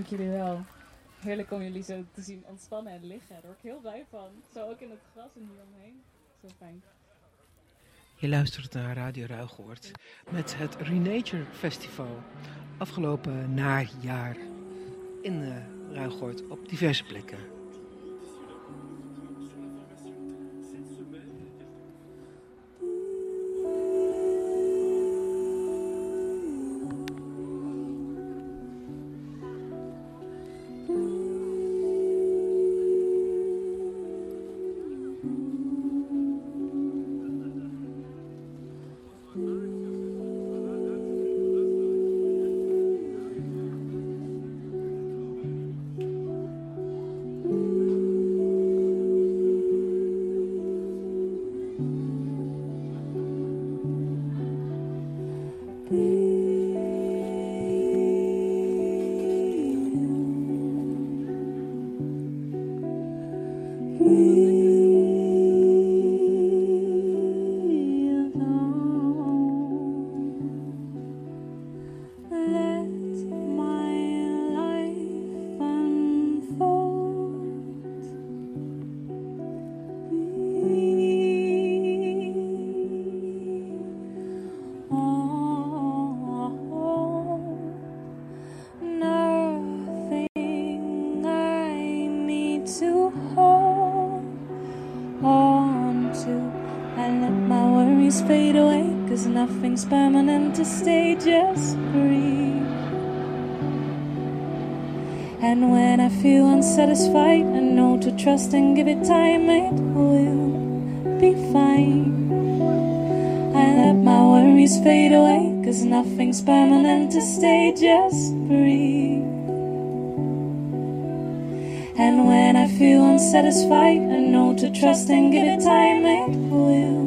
Dank jullie wel. Heerlijk om jullie zo te zien ontspannen en liggen. Daar word ik heel blij van. Zo ook in het gras en hier omheen. Zo fijn. Je luistert naar Radio Ruigoord met het Renature Festival. Afgelopen najaar in uh, op diverse plekken. Trust and give it time, it will be fine. I let my worries fade away, cause nothing's permanent to stay, just breathe. And when I feel unsatisfied, I know to trust and give it time, it will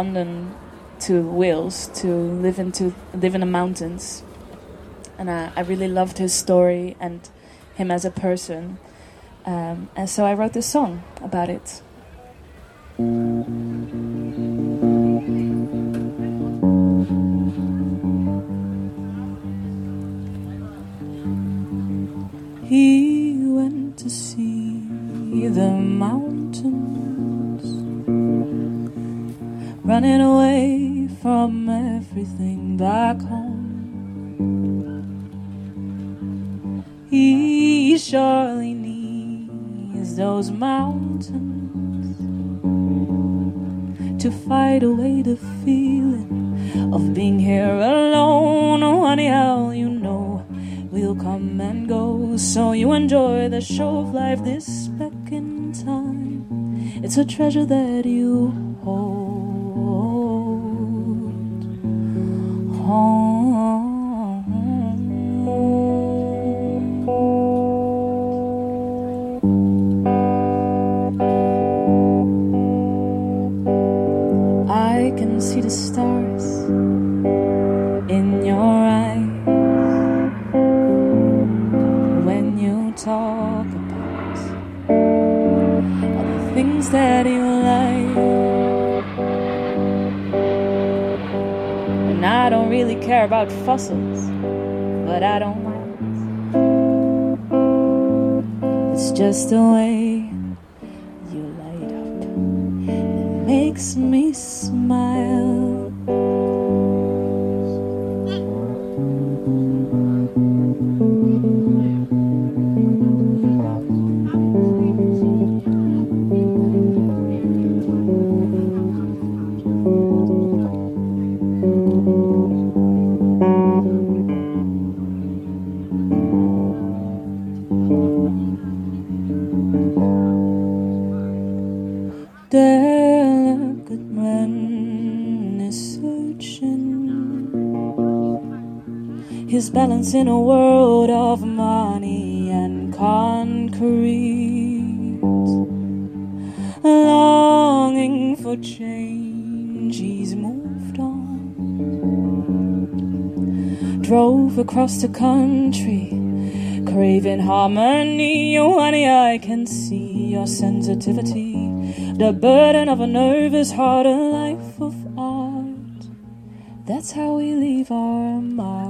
London to Wales to live into live in the mountains, and I, I really loved his story and him as a person, um, and so I wrote this song about it. To fight away the feeling of being here alone. Oh, honey, how you know we'll come and go. So you enjoy the show of life this speck in time. It's a treasure that you hold. I fossils, but I don't mind. It's just the way in a world of money and concrete, longing for change. He's moved on, drove across the country craving harmony. Oh, honey, I can see your sensitivity. The burden of a nervous heart, a life of art. That's how we leave our mark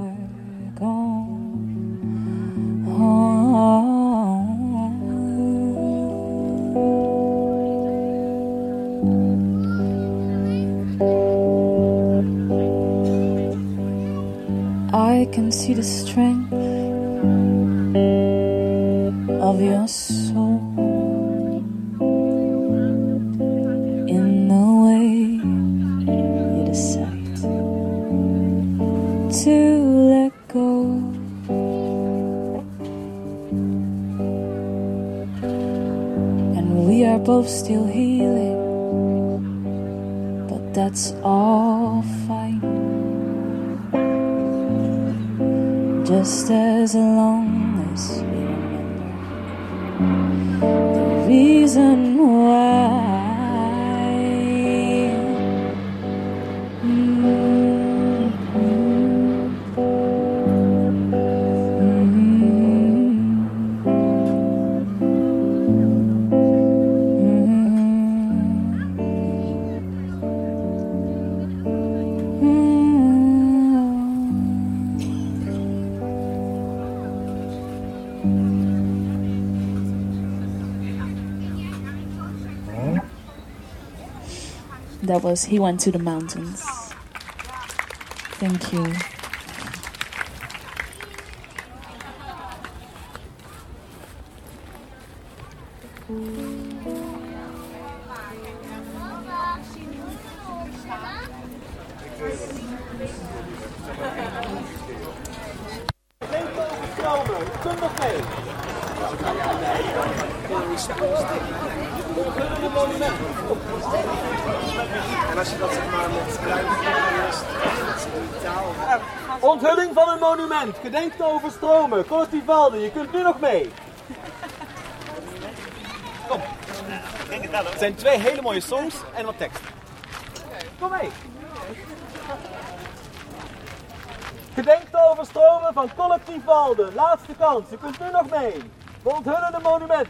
still Was He Went to the Mountains. Thank you. Je kunt nu nog mee. Kom. Het zijn twee hele mooie songs en wat tekst. Kom mee. Gedenk te overstromen van Collectief Valde. Laatste kans, je kunt nu nog mee. We onthullen monument.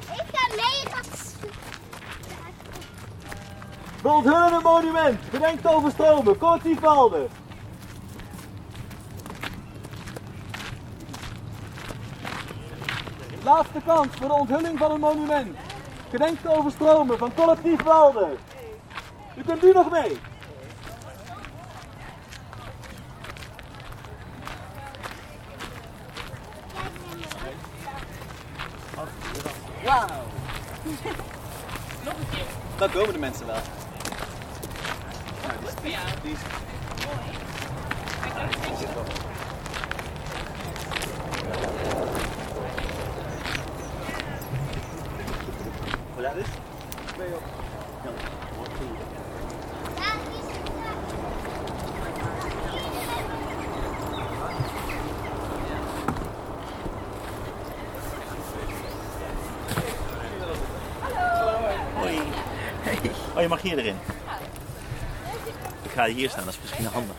Ik ga mee. We onthullen monument. Gedenk te overstromen. Collectief Walden. Laatste kans voor de onthulling van een monument. Gedenk te overstromen van collectief Walden. U kunt nu nog mee. Wauw. Dan komen de mensen wel. Nou, die is- die is- Die zit wel. Hoe laat is het? Twee op. Ja. Hoi. Oh, je mag hier erin. Ga hier staan, dat is misschien handig.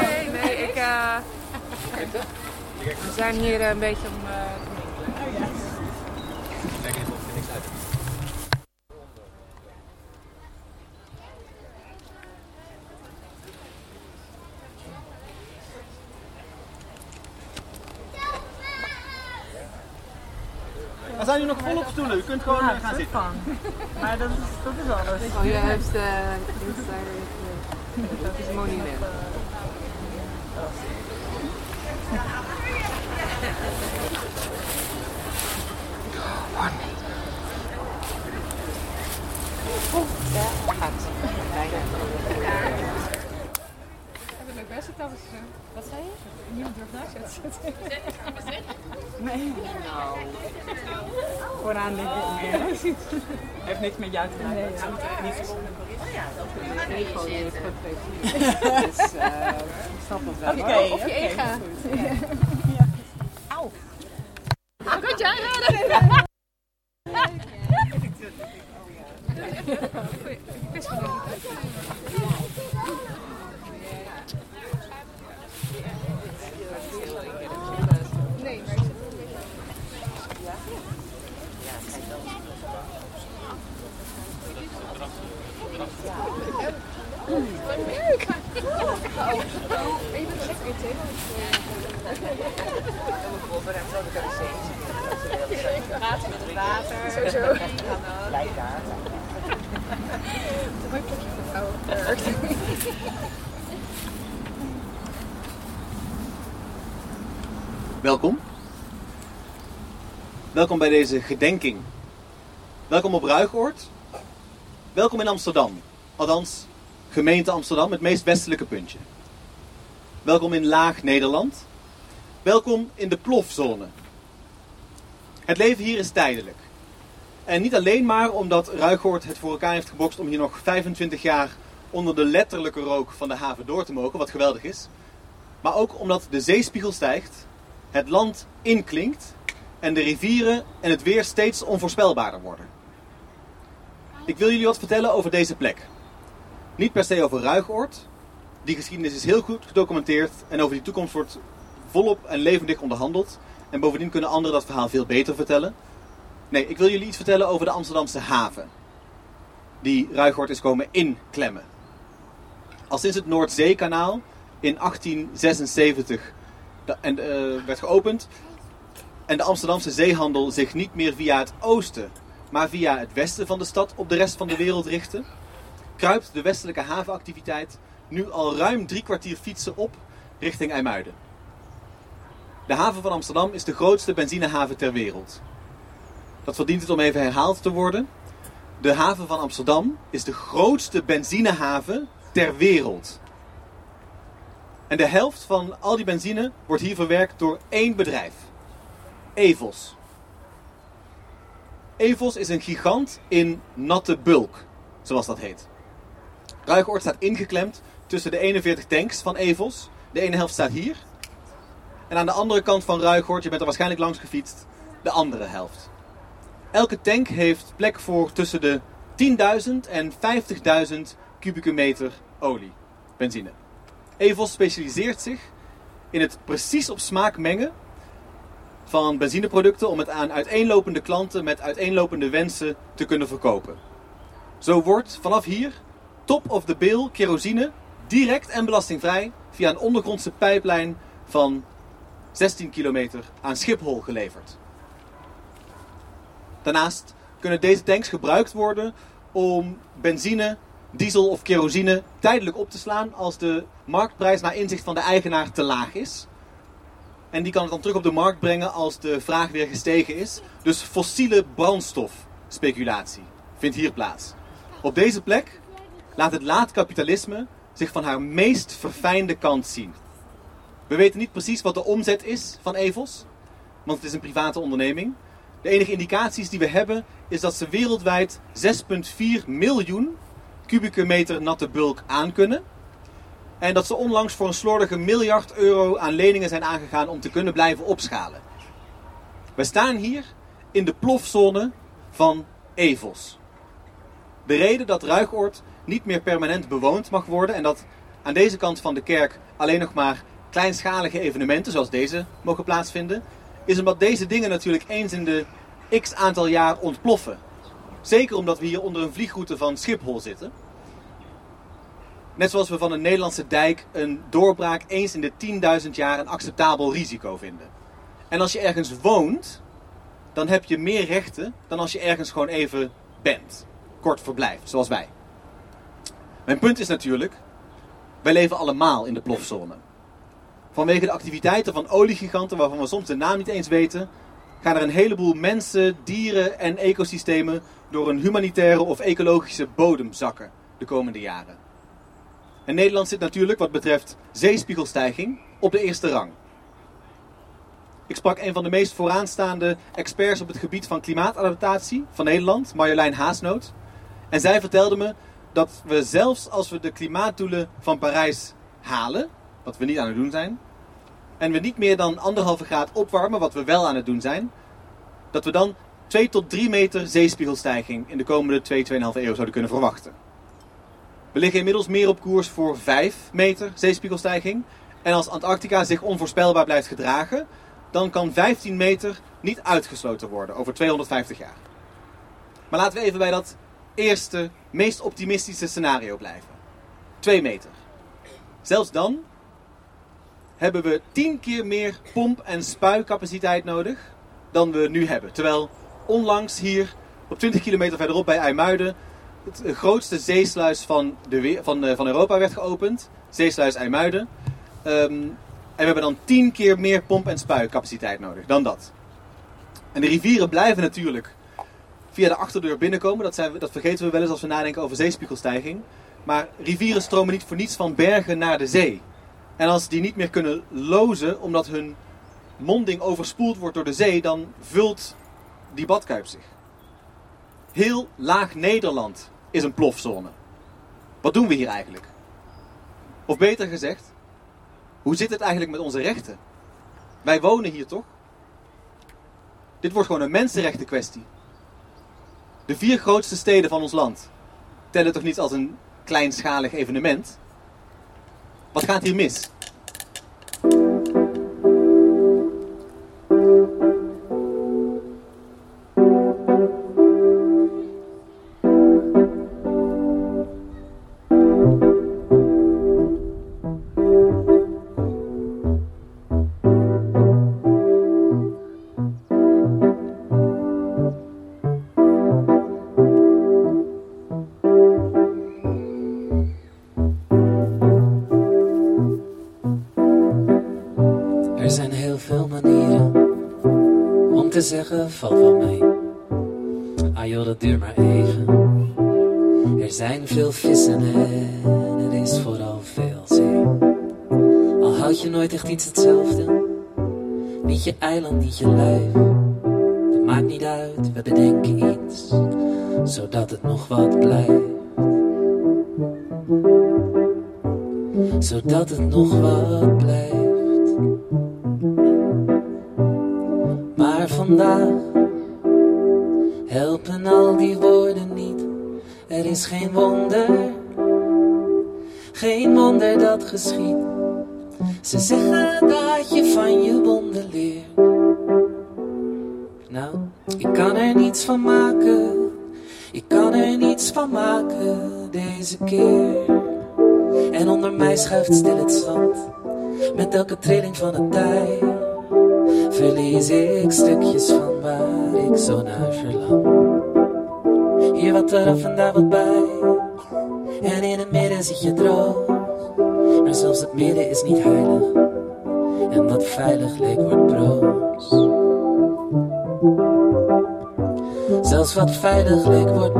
Nee, nee, ik. eh we zijn hier een beetje om. eh, stoelen. U kunt gewoon eh, gaan zitten. Maar dat is, dat is alles. Oh, je hebt. eh dit is daar, eh, dat is een monument. Wat zei je? Niemand durft naast je te zitten. Nee. Nou. Vooraan denk ik. Heeft niks met jou te maken. Nee, ja. niet zo. Nee, gewoon niet Dus eh, ik snap het wel. Oké, of je eigen. Auw. Kan jij redden? Nee, maar Water met het water. Sowieso. Lijkaart. Een mooi plekje voor vrouwen. Welkom. Welkom bij deze gedenking. Welkom op Ruigoord. Welkom in Amsterdam. Althans, gemeente Amsterdam, het meest westelijke puntje. Welkom in Laag Nederland. Welkom in de plofzone. Het leven hier is tijdelijk. En niet alleen maar omdat Ruigoord het voor elkaar heeft gebokst om hier nog 25 jaar onder de letterlijke rook van de haven door te mogen, wat geweldig is. Maar ook omdat de zeespiegel stijgt, het land inklinkt en de rivieren en het weer steeds onvoorspelbaarder worden. Ik wil jullie wat vertellen over deze plek. Niet per se over Ruigoord. Die geschiedenis is heel goed gedocumenteerd en over die toekomst wordt volop en levendig onderhandeld. En bovendien kunnen anderen dat verhaal veel beter vertellen. Nee, ik wil jullie iets vertellen over de Amsterdamse haven. Die Ruigoord is komen inklemmen. Al sinds het Noordzeekanaal in 1876 de- en, eh, werd geopend. En de Amsterdamse zeehandel zich niet meer via het oosten, maar via het westen van de stad op de rest van de wereld richtte, kruipt de westelijke havenactiviteit nu al ruim drie kwartier fietsen op richting IJmuiden. De haven van Amsterdam is de grootste benzinehaven ter wereld. Dat verdient het om even herhaald te worden. De haven van Amsterdam is de grootste benzinehaven ter wereld. En de helft van al die benzine wordt hier verwerkt door één bedrijf. Evos. Evos is een gigant in natte bulk, zoals dat heet. Ruigoord staat ingeklemd tussen de 41 tanks van Evos. De ene helft staat hier. En aan de andere kant van Ruigoord, je bent er waarschijnlijk langs gefietst, de andere helft. Elke tank heeft plek voor tussen de 10.000 en 50.000 kubieke meter olie, benzine. Evos specialiseert zich in het precies op smaak mengen van benzineproducten om het aan uiteenlopende klanten met uiteenlopende wensen te kunnen verkopen. Zo wordt vanaf hier top of the bill kerosine direct en belastingvrij via een ondergrondse pijplijn van 16 kilometer aan Schiphol geleverd. Daarnaast kunnen deze tanks gebruikt worden om benzine, diesel of kerosine tijdelijk op te slaan als de marktprijs naar inzicht van de eigenaar te laag is. En die kan het dan terug op de markt brengen als de vraag weer gestegen is. Dus fossiele brandstofspeculatie vindt hier plaats. Op deze plek laat het laatkapitalisme zich van haar meest verfijnde kant zien. We weten niet precies wat de omzet is van Evos, want het is een private onderneming. De enige indicaties die we hebben is dat ze wereldwijd 6,4 miljoen kubieke meter natte bulk aankunnen. En dat ze onlangs voor een slordige miljard euro aan leningen zijn aangegaan om te kunnen blijven opschalen. We staan hier in de plofzone van Evos. De reden dat Ruigoord niet meer permanent bewoond mag worden en dat aan deze kant van de kerk alleen nog maar kleinschalige evenementen zoals deze mogen plaatsvinden, is omdat deze dingen natuurlijk eens in de x aantal jaar ontploffen. Zeker omdat we hier onder een vliegroute van Schiphol zitten. Net zoals we van een Nederlandse dijk een doorbraak eens in de 10.000 jaar een acceptabel risico vinden. En als je ergens woont, dan heb je meer rechten dan als je ergens gewoon even bent. Kort verblijft, zoals wij. Mijn punt is natuurlijk, wij leven allemaal in de plofzone. Vanwege de activiteiten van oliegiganten, waarvan we soms de naam niet eens weten, gaan er een heleboel mensen, dieren en ecosystemen door een humanitaire of ecologische bodem zakken de komende jaren. En Nederland zit natuurlijk wat betreft zeespiegelstijging op de eerste rang. Ik sprak een van de meest vooraanstaande experts op het gebied van klimaatadaptatie van Nederland, Marjolein Haasnoot. En zij vertelde me dat we zelfs als we de klimaatdoelen van Parijs halen, wat we niet aan het doen zijn, en we niet meer dan anderhalve graad opwarmen, wat we wel aan het doen zijn, dat we dan 2 tot 3 meter zeespiegelstijging in de komende 2, 2,5 eeuw zouden kunnen verwachten. We liggen inmiddels meer op koers voor 5 meter zeespiegelstijging. En als Antarctica zich onvoorspelbaar blijft gedragen, dan kan 15 meter niet uitgesloten worden over 250 jaar. Maar laten we even bij dat eerste, meest optimistische scenario blijven. 2 meter. Zelfs dan hebben we 10 keer meer pomp- en spuicapaciteit nodig dan we nu hebben. Terwijl onlangs hier op 20 kilometer verderop bij IJmuiden het grootste zeesluis van, de, van, eh, van Europa werd geopend. Zeesluis IJmuiden. Ehm, en we hebben dan 10 keer meer pomp- en spuicapaciteit nodig dan dat. En de rivieren blijven natuurlijk via de achterdeur binnenkomen. Dat, zijn, dat vergeten we wel eens als we nadenken over zeespiegelstijging. Maar rivieren stromen niet voor niets van bergen naar de zee. En als die niet meer kunnen lozen omdat hun monding overspoeld wordt door de zee, dan vult die badkuip zich. Heel laag Nederland is een plofzone. Wat doen we hier eigenlijk? Of beter gezegd, hoe zit het eigenlijk met onze rechten? Wij wonen hier toch? Dit wordt gewoon een mensenrechten kwestie. De vier grootste steden van ons land tellen toch niet als een kleinschalig evenement? Wat gaat hier mis? wat veilig leek, wordt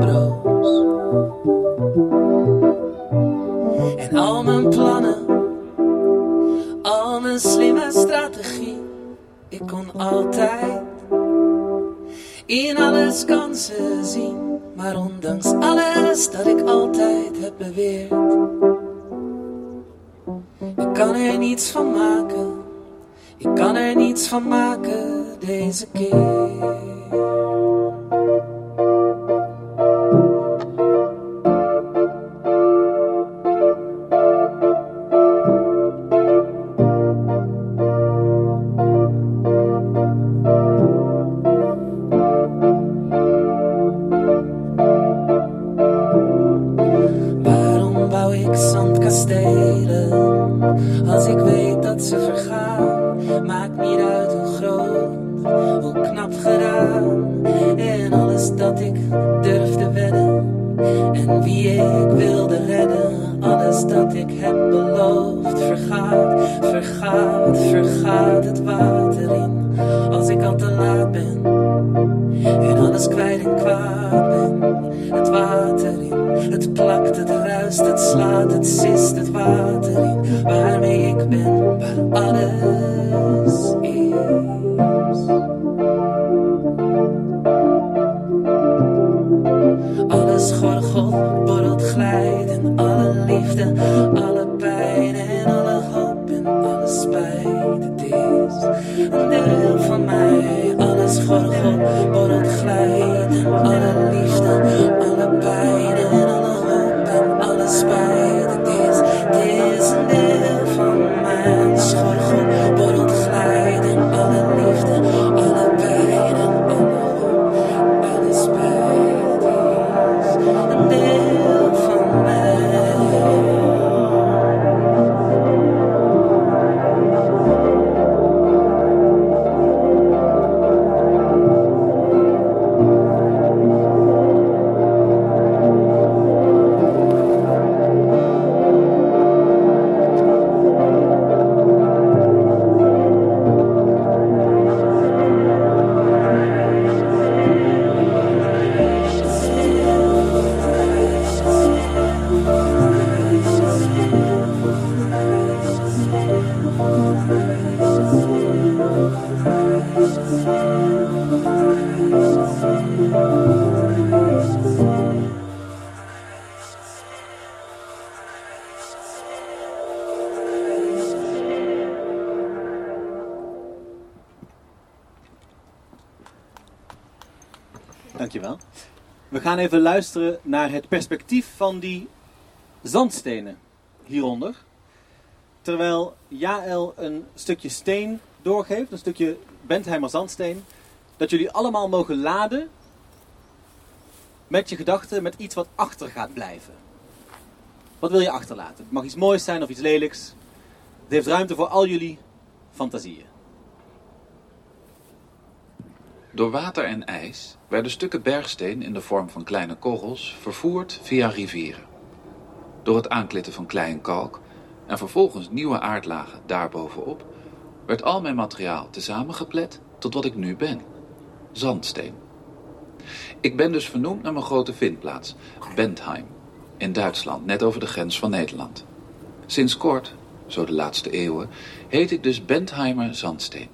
even luisteren naar het perspectief van die zandstenen hieronder. Terwijl Jaël een stukje steen doorgeeft, een stukje Bentheimer zandsteen, dat jullie allemaal mogen laden met je gedachten, met iets wat achter gaat blijven. Wat wil je achterlaten? Het mag iets moois zijn of iets lelijks. Het heeft ruimte voor al jullie fantasieën. Door water en ijs werden stukken bergsteen in de vorm van kleine kogels vervoerd via rivieren. Door het aanklitten van klei kalk en vervolgens nieuwe aardlagen daarbovenop werd al mijn materiaal tezamen geplet tot wat ik nu ben: zandsteen. Ik ben dus vernoemd naar mijn grote vindplaats, Bentheim, in Duitsland, net over de grens van Nederland. Sinds kort, zo de laatste eeuwen, heet ik dus Bentheimer zandsteen.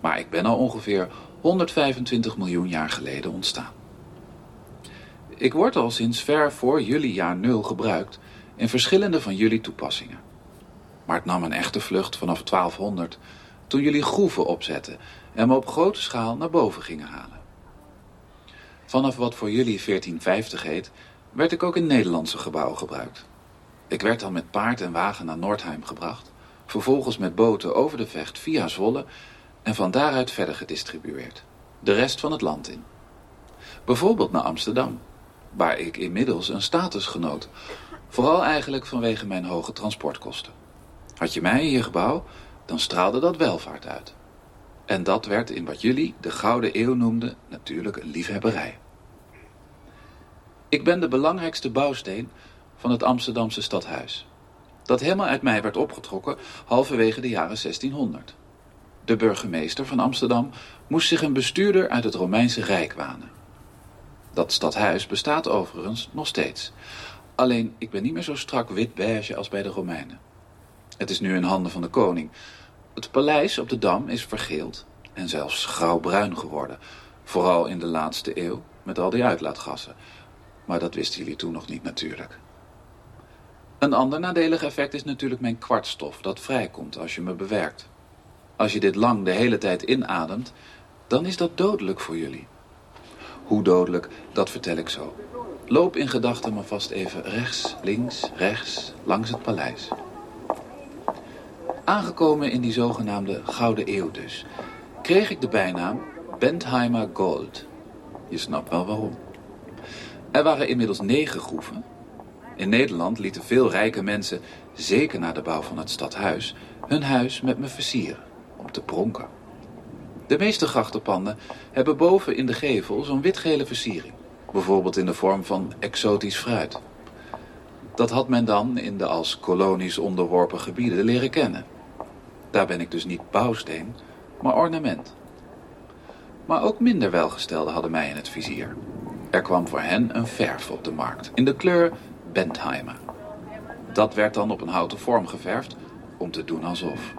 Maar ik ben al ongeveer 125 miljoen jaar geleden ontstaan. Ik word al sinds ver voor jullie jaar nul gebruikt in verschillende van jullie toepassingen. Maar het nam een echte vlucht vanaf 1200 toen jullie groeven opzetten en me op grote schaal naar boven gingen halen. Vanaf wat voor jullie 1450 heet, werd ik ook in Nederlandse gebouwen gebruikt. Ik werd dan met paard en wagen naar Noordheim gebracht, vervolgens met boten over de vecht via Zwolle en van daaruit verder gedistribueerd. De rest van het land in. Bijvoorbeeld naar Amsterdam, waar ik inmiddels een status genoot, vooral eigenlijk vanwege mijn hoge transportkosten. Had je mij je gebouw, dan straalde dat welvaart uit. En dat werd in wat jullie de Gouden Eeuw noemden natuurlijk een liefhebberij. Ik ben de belangrijkste bouwsteen van het Amsterdamse stadhuis. Dat helemaal uit mij werd opgetrokken halverwege de jaren 1600. De burgemeester van Amsterdam moest zich een bestuurder uit het Romeinse Rijk wanen. Dat stadhuis bestaat overigens nog steeds. Alleen ik ben niet meer zo strak wit-beige als bij de Romeinen. Het is nu in handen van de koning. Het paleis op de Dam is vergeeld en zelfs grauwbruin geworden. Vooral in de laatste eeuw met al die uitlaatgassen. Maar dat wisten jullie toen nog niet natuurlijk. Een ander nadelig effect is natuurlijk mijn kwartstof dat vrijkomt als je me bewerkt. Als je dit lang de hele tijd inademt, dan is dat dodelijk voor jullie. Hoe dodelijk, dat vertel ik zo. Loop in gedachten maar vast even rechts, links, rechts, langs het paleis. Aangekomen in die zogenaamde Gouden Eeuw dus, kreeg ik de bijnaam Bentheimer Gold. Je snapt wel waarom. Er waren inmiddels negen groeven. In Nederland lieten veel rijke mensen, zeker na de bouw van het stadhuis, hun huis met me versieren, te pronken. De meeste grachtenpanden hebben boven in de gevel zo'n witgele versiering. Bijvoorbeeld in de vorm van exotisch fruit. Dat had men dan in de als kolonies onderworpen gebieden leren kennen. Daar ben ik dus niet bouwsteen, maar ornament. Maar ook minder welgestelden hadden mij in het vizier. Er kwam voor hen een verf op de markt, in de kleur Bentheimer. Dat werd dan op een houten vorm geverfd, om te doen alsof.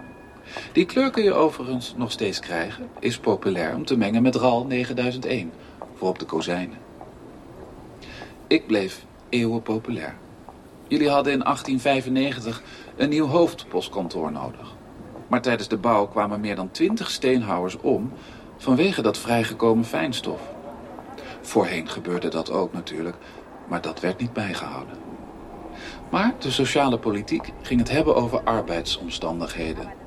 Die kleur kun je overigens nog steeds krijgen, is populair om te mengen met RAL 9001, voor op de kozijnen. Ik bleef eeuwen populair. Jullie hadden in 1895 een nieuw hoofdpostkantoor nodig. Maar tijdens de bouw kwamen meer dan twintig steenhouwers om vanwege dat vrijgekomen fijnstof. Voorheen gebeurde dat ook natuurlijk, maar dat werd niet bijgehouden. Maar de sociale politiek ging het hebben over arbeidsomstandigheden.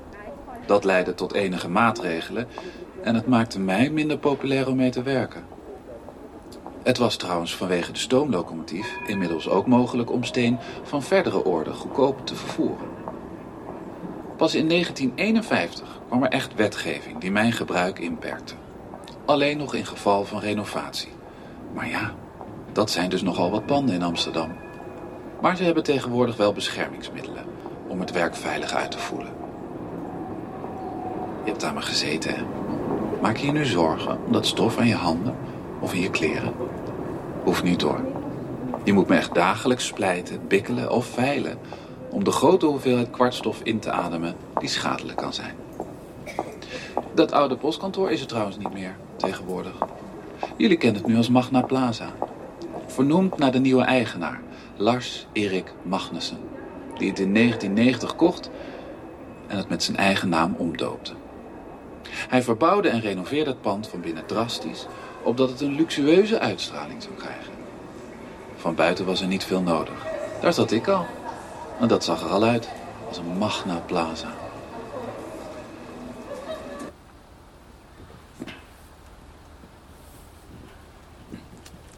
Dat leidde tot enige maatregelen en het maakte mij minder populair om mee te werken. Het was trouwens vanwege de stoomlocomotief inmiddels ook mogelijk om steen van verdere orde goedkoop te vervoeren. Pas in 1951 kwam er echt wetgeving die mijn gebruik inperkte. Alleen nog in geval van renovatie. Maar ja, dat zijn dus nogal wat panden in Amsterdam. Maar ze hebben tegenwoordig wel beschermingsmiddelen om het werk veilig uit te voelen. Je hebt aan me gezeten, hè? Maak je je nu zorgen om dat stof aan je handen of in je kleren? Hoeft niet hoor. Je moet me echt dagelijks splijten, bikkelen of veilen om de grote hoeveelheid kwartstof in te ademen die schadelijk kan zijn. Dat oude postkantoor is er trouwens niet meer tegenwoordig. Jullie kennen het nu als Magna Plaza. Vernoemd naar de nieuwe eigenaar, Lars Erik Magnussen, die het in 1990 kocht en het met zijn eigen naam omdoopte. Hij verbouwde en renoveerde het pand van binnen drastisch, opdat het een luxueuze uitstraling zou krijgen. Van buiten was er niet veel nodig. Daar zat ik al. En dat zag er al uit als een Magna Plaza.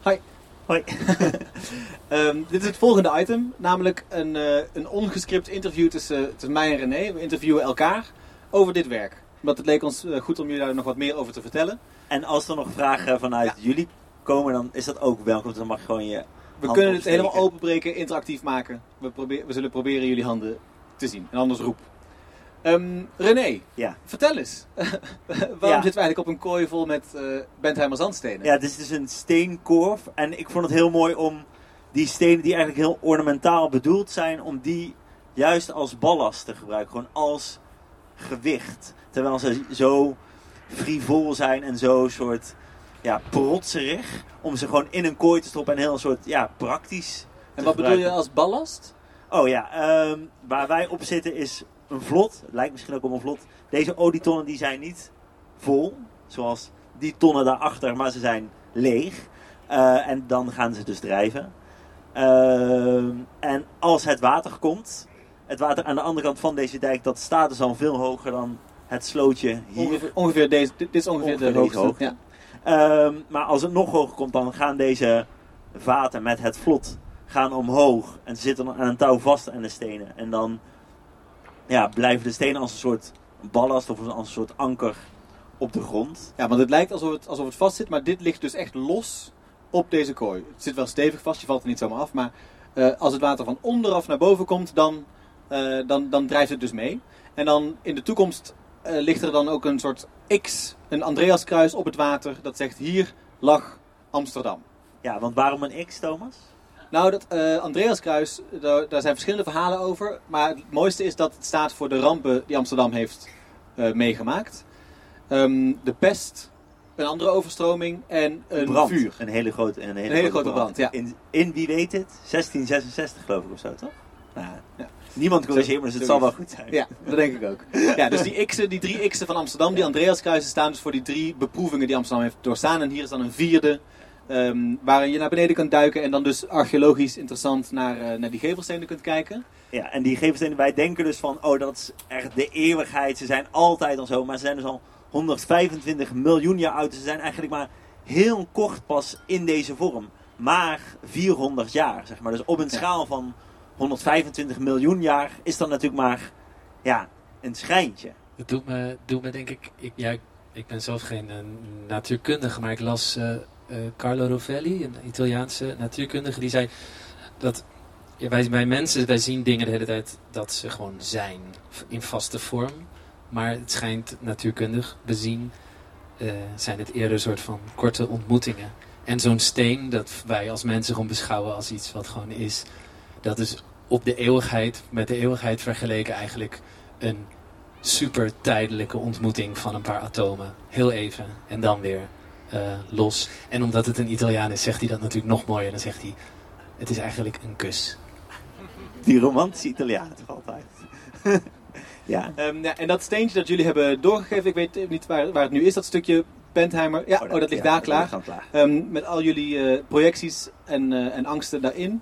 Hoi. Hoi. Ehm, dit is het volgende item, namelijk een, eh, een ongescript interview tussen, tussen mij en René. We interviewen elkaar over dit werk. Want het leek ons eh, goed om jullie daar nog wat meer over te vertellen. En als er nog vragen vanuit jullie komen, dan is dat ook welkom. Dan mag je gewoon je We kunnen het helemaal openbreken, interactief maken. We, probeer, we zullen proberen jullie handen te zien. En anders roep. Ehm, René, Ja. vertel eens. Waarom Ja. zitten we eigenlijk op een kooi vol met eh Bentheimer zandstenen? Ja, dit is dus een steenkorf. En ik vond het heel mooi om die stenen die eigenlijk heel ornamentaal bedoeld zijn, om die juist als ballast te gebruiken. Gewoon als gewicht. Terwijl ze zo frivol zijn en zo soort ja, protserig. Om ze gewoon in een kooi te stoppen en heel een soort ja, praktisch en wat bedoel je als ballast? Oh ja, ehm, waar wij op zitten is een vlot. Het lijkt misschien ook op een vlot. Deze olietonnen die zijn niet vol, zoals die tonnen daarachter, maar ze zijn leeg. Eh, en dan gaan ze dus drijven. Ehm, en als het water komt, het water aan de andere kant van deze dijk, dat staat dus al veel hoger dan het slootje hier. Ongeveer, ongeveer deze, dit is ongeveer, Ongeveer de hoogte. Ja. Ehm, maar als het nog hoger komt, dan gaan deze vaten met het vlot gaan omhoog. En ze zitten aan een touw vast aan de stenen. En dan ja, blijven de stenen als een soort ballast of als een soort anker op de grond. ja, want het lijkt alsof het, alsof het vast zit, maar dit ligt dus echt los op deze kooi. Het zit wel stevig vast, je valt er niet zomaar af. Maar eh, als het water van onderaf naar boven komt, dan, eh, dan, dan drijft het dus mee. En dan in de toekomst eh, ligt er dan ook een soort X, een Andreaskruis op het water. Dat zegt hier lag Amsterdam. Ja, want waarom een X, Thomas? Nou, dat eh, Andreaskruis, daar, daar zijn verschillende verhalen over. Maar het mooiste is dat het staat voor de rampen die Amsterdam heeft meegemaakt. Ehm, de pest, een andere overstroming en een brand. vuur. Een hele grote, een hele Een hele grote brand, ja. In, in wie weet het? 1666 geloof ik of zo, toch? Nou, Ja. Niemand corrigeert me, dus het zal wel goed zijn. Ja, dat denk ik ook. Ja, dus die x'en, die drie x'en van Amsterdam, die Andreaskruisen staan dus voor die drie beproevingen die Amsterdam heeft doorstaan. En hier is dan een vierde, ehm, waarin je naar beneden kunt duiken en dan dus archeologisch interessant naar, eh, naar die gevelstenen kunt kijken. Ja, en die gevelstenen, wij denken dus van, oh dat is echt de eeuwigheid. Ze zijn altijd al zo, maar ze zijn dus al 125 miljoen jaar oud. Ze zijn eigenlijk maar heel kort pas in deze vorm. Maar 400 jaar, zeg maar. Dus op een Ja. schaal van 125 miljoen jaar is dat natuurlijk maar, ja, een schijntje. Het doet me, doet me denk ik, ik, ja, ik- ben zelf geen eh, natuurkundige, maar ik las eh, eh, Carlo Rovelli, een Italiaanse natuurkundige, die zei dat wij, wij mensen, wij zien dingen de hele tijd dat ze gewoon zijn, in vaste vorm. Maar het schijnt natuurkundig bezien, zijn het eerder een soort van korte ontmoetingen. En zo'n steen, dat wij als mensen gewoon beschouwen als iets wat gewoon is, dat is op de eeuwigheid, met de eeuwigheid vergeleken eigenlijk een super tijdelijke ontmoeting van een paar atomen. Heel even en dan weer eh, los. En omdat het een Italiaan is, zegt hij dat natuurlijk nog mooier. Dan zegt hij, het is eigenlijk een kus. Die romantische Italianen toch altijd. ja. Ehm, ja, en dat steentje dat jullie hebben doorgegeven, ik weet niet waar, waar het nu is, dat stukje Bentheimer. Ja, oh, dat, ligt ja, daar klaar. Ehm, met al jullie eh, projecties en, eh, en angsten daarin.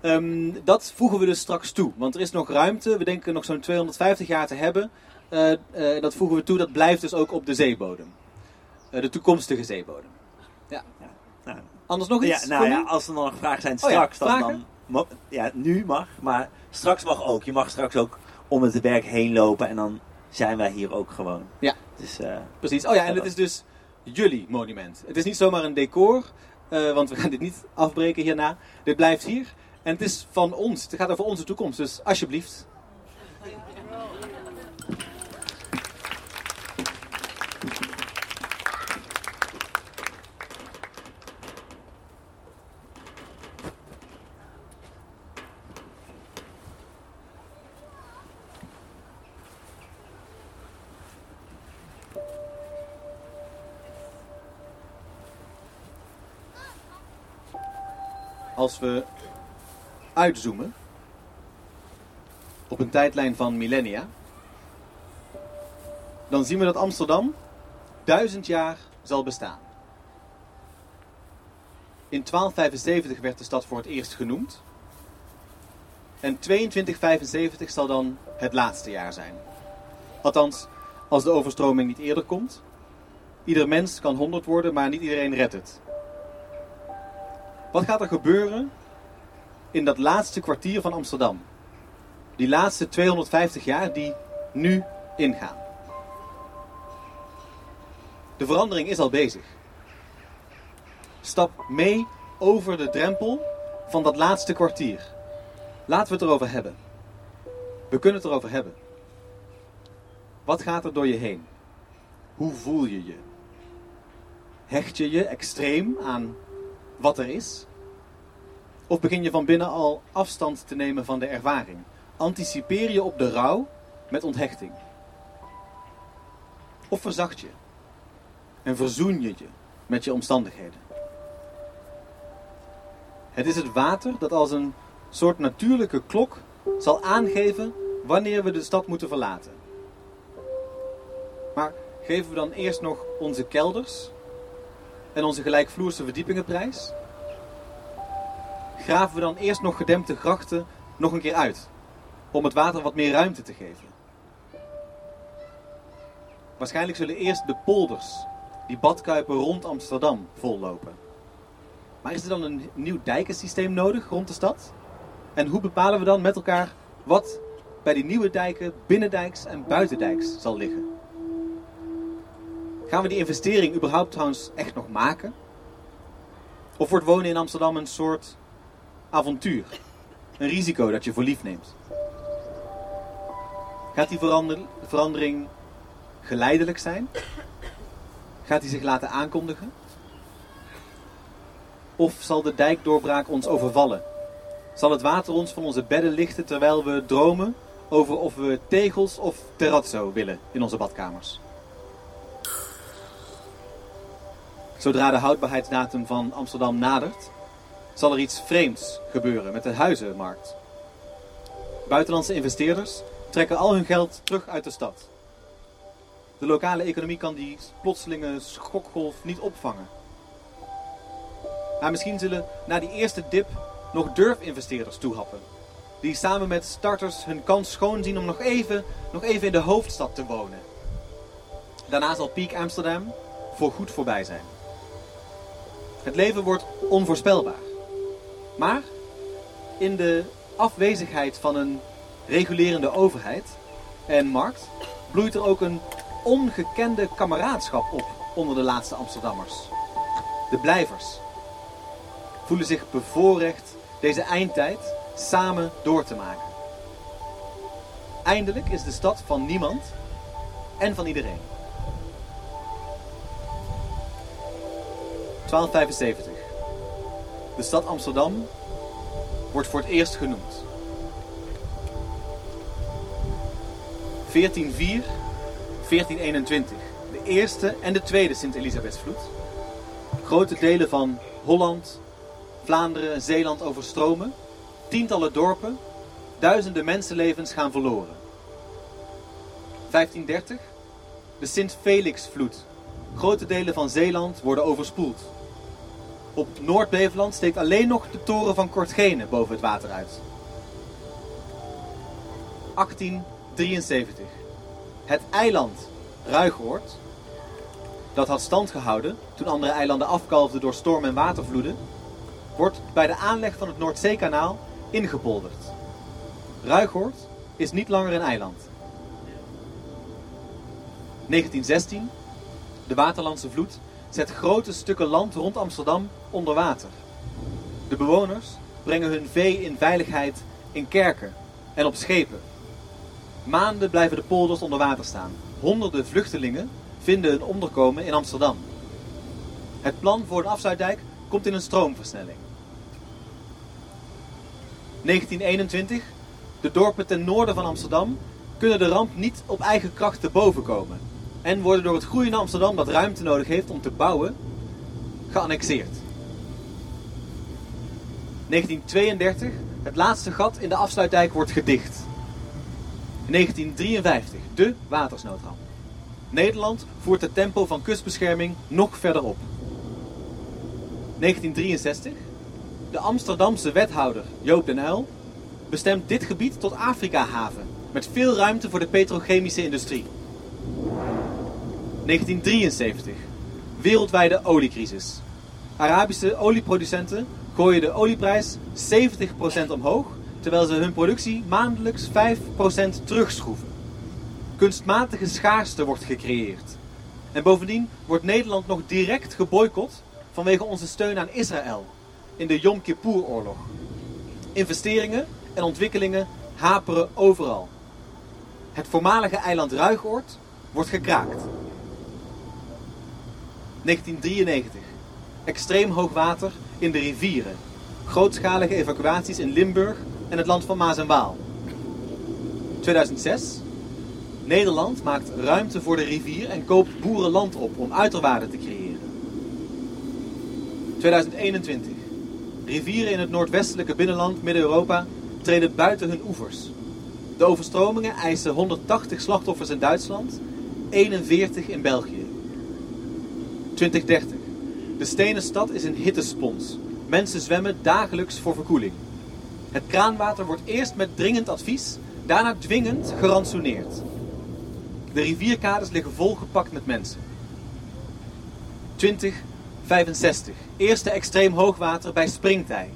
Ehm, dat voegen we dus straks toe. Want er is nog ruimte. We denken nog zo'n 250 jaar te hebben. Eh, eh, dat voegen we toe. Dat blijft dus ook op de zeebodem. Eh, de toekomstige zeebodem. Ja. Nou, Anders nog iets? Ja, nou voor ja, nu? als er nog vragen zijn Oh ja, straks, dan, vragen? dan mo- ja, nu mag, maar straks mag ook. Je mag straks ook om het werk heen lopen en dan zijn wij hier ook gewoon. Ja. Dus, eh, Precies. Oh ja, en het is dus jullie monument. Het is niet zomaar een decor, eh, want we gaan dit niet afbreken hierna. Dit blijft hier. En het is van ons. Het gaat over onze toekomst. Dus alsjeblieft. Als we uitzoomen op een tijdlijn van millennia, dan zien we dat Amsterdam duizend jaar zal bestaan. In 1275 werd de stad voor het eerst genoemd. En 2275 zal dan het laatste jaar zijn. Althans, als de overstroming niet eerder komt. Ieder mens kan 100 worden, maar niet iedereen redt het. Wat gaat er gebeuren in dat laatste kwartier van Amsterdam? Die laatste 250 jaar die nu ingaan. De verandering is al bezig. Stap mee over de drempel van dat laatste kwartier. Laten we het erover hebben. We kunnen het erover hebben. Wat gaat er door je heen? Hoe voel je je? Hecht je je extreem aan wat er is? Of begin je van binnen al afstand te nemen van de ervaring? Anticipeer je op de rouw met onthechting? Of verzacht je en verzoen je je met je omstandigheden? Het is het water dat als een soort natuurlijke klok zal aangeven wanneer we de stad moeten verlaten. Maar geven we dan eerst nog onze kelders en onze gelijkvloerse verdiepingen prijs? Graven we dan eerst nog gedempte grachten nog een keer uit, om het water wat meer ruimte te geven? Waarschijnlijk zullen eerst de polders, die badkuipen rond Amsterdam, vollopen. Maar is er dan een nieuw dijkensysteem nodig rond de stad? En hoe bepalen we dan met elkaar wat bij die nieuwe dijken binnendijks en buitendijks zal liggen? Gaan we die investering überhaupt trouwens echt nog maken? Of wordt wonen in Amsterdam een soort avontuur? Een risico dat je voor lief neemt? Gaat die verander- verandering geleidelijk zijn? Gaat die zich laten aankondigen? Of zal de dijkdoorbraak ons overvallen? Zal het water ons van onze bedden lichten terwijl we dromen over of we tegels of terrazzo willen in onze badkamers? Zodra de houdbaarheidsdatum van Amsterdam nadert, zal er iets vreemds gebeuren met de huizenmarkt. Buitenlandse investeerders trekken al hun geld terug uit de stad. De lokale economie kan die plotselinge schokgolf niet opvangen. Maar misschien zullen na die eerste dip nog durfinvesteerders toehappen. Die samen met starters hun kans schoon zien om nog even, nog even in de hoofdstad te wonen. Daarna zal Peak Amsterdam voorgoed voorbij zijn. Het leven wordt onvoorspelbaar. Maar in de afwezigheid van een regulerende overheid en markt bloeit er ook een ongekende kameraadschap op onder de laatste Amsterdammers. De blijvers voelen zich bevoorrecht deze eindtijd samen door te maken. Eindelijk is de stad van niemand en van iedereen. 1275. De stad Amsterdam wordt voor het eerst genoemd. 1404, 1421. De eerste en de tweede Sint-Elisabethsvloed. Grote delen van Holland, Vlaanderen en Zeeland overstromen. Tientallen dorpen, duizenden mensenlevens gaan verloren. 1530. De Sint-Felixvloed. Grote delen van Zeeland worden overspoeld. Op Noord-Beveland steekt alleen nog de toren van Kortgene boven het water uit. 1873. Het eiland Ruigoord, dat had stand gehouden toen andere eilanden afkalfden door storm- en watervloeden, wordt bij de aanleg van het Noordzeekanaal ingepolderd. Ruigoord is niet langer een eiland. 1916. De Waterlandse vloed zet grote stukken land rond Amsterdam onder water. De bewoners brengen hun vee in veiligheid in kerken en op schepen. Maanden blijven de polders onder water staan. Honderden vluchtelingen vinden een onderkomen in Amsterdam. Het plan voor een afsluitdijk komt in een stroomversnelling. 1921. De dorpen ten noorden van Amsterdam kunnen de ramp niet op eigen kracht te boven komen. En worden door het groeiende Amsterdam dat ruimte nodig heeft om te bouwen, geannexeerd. 1932. Het laatste gat in de afsluitdijk wordt gedicht. 1953. De watersnoodramp. Nederland voert het tempo van kustbescherming nog verder op. 1963. De Amsterdamse wethouder Joop den Uyl bestemt dit gebied tot Afrika-haven met veel ruimte voor de petrochemische industrie. 1973. Wereldwijde oliecrisis. Arabische olieproducenten gooien de olieprijs 70% omhoog, terwijl ze hun productie maandelijks 5% terugschroeven. Kunstmatige schaarste wordt gecreëerd. En bovendien wordt Nederland nog direct geboycott vanwege onze steun aan Israël in de Yom Kippur-oorlog. Investeringen en ontwikkelingen haperen overal. Het voormalige eiland Ruigoord wordt gekraakt. 1993. Extreem hoog water in de rivieren. Grootschalige evacuaties in Limburg en het land van Maas en Waal. 2006. Nederland maakt ruimte voor de rivier en koopt boerenland op om uiterwaarden te creëren. 2021. Rivieren in het noordwestelijke binnenland Midden-Europa treden buiten hun oevers. De overstromingen eisen 180 slachtoffers in Duitsland, 41 in België. 2030. De stenen stad is een hittespons. Mensen zwemmen dagelijks voor verkoeling. Het kraanwater wordt eerst met dringend advies, daarna dwingend gerantsoeneerd. De rivierkades liggen volgepakt met mensen. 2065. Eerste extreem hoogwater bij Springtij.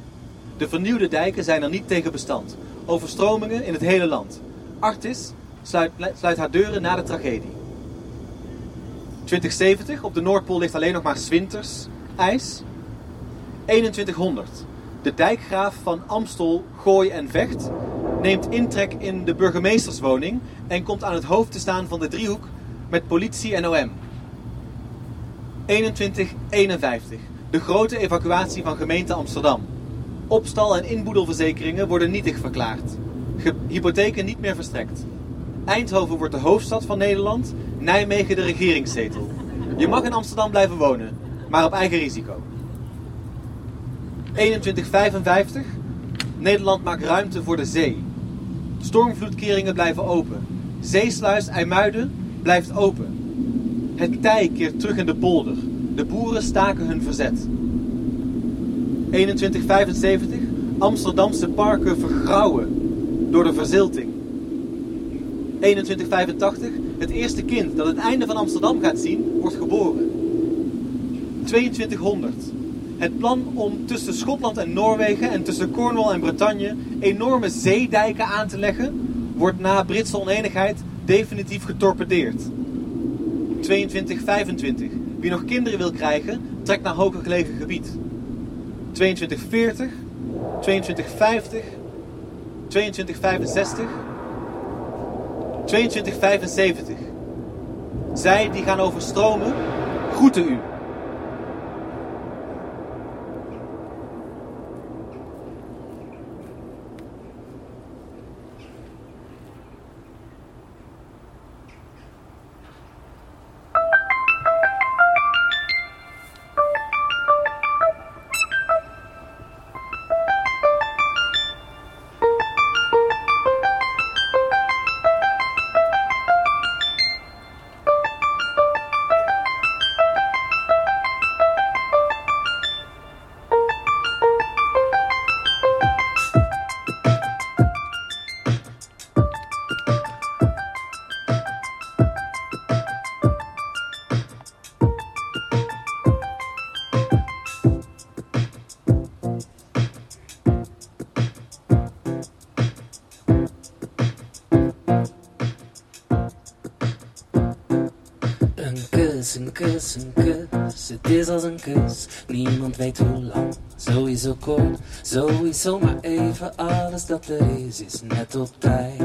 De vernieuwde dijken zijn er niet tegen bestand. Overstromingen in het hele land. Artis sluit, sluit haar deuren na de tragedie. 2070. Op de Noordpool ligt alleen nog maar 's winters ijs. 2100. De dijkgraaf van Amstel, Gooi en Vecht neemt intrek in de burgemeesterswoning en komt aan het hoofd te staan van de driehoek met politie en OM. 2151. De grote evacuatie van gemeente Amsterdam. Opstal- en inboedelverzekeringen worden nietig verklaard. Hypotheken niet meer verstrekt. Eindhoven wordt de hoofdstad van Nederland, Nijmegen de regeringszetel. Je mag in Amsterdam blijven wonen, maar op eigen risico. 2155. Nederland maakt ruimte voor de zee. Stormvloedkeringen blijven open. Zeesluis IJmuiden blijft open. Het tij keert terug in de polder. De boeren staken hun verzet. 2175. Amsterdamse parken vergrauwen door de verzilting. 2185. Het eerste kind dat het einde van Amsterdam gaat zien, wordt geboren. 2200. Het plan om tussen Schotland en Noorwegen en tussen Cornwall en Bretagne enorme zeedijken aan te leggen, wordt na Britse oneenigheid definitief getorpedeerd. 2225. Wie nog kinderen wil krijgen, trekt naar hoger gelegen gebied. 2240, 2250, 2265, 2275. Zij die gaan overstromen, groeten u. sowieso maar even. Alles dat er is, is net op tijd.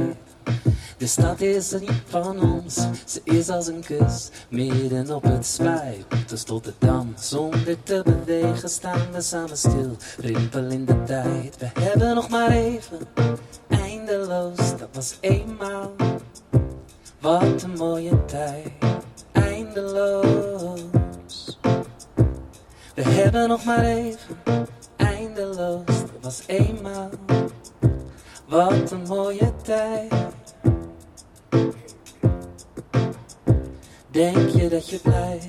De stad is er niet van ons. Ze is als een kus. Midden op het spui. Dus tot de dam. Zonder te bewegen staan we samen stil. Rimpel in de tijd. We hebben nog maar even. Eindeloos, dat was eenmaal. Wat een mooie tijd eindeloos. We hebben nog maar even, eindeloos. Was eenmaal, wat een mooie tijd. Denk je dat je blijft?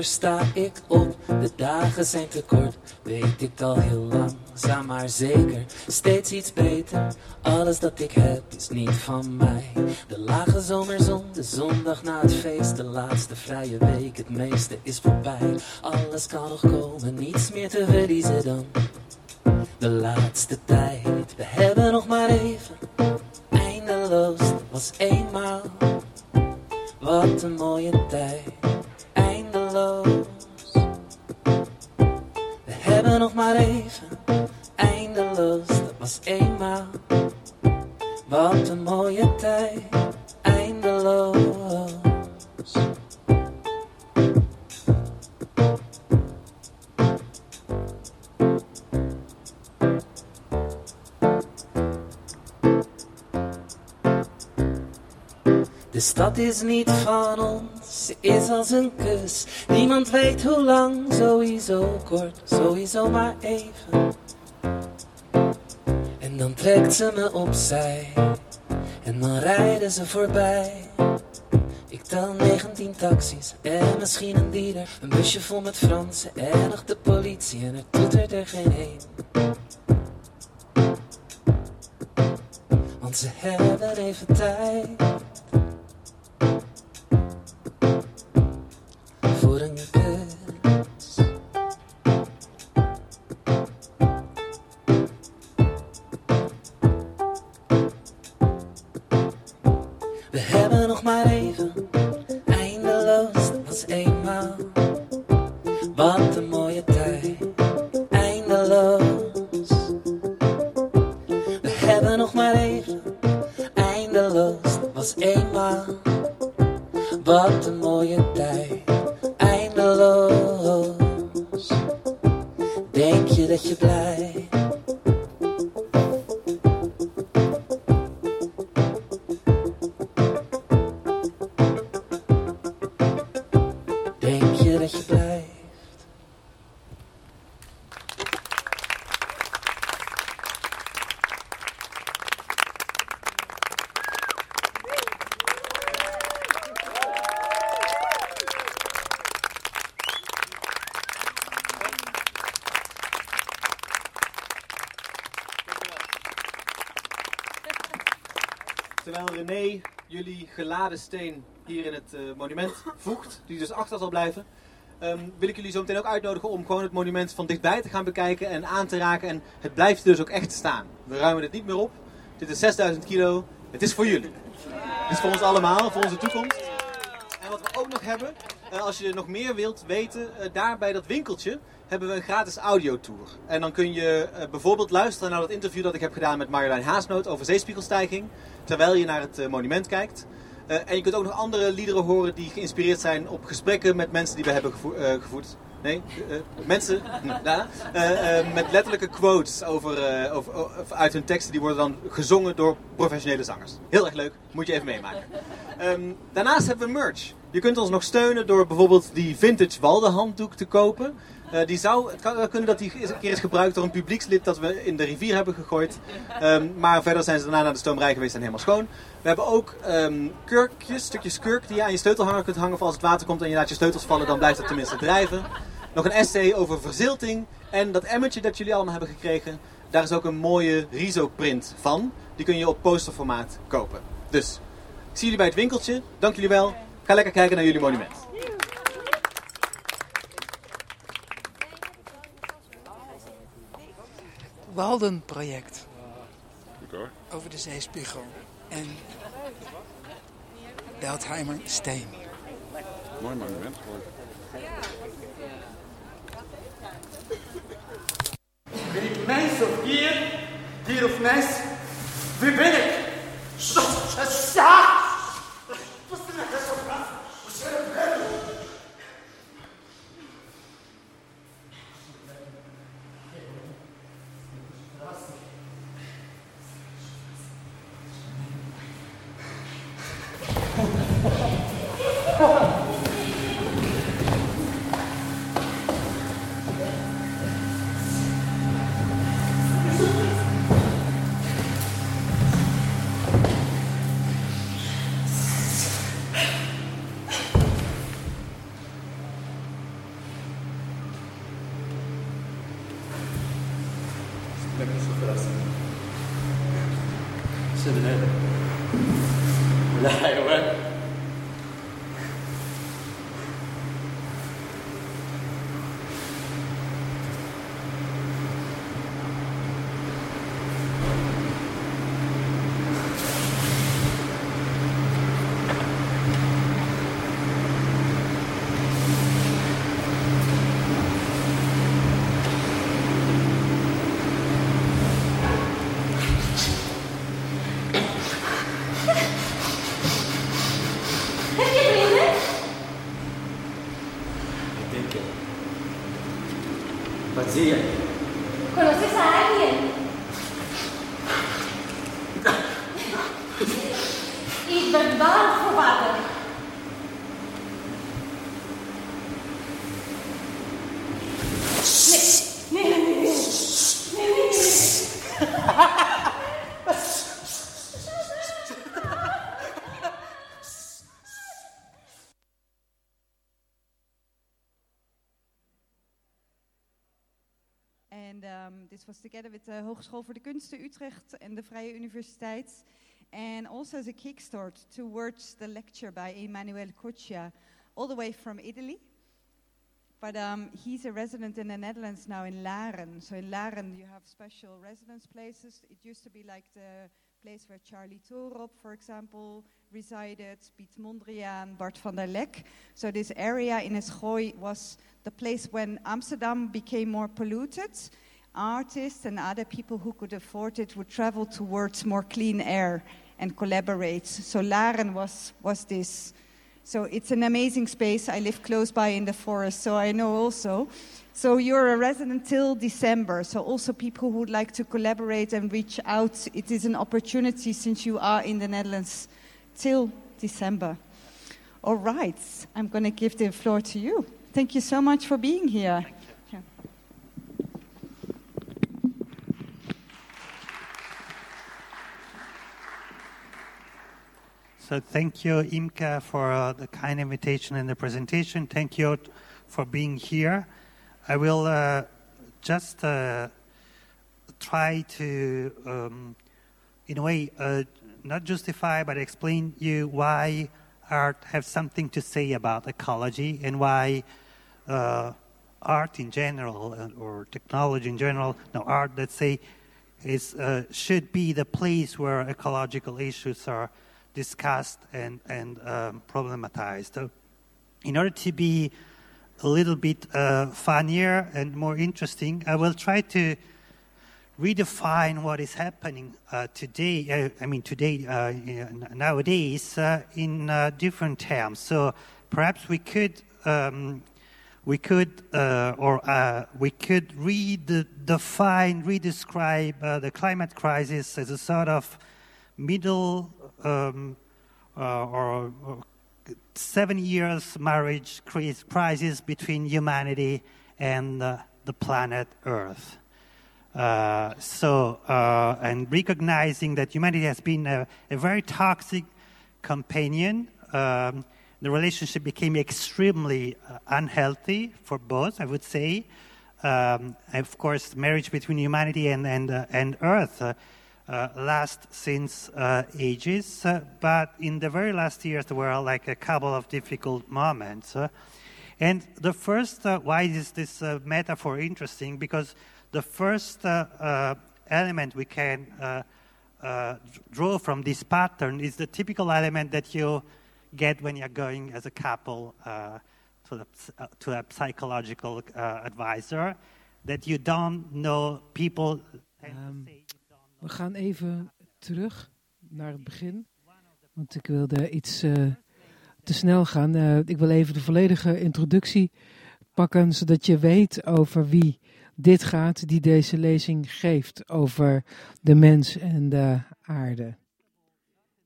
Sta ik op, de dagen zijn te kort, weet ik al heel lang, langzaam maar zeker, steeds iets beter. Alles dat ik heb is niet van mij. De lage zomerzon, de zondag na het feest, de laatste vrije week, het meeste is voorbij. Alles kan nog komen, niets meer te verliezen dan de laatste tijd. We hebben nog maar even, eindeloos, was eenmaal. Wat een mooie tijd, We hebben nog maar even, eindeloos, dat was eenmaal. Wat een mooie tijd, eindeloos. Stad is niet van ons, is als een kus. Niemand weet hoe lang, sowieso kort, sowieso maar even. En dan trekt ze me opzij, en dan rijden ze voorbij. Ik tel 19 taxis en misschien een dealer. Een busje vol met Fransen en nog de politie en er toetert er geen één. Want ze hebben even tijd. Geladen steen hier in het eh, monument voegt, die dus achter zal blijven, ehm, wil ik jullie zo meteen ook uitnodigen om gewoon het monument van dichtbij te gaan bekijken en aan te raken. En het blijft dus ook echt staan. We ruimen het niet meer op. Dit is 6000 kilo. Het is voor jullie. Het is voor ons allemaal, voor onze toekomst. En wat we ook nog hebben, eh, als je nog meer wilt weten, eh, daar bij dat winkeltje hebben we een gratis audiotour. En dan kun je bijvoorbeeld luisteren naar dat interview dat ik heb gedaan met Marjolein Haasnoot over zeespiegelstijging, terwijl je naar het monument kijkt. Eh, en je kunt ook nog andere liederen horen die geïnspireerd zijn op gesprekken met mensen die we hebben gevo- eh, gevoerd. Nee, eh, mensen met letterlijke quotes over, over, over- uit hun teksten. Die worden dan gezongen door professionele zangers. Heel erg leuk, moet je even meemaken. Ehm, daarnaast hebben we merch. Je kunt ons nog steunen door bijvoorbeeld die vintage Walde handdoek te kopen. Eh, die zou, het kan kunnen dat die een keer is gebruikt door een publiekslid dat we in de rivier hebben gegooid. Ehm, maar verder zijn ze daarna naar de stoomrij geweest en helemaal schoon. We hebben ook ehm, kurkjes, stukjes kurk die je aan je sleutelhanger kunt hangen voor als het water komt en je laat je sleutels vallen, dan blijft het tenminste drijven. Nog een essay over verzilting. En dat emmertje dat jullie allemaal hebben gekregen, daar is ook een mooie riso-print van. Die kun je op posterformaat kopen. Dus, ik zie jullie bij het winkeltje. Dank jullie wel. Ga lekker kijken naar jullie monument. Waldenproject over de zeespiegel en Beltheimer Steen. Mooi monument geworden. Ben ik mens of dier? Dier of mens? Wie ben ik? Sa! Wat is er? Wat is er Ik together with the Hogeschool voor de Kunsten Utrecht and the Vrije Universiteit. And also as a kickstart towards the lecture by Emanuele Coccia, all the way from Italy. But um, he's a resident in the Netherlands now in Laren. So in Laren you have special residence places. It used to be like the place where Charlie Torop, for example, resided, Piet Mondriaan, Bart van der Lek. So this area in Eschooi was the place when Amsterdam became more polluted. Artists and other people who could afford it would travel towards more clean air and collaborate. So Laren was, was this. So it's an amazing space. I live close by in the forest, so I know also. So you're a resident till December. So also people who would like to collaborate and reach out, it is an opportunity since you are in the Netherlands till December. All right, I'm going to give the floor to you. Thank you so much for being here. Yeah. So thank you, Imka, for uh, the kind invitation and the presentation. Thank you for being here. I will uh, just uh, try to, um, in a way, uh, not justify, but explain you why art has something to say about ecology and why uh, art in general uh, or technology in general, no, art, let's say, is, should be the place where ecological issues are discussed and, and um, problematized. In order to be a little bit uh, funnier and more interesting, I will try to redefine what is happening uh, today, uh, I mean, today, uh, nowadays, uh, in uh, different terms. So perhaps we could. Um, we could, or we could redefine, redescribe the climate crisis as a sort of middle um, uh, or, or seven years marriage creates crisis between humanity and uh, the planet Earth. Uh, so, uh, and recognizing that humanity has been a, a very toxic companion, um, the relationship became extremely uh, unhealthy for both, I would say. Um, of course, marriage between humanity and, and, uh, and Earth uh, uh, since uh, ages, uh, but in the very last years, there were like a couple of difficult moments. uh, and the first, uh, why is this uh, metaphor interesting? Because the first uh, uh, element we can uh, uh, draw from this pattern is the typical element that you get when you're going as a couple uh, to, the, uh, to a psychological uh, advisor, that you don't know people. Ehm, we gaan even terug naar het begin. Want ik wilde iets eh, te snel gaan. Eh, ik wil even de volledige introductie pakken, zodat je weet over wie dit gaat, die deze lezing geeft over de mens en de aarde.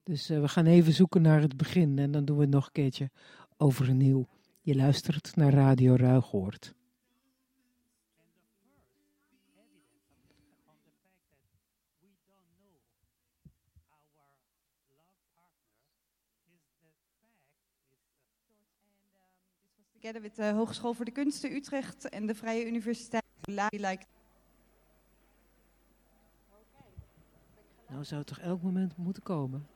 Dus eh, we gaan even zoeken naar het begin en dan doen we het nog een keertje overnieuw. Je luistert naar Radio Ruigoord. Together with the Hogeschool voor de Kunsten Utrecht en de Vrije Universiteit. Like Nou zou het toch elk moment moeten komen.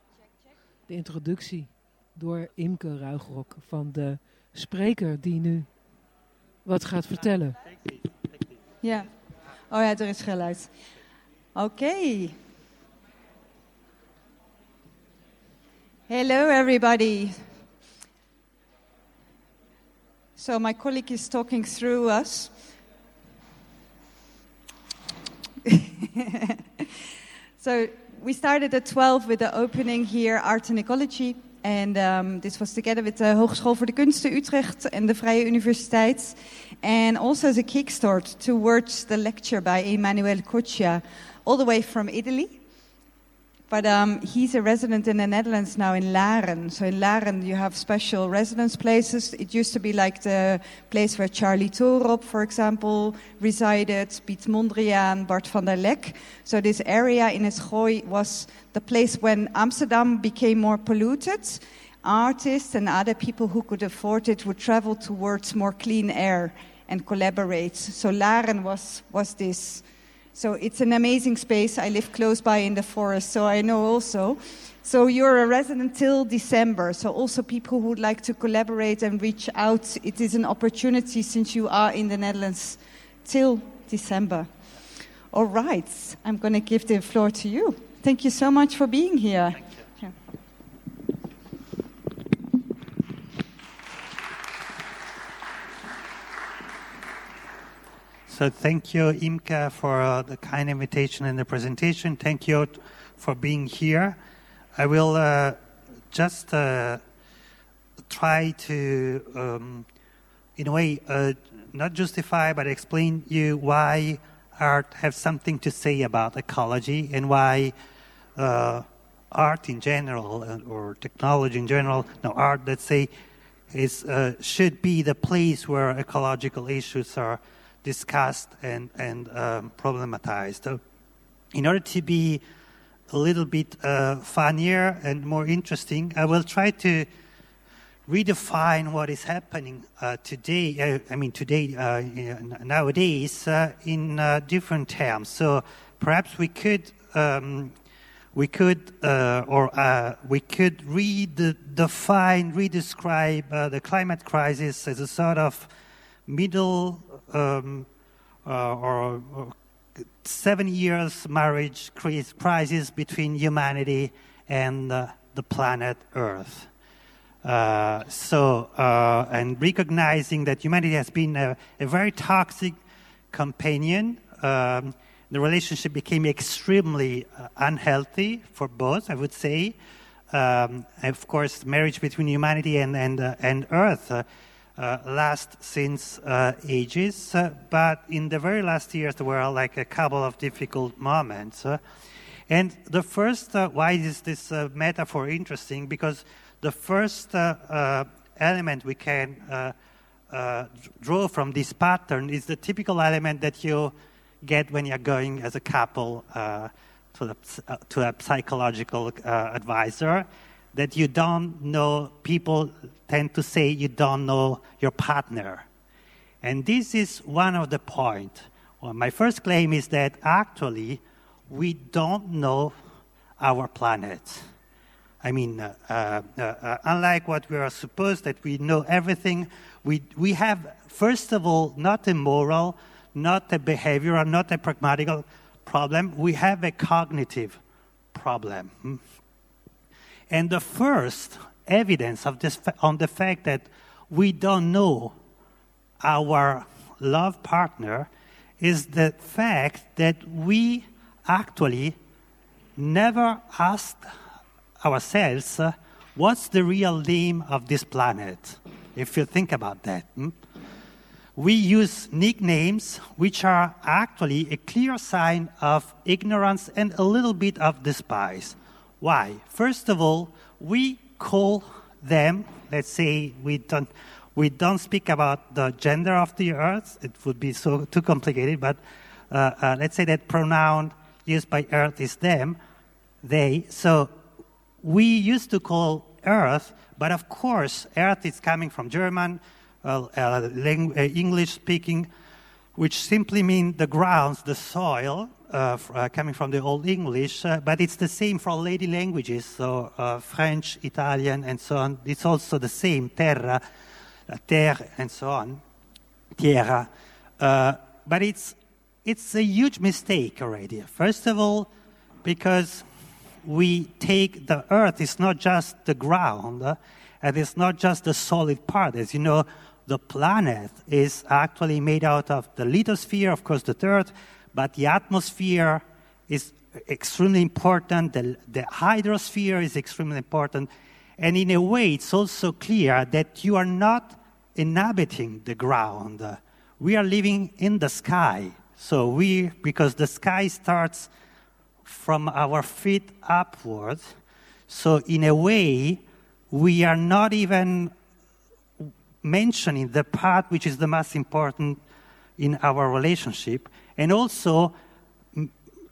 De introductie door Imke Ruigrok van de spreker die nu wat gaat vertellen. Ja. Oh ja, er is geluid. Oké. Hello, everybody. So my colleague is talking through us. so we started at 12 with the opening here, Art and Ecology. And um, this was together with the Hogeschool voor de Kunsten Utrecht and the Vrije Universiteit. And also as a kickstart towards the lecture by Emanuele Coccia, all the way from Italy. But um, he's a resident in the Netherlands now in Laren. So in Laren, you have special residence places. It used to be like the place where Charlie Torop, for example, resided, Piet Mondriaan, Bart van der Lek. So this area in Eschooi was the place when Amsterdam became more polluted. Artists and other people who could afford it would travel towards more clean air and collaborate. So Laren was, was this. So it's an amazing space. I live close by in the forest, so I know also. So you're a resident till December. So also people who would like to collaborate and reach out, it is an opportunity since you are in the Netherlands till December. All right, I'm going to give the floor to you. Thank you so much for being here. Yeah. So thank you, Imka, for uh, the kind invitation and the presentation. Thank you for being here. I will uh, just uh, try to, um, in a way, uh, not justify, but explain you why art has something to say about ecology and why uh, art in general uh, or technology in general, no, art, let's say, is, should be the place where ecological issues are discussed and, and um, problematized. In order to be a little bit uh, funnier and more interesting, I will try to redefine what is happening uh, today, uh, I mean, today, uh, nowadays, uh, in uh, different terms. So perhaps we could. Um, we could, or we could redefine, redescribe the climate crisis as a sort of middle um, uh, or, or seven years marriage cri- crisis between humanity and uh, the planet Earth. Uh, so, uh, and recognizing that humanity has been a, a very toxic companion, um, the relationship became extremely uh, unhealthy for both, I would say. Um, of course, marriage between humanity and, and, uh, and Earth uh, uh, since uh, ages, but in the very last years there were like a couple of difficult moments. and the first, uh, why is this uh, metaphor interesting? Because the first element we can draw from this pattern is the typical element that you get when you're going as a couple to, the, to a psychological advisor. That you don't know, people tend to say you don't know your partner. And this is one of the point. Well, my first claim is that actually we don't know our planet. I mean, uh, uh, uh, unlike what we are supposed that we know everything, we, we have, first of all, not a moral, not a behavioral, not a pragmatical problem. We have a cognitive problem. And the first evidence of this on the fact that we don't know our love partner is the fact that we actually never asked ourselves uh, what's the real name of this planet if you think about that hmm? we use nicknames which are actually a clear sign of ignorance and a little bit of despise why? First of all we call them let's say we don't we don't speak about the gender of the earth. It would be so too complicated but uh, uh, let's say that pronoun used by earth is them they. So we used to call earth but of course earth is coming from german uh, uh, uh, english speaking which simply mean the grounds the soil uh, uh, coming from the old english uh, but it's the same for all lady languages so uh, french italian and so on. It's also the same terra uh, terre and so on tierra uh, but it's it's a huge mistake already. First of all because we take the earth is not just the ground and it's not just the solid part. As you know the planet is actually made out of the lithosphere of course the earth but the atmosphere is extremely important the, the hydrosphere is extremely important and in a way it's also clear that you are not inhabiting the ground we are living in the sky so we because the sky starts from our feet upward. So, in a way, we are not even mentioning the part which is the most important in our relationship. And also,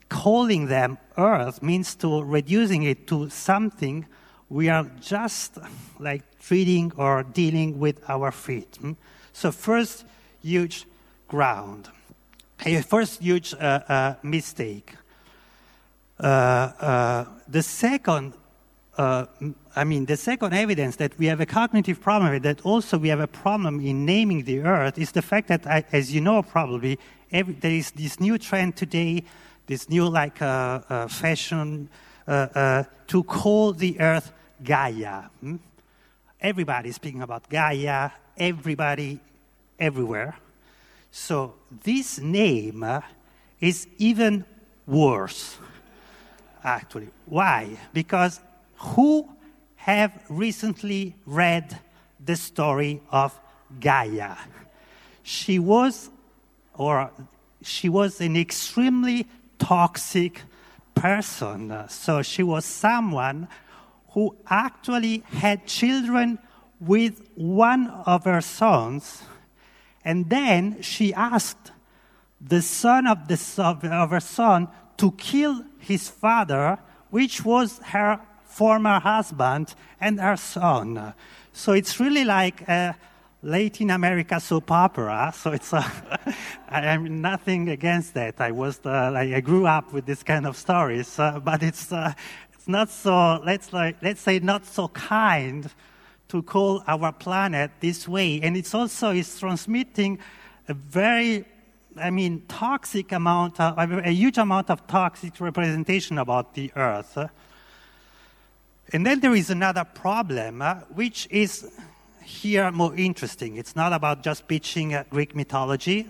calling them earth means to reducing it to something we are just like treating or dealing with our feet. mm? So, first, huge ground. A first huge uh, uh, mistake. Uh, uh, the second, uh, I mean, the second evidence that we have a cognitive problem, that also we have a problem in naming the earth, is the fact that, I, as you know, probably every, there is this new trend today, this new like uh, uh, fashion uh, uh, to call the earth Gaia. hmm? Everybody is speaking about Gaia. Everybody, everywhere. So this name uh, is even worse, actually. Why? Because who have recently read the story of Gaia? She was, or she was an extremely toxic person. So she was someone who actually had children with one of her sons and then she asked the son of, the, of, her son to kill his father, which was her former husband and her son. So it's really like Latin America soap opera. So it's uh, I am nothing against that. I was like I grew up with this kind of stories, uh, but it's uh, it's not so let's like let's say not so kind to call our planet this way. And it's also is transmitting a very, I mean, toxic amount, of, a huge amount of toxic representation about the Earth. And then there is another problem, uh, which is here more interesting. It's not about just pitching uh, Greek mythology.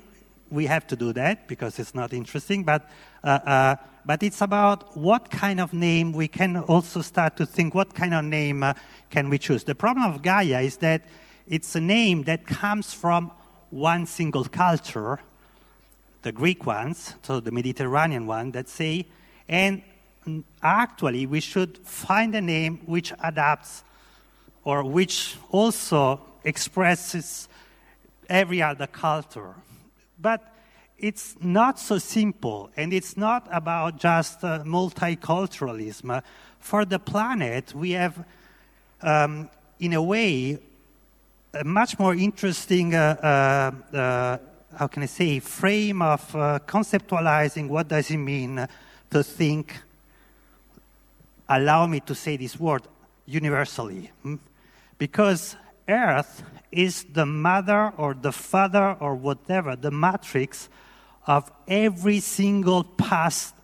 We have to do that because it's not interesting, but uh, uh, but it's about what kind of name we can also start to think what kind of name uh, can we choose. The problem of Gaia is that it's a name that comes from one single culture, the Greek ones, so the Mediterranean one, that say, and actually we should find a name which adapts or which also expresses every other culture. But it's not so simple, and it's not about just uh, multiculturalism. For the planet, we have, um, in a way, a much more interesting, uh, uh, uh, how can I say, frame of uh, conceptualizing what does it mean to think, allow me to say this word, universally. hmm? Because Earth is the mother or the father or whatever, the matrix of every single past,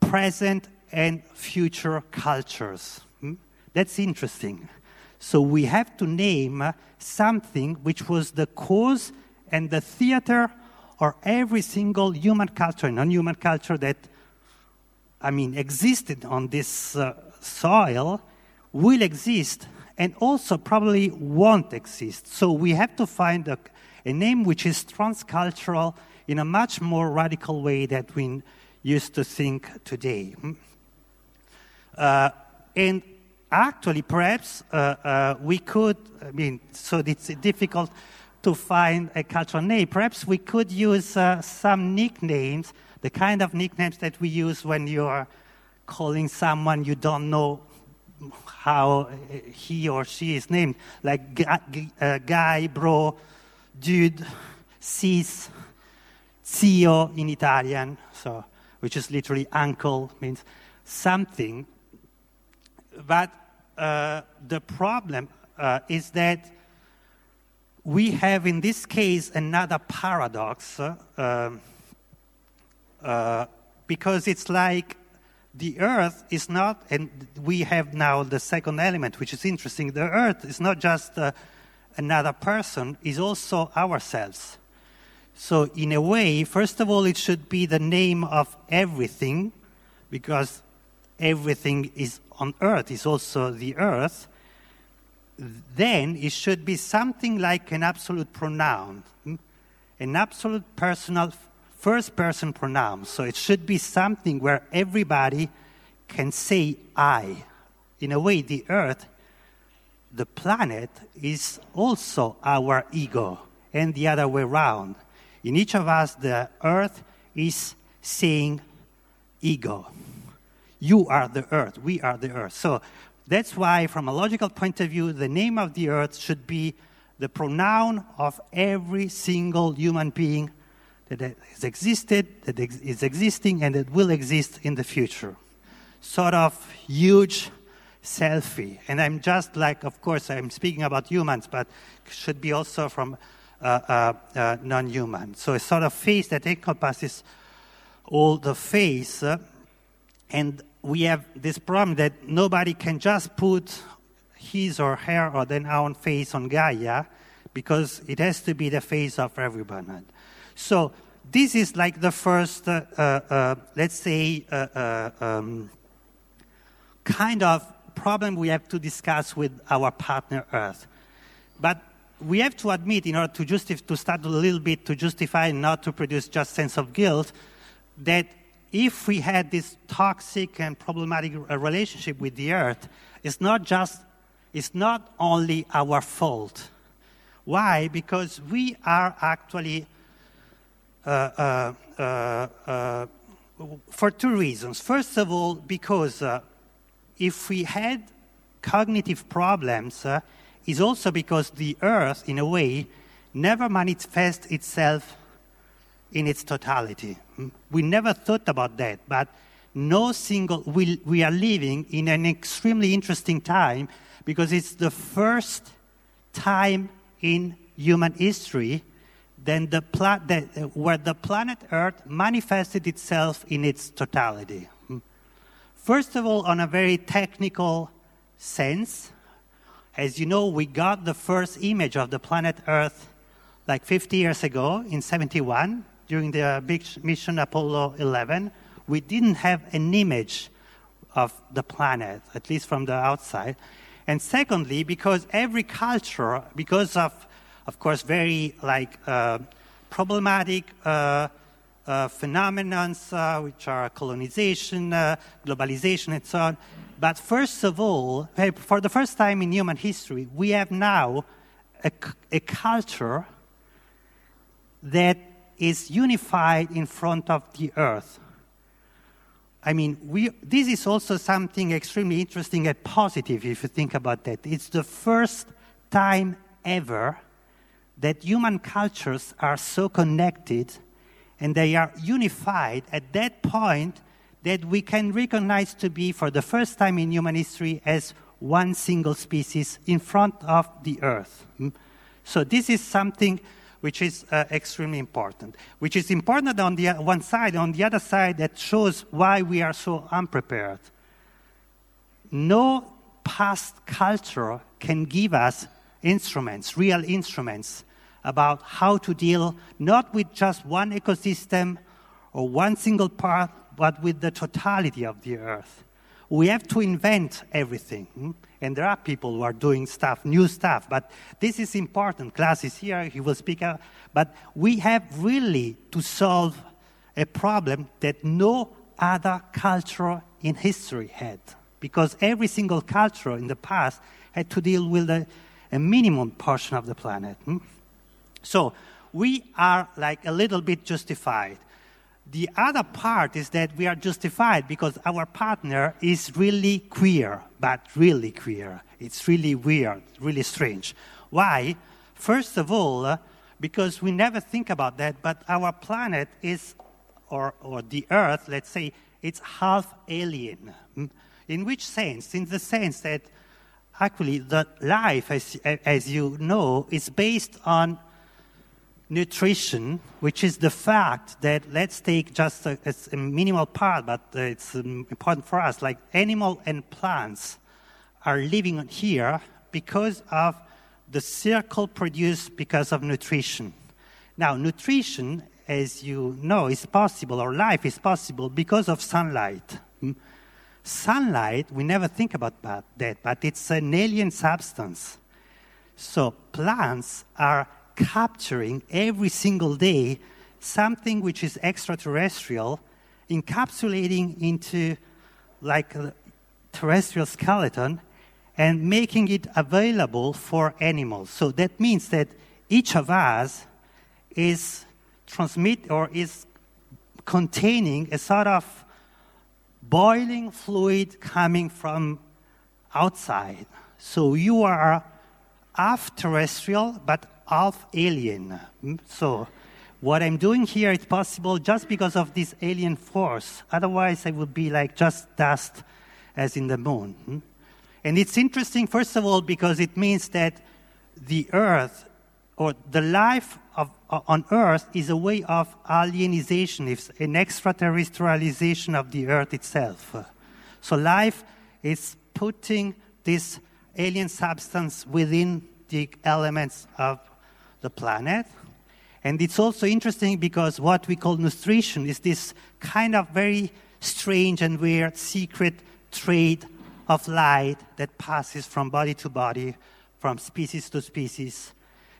present, and future cultures. Hmm? That's interesting. So we have to name something which was the cause and the theater or every single human culture and non-human culture that, I mean, existed on this uh, soil, will exist, and also probably won't exist. So we have to find a, a name which is transcultural in a much more radical way that we used to think today. Hmm? Uh, and actually, perhaps uh, uh, we could, I mean, so it's difficult to find a cultural name. Perhaps we could use uh, some nicknames, the kind of nicknames that we use when you are calling someone you don't know how uh, he or she is named, like gu- uh, guy, bro, dude, sis, zio in Italian, so which is literally uncle, means something. But uh, the problem uh, is that we have, in this case, another paradox uh, um, uh, because it's like the earth is not, and we have now the second element, which is interesting. The earth is not just uh, another person, is also ourselves. So, in a way, first of all, it should be the name of everything, because everything is on earth, is also the earth. Then it should be something like an absolute pronoun, an absolute personal first person pronoun. So it should be something where everybody can say I. In a way, the earth, the planet, is also our ego, and the other way around. In each of us, the earth is saying ego. You are the earth, we are the earth. So that's why, from a logical point of view, the name of the earth should be the pronoun of every single human being that has existed, that is existing, and that will exist in the future. Sort of huge selfie. And I'm just like, of course, I'm speaking about humans, but should be also from uh, uh, uh, non human. So a sort of face that encompasses all the face. and we have this problem that nobody can just put his or her or their own face on Gaia because it has to be the face of everyone. So this is like the first, uh, uh, uh, let's say, uh, uh, um, kind of problem we have to discuss with our partner Earth. But we have to admit, in order to, justif- to start a little bit to justify not to produce just sense of guilt, that if we had this toxic and problematic relationship with the Earth, it's not just, it's not only our fault. Why? Because we are actually for two reasons. First of all, because uh, if we had cognitive problems, uh, is also because the Earth, in a way, never manifests itself in its totality. Mm. We never thought about that, but no single, we, we are living in an extremely interesting time because it's the first time in human history then the pla- where the planet Earth manifested itself in its totality. Mm. First of all, on a very technical sense, as you know, we got the first image of the planet Earth like 50 years ago in 71 during the big mission Apollo 11. We didn't have an image of the planet, at least from the outside. And secondly, because every culture, because of of course, very like uh, problematic uh, uh, phenomena, uh, which are colonization, uh, globalization, and so on. But first of all, for the first time in human history, we have now a culture that is unified in front of the earth. I mean, we, this is also something extremely interesting and positive if you think about that. It's the first time ever that human cultures are so connected and they are unified at that point that we can recognize to be, for the first time in human history, as one single species in front of the earth. Mm. So, this is something which is uh, extremely important, which is important on the one side, on the other side, that shows why we are so unprepared. No past culture can give us instruments, real instruments, about how to deal not with just one ecosystem or one single part, but with the totality of the earth. We have to invent everything. hmm? And there are people who are doing stuff, new stuff, but this is important. Class is here, he will speak out. But we have really to solve a problem that no other culture in history had. Because every single culture in the past had to deal with a, a minimum portion of the planet. hmm? So we are like a little bit justified. The other part is that we are justified because our partner is really queer, but really queer. It's really weird, really strange. Why? First of all, uh, because we never think about that, but our planet is, or, or the Earth, let's say, it's half alien. In which sense? In the sense that actually the life, as, as you know, is based on nutrition, which is the fact that let's take just a, a minimal part, but uh, it's um, important for us. Like animal and plants are living here because of the circle produced because of nutrition. Now, nutrition, as you know, is possible, or life is possible because of sunlight. Hmm? Sunlight, we never think about that, but it's an alien substance. So plants are capturing every single day something which is extraterrestrial encapsulating into like a terrestrial skeleton and making it available for animals. So that means that each of us is transmit or is containing a sort of boiling fluid coming from outside. So you are half terrestrial but half alien. So what I'm doing here is possible just because of this alien force. Otherwise, I would be like just dust as in the moon. mm. And it's interesting, first of all, because it means that the earth or the life of, on earth is a way of alienization, it's an extraterrestrialization of the earth itself. So life is putting this alien substance within the elements of the planet. And it's also interesting because what we call nutrition is this kind of very strange and weird secret trade of light that passes from body to body, from species to species,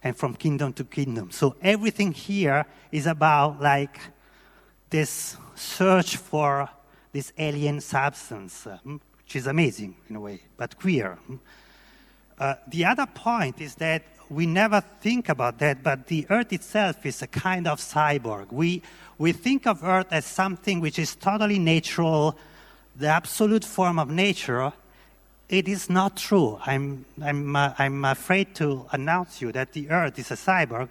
and from kingdom to kingdom. So everything here is about like this search for this alien substance, uh, mm, which is amazing in a way, but queer. mm. Uh, the other point is that we never think about that, but the Earth itself is a kind of cyborg. We, we think of Earth as something which is totally natural, the absolute form of nature. It is not true. I'm, I'm, uh, I'm afraid to announce you that the Earth is a cyborg.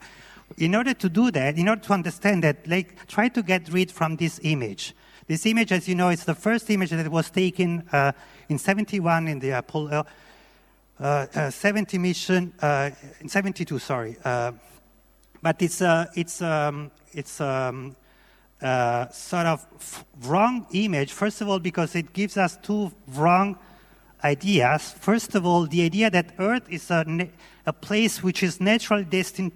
In order to do that, in order to understand that, like, try to get rid from this image. This image, as you know, is the first image that was taken uh, in 71 in the Apollo 70 mission, uh, in 72, sorry. Uh, but it's, uh, it's, um, it's um, uh, sort of wrong image, first of all, because it gives us two wrong ideas. First of all, the idea that Earth is a, a place which is naturally destined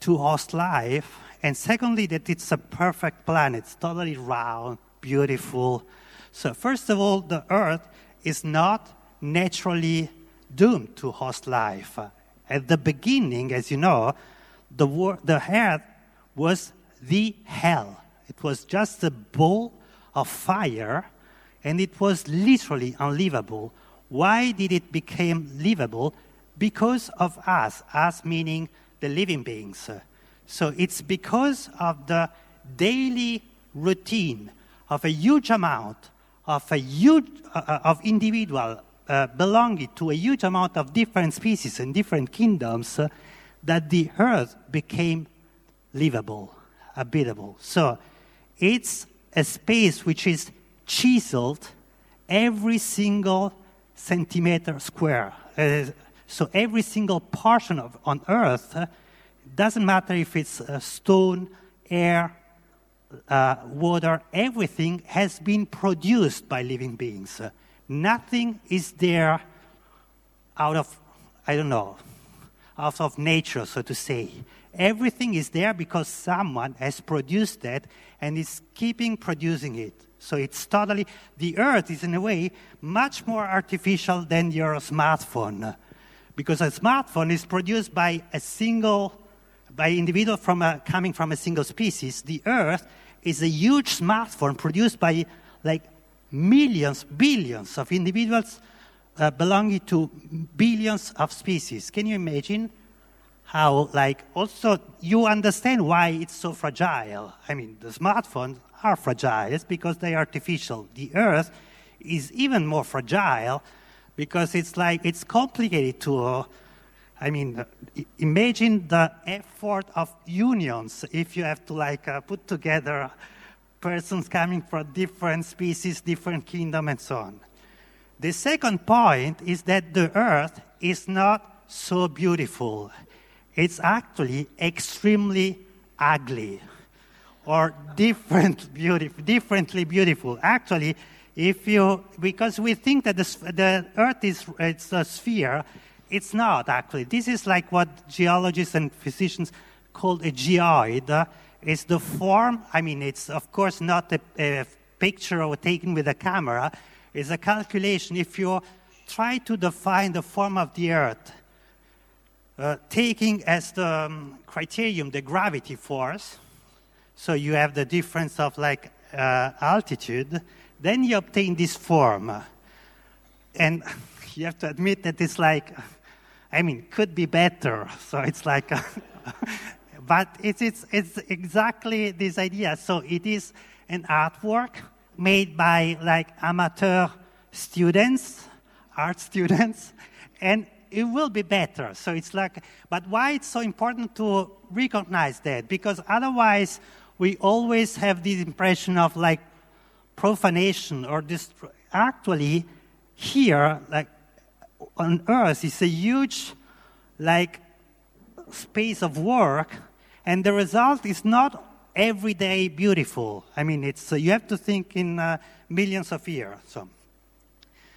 to host life. And secondly, that it's a perfect planet, it's totally round, beautiful. So, first of all, the Earth is not naturally doomed to host life. At the beginning, as you know, the, wor- the earth was the hell. It was just a ball of fire, and it was literally unlivable. Why did it become livable? Because of us, us meaning the living beings. So it's because of the daily routine of a huge amount of a huge uh, uh, of individual uh, belonging to a huge amount of different species and different kingdoms uh, that the earth became livable, habitable. So it's a space which is chiseled every single centimeter square. Uh, so every single portion of on earth uh, doesn't matter if it's stone, air, water, everything has been produced by living beings. Nothing is there out of, I don't know, out of nature, so to say. Everything is there because someone has produced that and is keeping producing it. So it's totally, the earth is in a way much more artificial than your smartphone. Because a smartphone is produced by a single, by individual from a, coming from a single species. The earth is a huge smartphone produced by like millions, billions of individuals uh, belonging to billions of species. Can you imagine how, like, also you understand why it's so fragile? I mean, the smartphones are fragile. It's because they are artificial. The Earth is even more fragile because it's like it's complicated to. Uh, I mean, uh, imagine the effort of unions if you have to like uh, put together persons coming from different species, different kingdom, and so on. The second point is that the earth is not so beautiful. It's actually extremely ugly or different beautiful, differently beautiful. Actually, if you, because we think that the, the earth is it's a sphere, it's not actually. This is like what geologists and physicians call a geoid. It's the form, I mean, it's of course not a, a picture or taken with a camera, it's a calculation. If you try to define the form of the earth, uh, taking as the um, criterion the gravity force, so you have the difference of like uh, altitude, then you obtain this form. And you have to admit that it's like, I mean, could be better. So it's like, but it's, it's, it's exactly this idea. So it is an artwork made by like amateur students, art students, and it will be better. So it's like, but why it's so important to recognize that? Because otherwise, we always have this impression of like profanation or this. Actually, here, like on Earth, is a huge, like, space of work, and the result is not every day beautiful. I mean, it's uh, you have to think in uh, millions of years. So.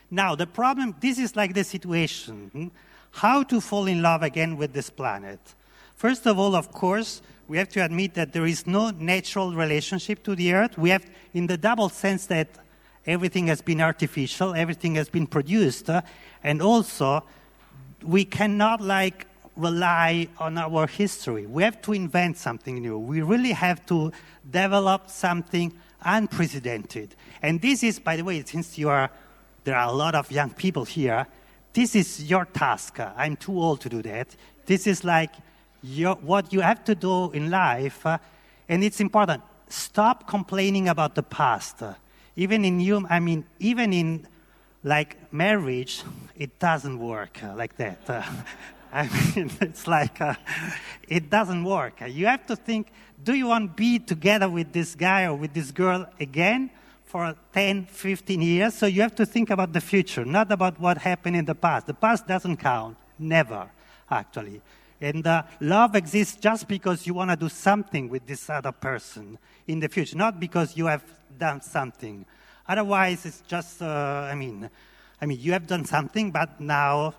Now, the problem, this is like the situation. How to fall in love again with this planet? First of all, of course, we have to admit that there is no natural relationship to the Earth. We have, in the double sense that everything has been artificial, everything has been produced, uh, and also we cannot like rely on our history. We have to invent something new. We really have to develop something unprecedented. And this is, by the way, since you are, there are a lot of young people here, this is your task. I'm too old to do that. This is like your, what you have to do in life, uh, and it's important. Stop complaining about the past. Even in you, I mean, even in like marriage, it doesn't work uh, like that. I mean, it's like uh, it doesn't work. You have to think: Do you want to be together with this guy or with this girl again for 10, 15 years? So you have to think about the future, not about what happened in the past. The past doesn't count, never, actually. And uh, love exists just because you want to do something with this other person in the future, not because you have done something. Otherwise, it's just, uh, I mean, I mean, you have done something, but now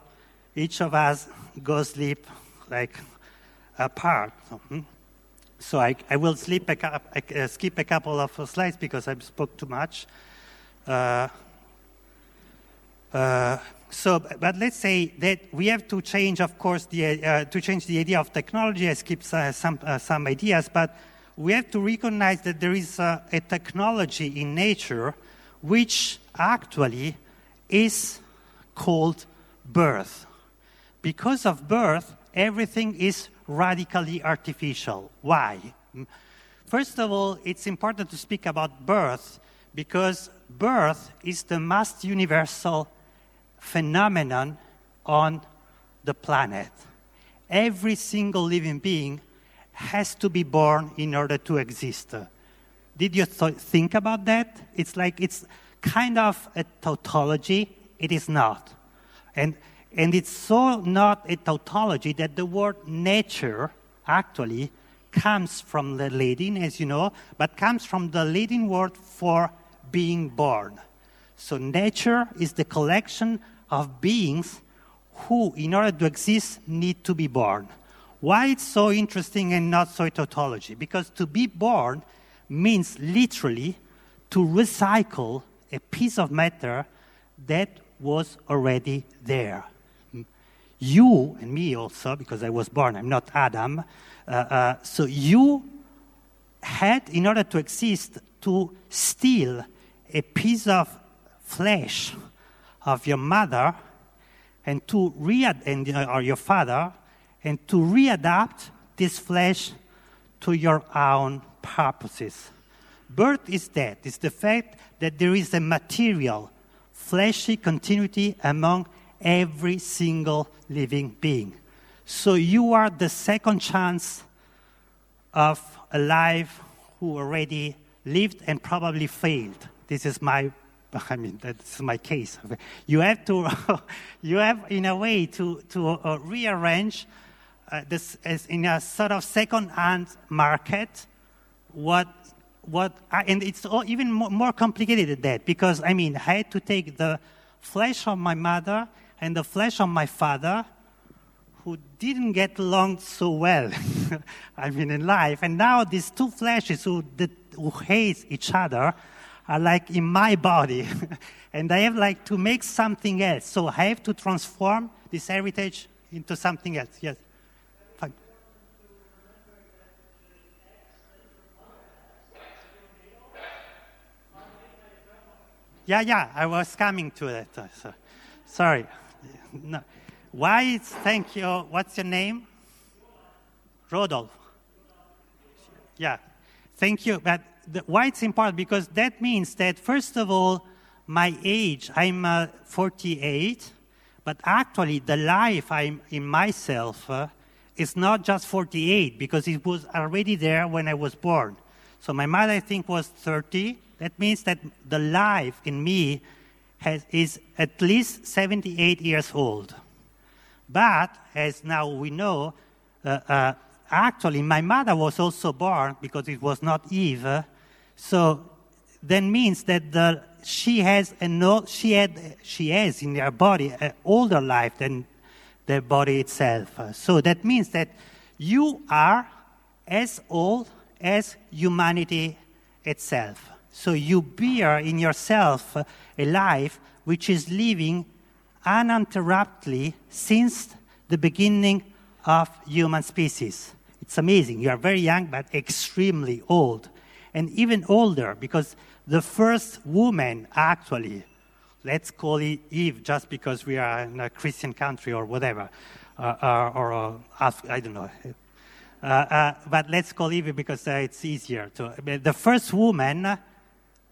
each of us go sleep like apart. hmm? So I, I will sleep a, I, uh, skip a couple of slides because I spoke too much. Uh, uh, so, but let's say that we have to change, of course, the, uh, to change the idea of technology. I skipped uh, some, uh, some ideas, but we have to recognize that there is a technology in nature which actually is called birth. Because of birth, everything is radically artificial. Why? First of all, it's important to speak about birth because birth is the most universal phenomenon on the planet. Every single living being has to be born in order to exist. Did you th- think about that? It's like it's kind of a tautology. It is not. And, and it's so not a tautology that the word nature actually comes from the Latin, as you know, but comes from the Latin word for being born. So nature is the collection of beings who, in order to exist, need to be born. Why it's so interesting and not so tautology? Because to be born means literally to recycle a piece of matter that was already there. You and me also, because I was born, I'm not Adam. Uh, uh, so you had, in order to exist, to steal a piece of flesh of your mother and to read and or your father and to readapt this flesh to your own purposes. Birth is that. It's the fact that there is a material, fleshy continuity among every single living being. So you are the second chance of a life who already lived and probably failed. This is my, I mean, that's my case. You have to, you have in a way to, to uh, rearrange uh, this as in a sort of second-hand market what what I, and it's all, even more, more complicated than that because I mean I had to take the flesh of my mother and the flesh of my father, who didn't get along so well, I mean, in life. And now these two fleshes who, did, who hate each other are like in my body. and I have like to make something else. So I have to transform this heritage into something else. Yes. Fine. Yeah, yeah, I was coming to that. Uh, so. Sorry. No. Why thank you. What's your name? Rodolph. Yeah, thank you. But the, why it's important? Because that means that first of all, my age. I'm uh, 48, but actually the life I'm in myself uh, is not just 48 because it was already there when I was born. So my mother, I think, was 30. That means that the life in me has, is at least 78 years old. But as now we know, uh, uh, actually my mother was also born because it was not Eve. So that means that the, she has a no, she had she has in her body an older life than the body itself. So that means that you are as old as humanity itself. So you bear in yourself a life which is living uninterruptedly since the beginning of human species. It's amazing. You are very young, but extremely old. And even older, because the first woman actually, let's call it Eve just because we are in a Christian country or whatever, uh, uh, or uh, I don't know. Uh, uh, but let's call Eve because uh, it's easier to. The first woman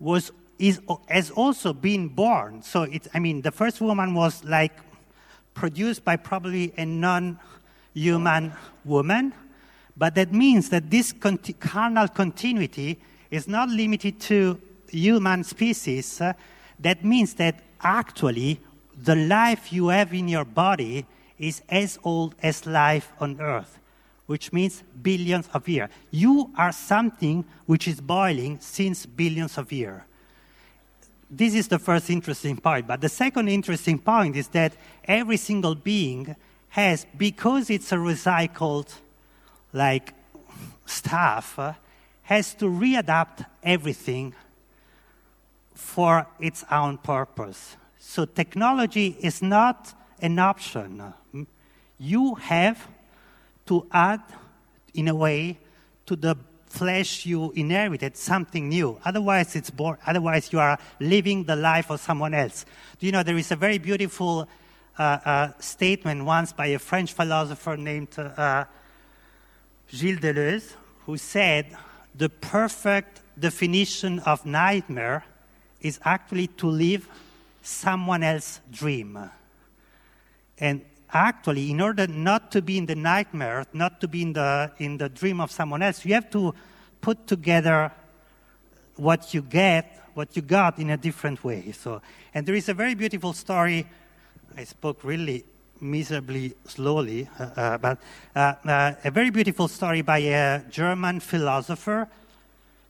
was is has also been born. So it's I mean the first woman was like produced by probably a non-human woman, but that means that this conti- carnal continuity is not limited to human species. Uh, that means that actually the life you have in your body is as old as life on earth, which means billions of years. You are something which is boiling since billions of years this is the first interesting point. But the second interesting point is that every single being has, because it's a recycled like stuff, has to readapt everything for its own purpose. So technology is not an option. You have to add, in a way, to the flesh you inherited something new. Otherwise, it's bored. Otherwise, you are living the life of someone else. Do you know there is a very beautiful uh, uh, statement once by a French philosopher named uh, Gilles Deleuze, who said, "The perfect definition of nightmare is actually to live someone else's dream." And actually, in order not to be in the nightmare, not to be in the, in the dream of someone else, you have to put together what you get, what you got in a different way. So, and there is a very beautiful story. I spoke really miserably slowly, uh, uh, but uh, uh, a very beautiful story by a German philosopher.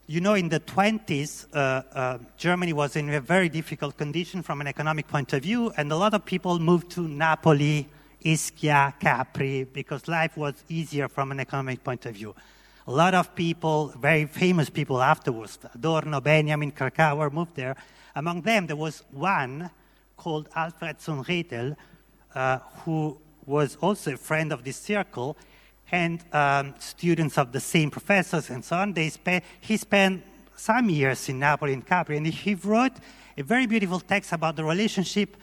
You know, in the 20s, uh, uh, Germany was in a very difficult condition from an economic point of view, and a lot of people moved to Napoli, Ischia, Capri, because life was easier from an economic point of view. A lot of people, very famous people afterwards, Adorno, Benjamin, Krakauer, moved there. Among them, there was one called Alfred Sonretel, uh, who was also a friend of this circle, and um, students of the same professors and so on. They spe- he spent some years in Napoli and Capri, and he wrote a very beautiful text about the relationship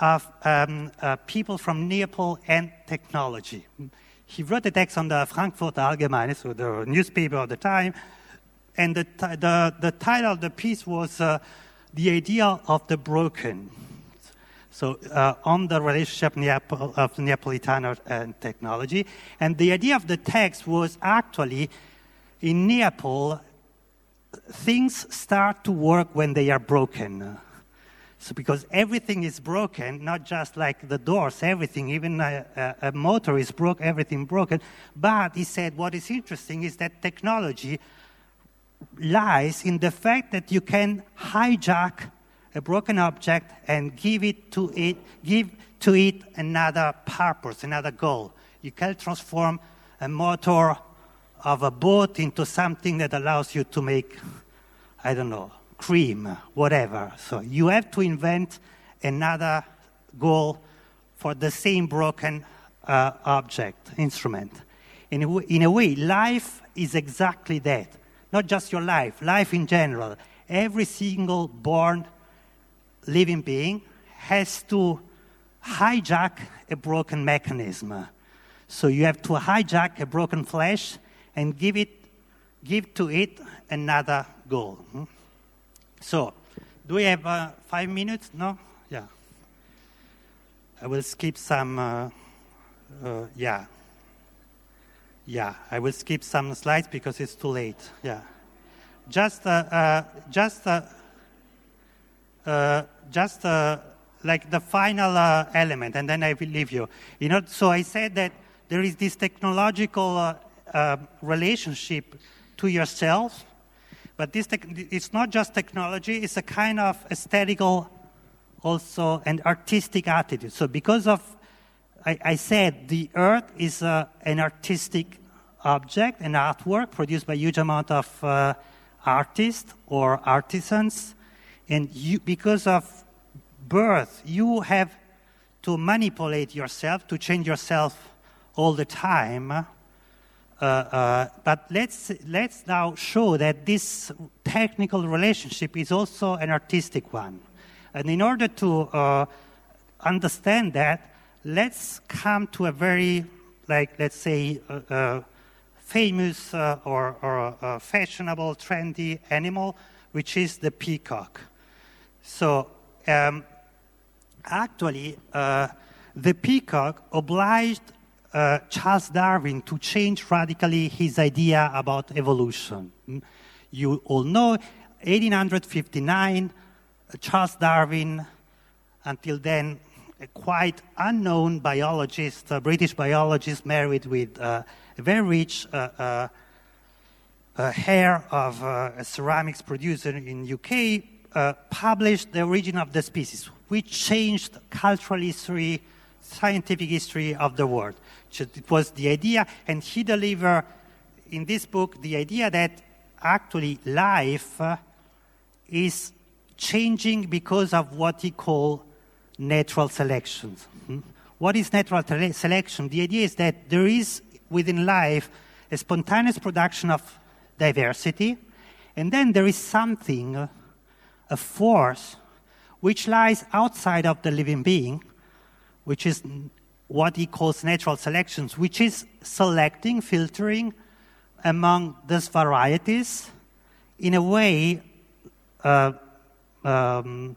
of um, uh, people from Neapel and technology. He wrote a text on the Frankfurter Allgemeine, so the newspaper of the time, and the, the, the title of the piece was uh, The Idea of the Broken. So, uh, on the relationship Neapol, of Neapolitano and technology. And the idea of the text was actually in Neapol, things start to work when they are broken. So, because everything is broken, not just like the doors, everything, even a, a, a motor is broke, everything broken. But he said what is interesting is that technology lies in the fact that you can hijack a broken object and give it to it, give to it another purpose, another goal. You can transform a motor of a boat into something that allows you to make, I don't know, cream, whatever. So you have to invent another goal for the same broken uh, object, instrument. In a, w- in a way, life is exactly that. Not just your life, life in general. Every single born living being has to hijack a broken mechanism. So you have to hijack a broken flesh and give it, give to it another goal. So, do we have uh, five minutes? No? Yeah. I will skip some. Uh, uh, yeah. Yeah, I will skip some slides because it's too late. Yeah. Just, uh, uh, just, uh, just like the final element, and then I will leave you. You know, so I said that there is this technological relationship to yourself, but this it's not just technology; it's a kind of aesthetical, also an artistic attitude. So because of I, I said the earth is uh, an artistic object, an artwork produced by a huge amount of uh, artists or artisans. And you, because of birth, you have to manipulate yourself, to change yourself all the time. Uh, uh, but let's, let's now show that this technical relationship is also an artistic one. And in order to uh, understand that, let's come to a very, like, let's say, uh, uh, famous uh, or, or fashionable, trendy animal, which is the peacock. So, um, actually, the peacock obliged uh, Charles Darwin to change radically his idea about evolution. Mm. You all know, 1859, Charles Darwin, until then a quite unknown biologist, a British biologist, married with uh, a very rich uh, uh, uh, heir of uh, a ceramics producer in UK, uh, published The Origin of the Species, which changed cultural history, scientific history of the world. It was the idea, and he delivered in this book the idea that actually life uh, is changing because of what he called natural selection. Hmm? What is natural tele- selection? The idea is that there is within life a spontaneous production of diversity, and then there is something, uh, a force, which lies outside of the living being, which is what he calls natural selections, which is selecting, filtering among these varieties in a way uh, um,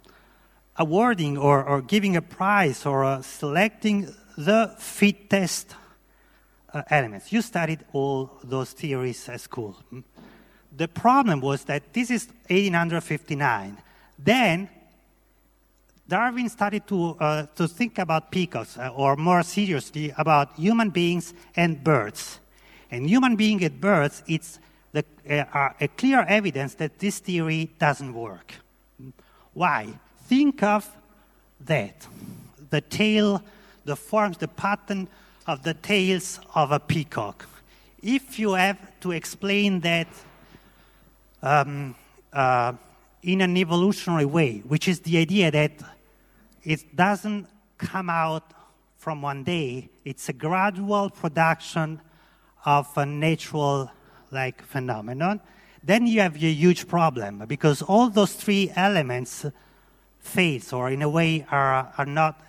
awarding or, or giving a prize or uh, selecting the fittest uh, elements. You studied all those theories at school. The problem was that this is 1859. Then Darwin started to, uh, to think about peacocks, uh, or more seriously, about human beings and birds. And human beings and birds, it's the, uh, are a clear evidence that this theory doesn't work. Why? Think of that. The tail, the forms, the pattern of the tails of a peacock. If you have to explain that um, uh, in an evolutionary way, which is the idea that it doesn't come out from one day, it's a gradual production of a natural like phenomenon, then you have a huge problem because all those three elements fades or in a way are, are not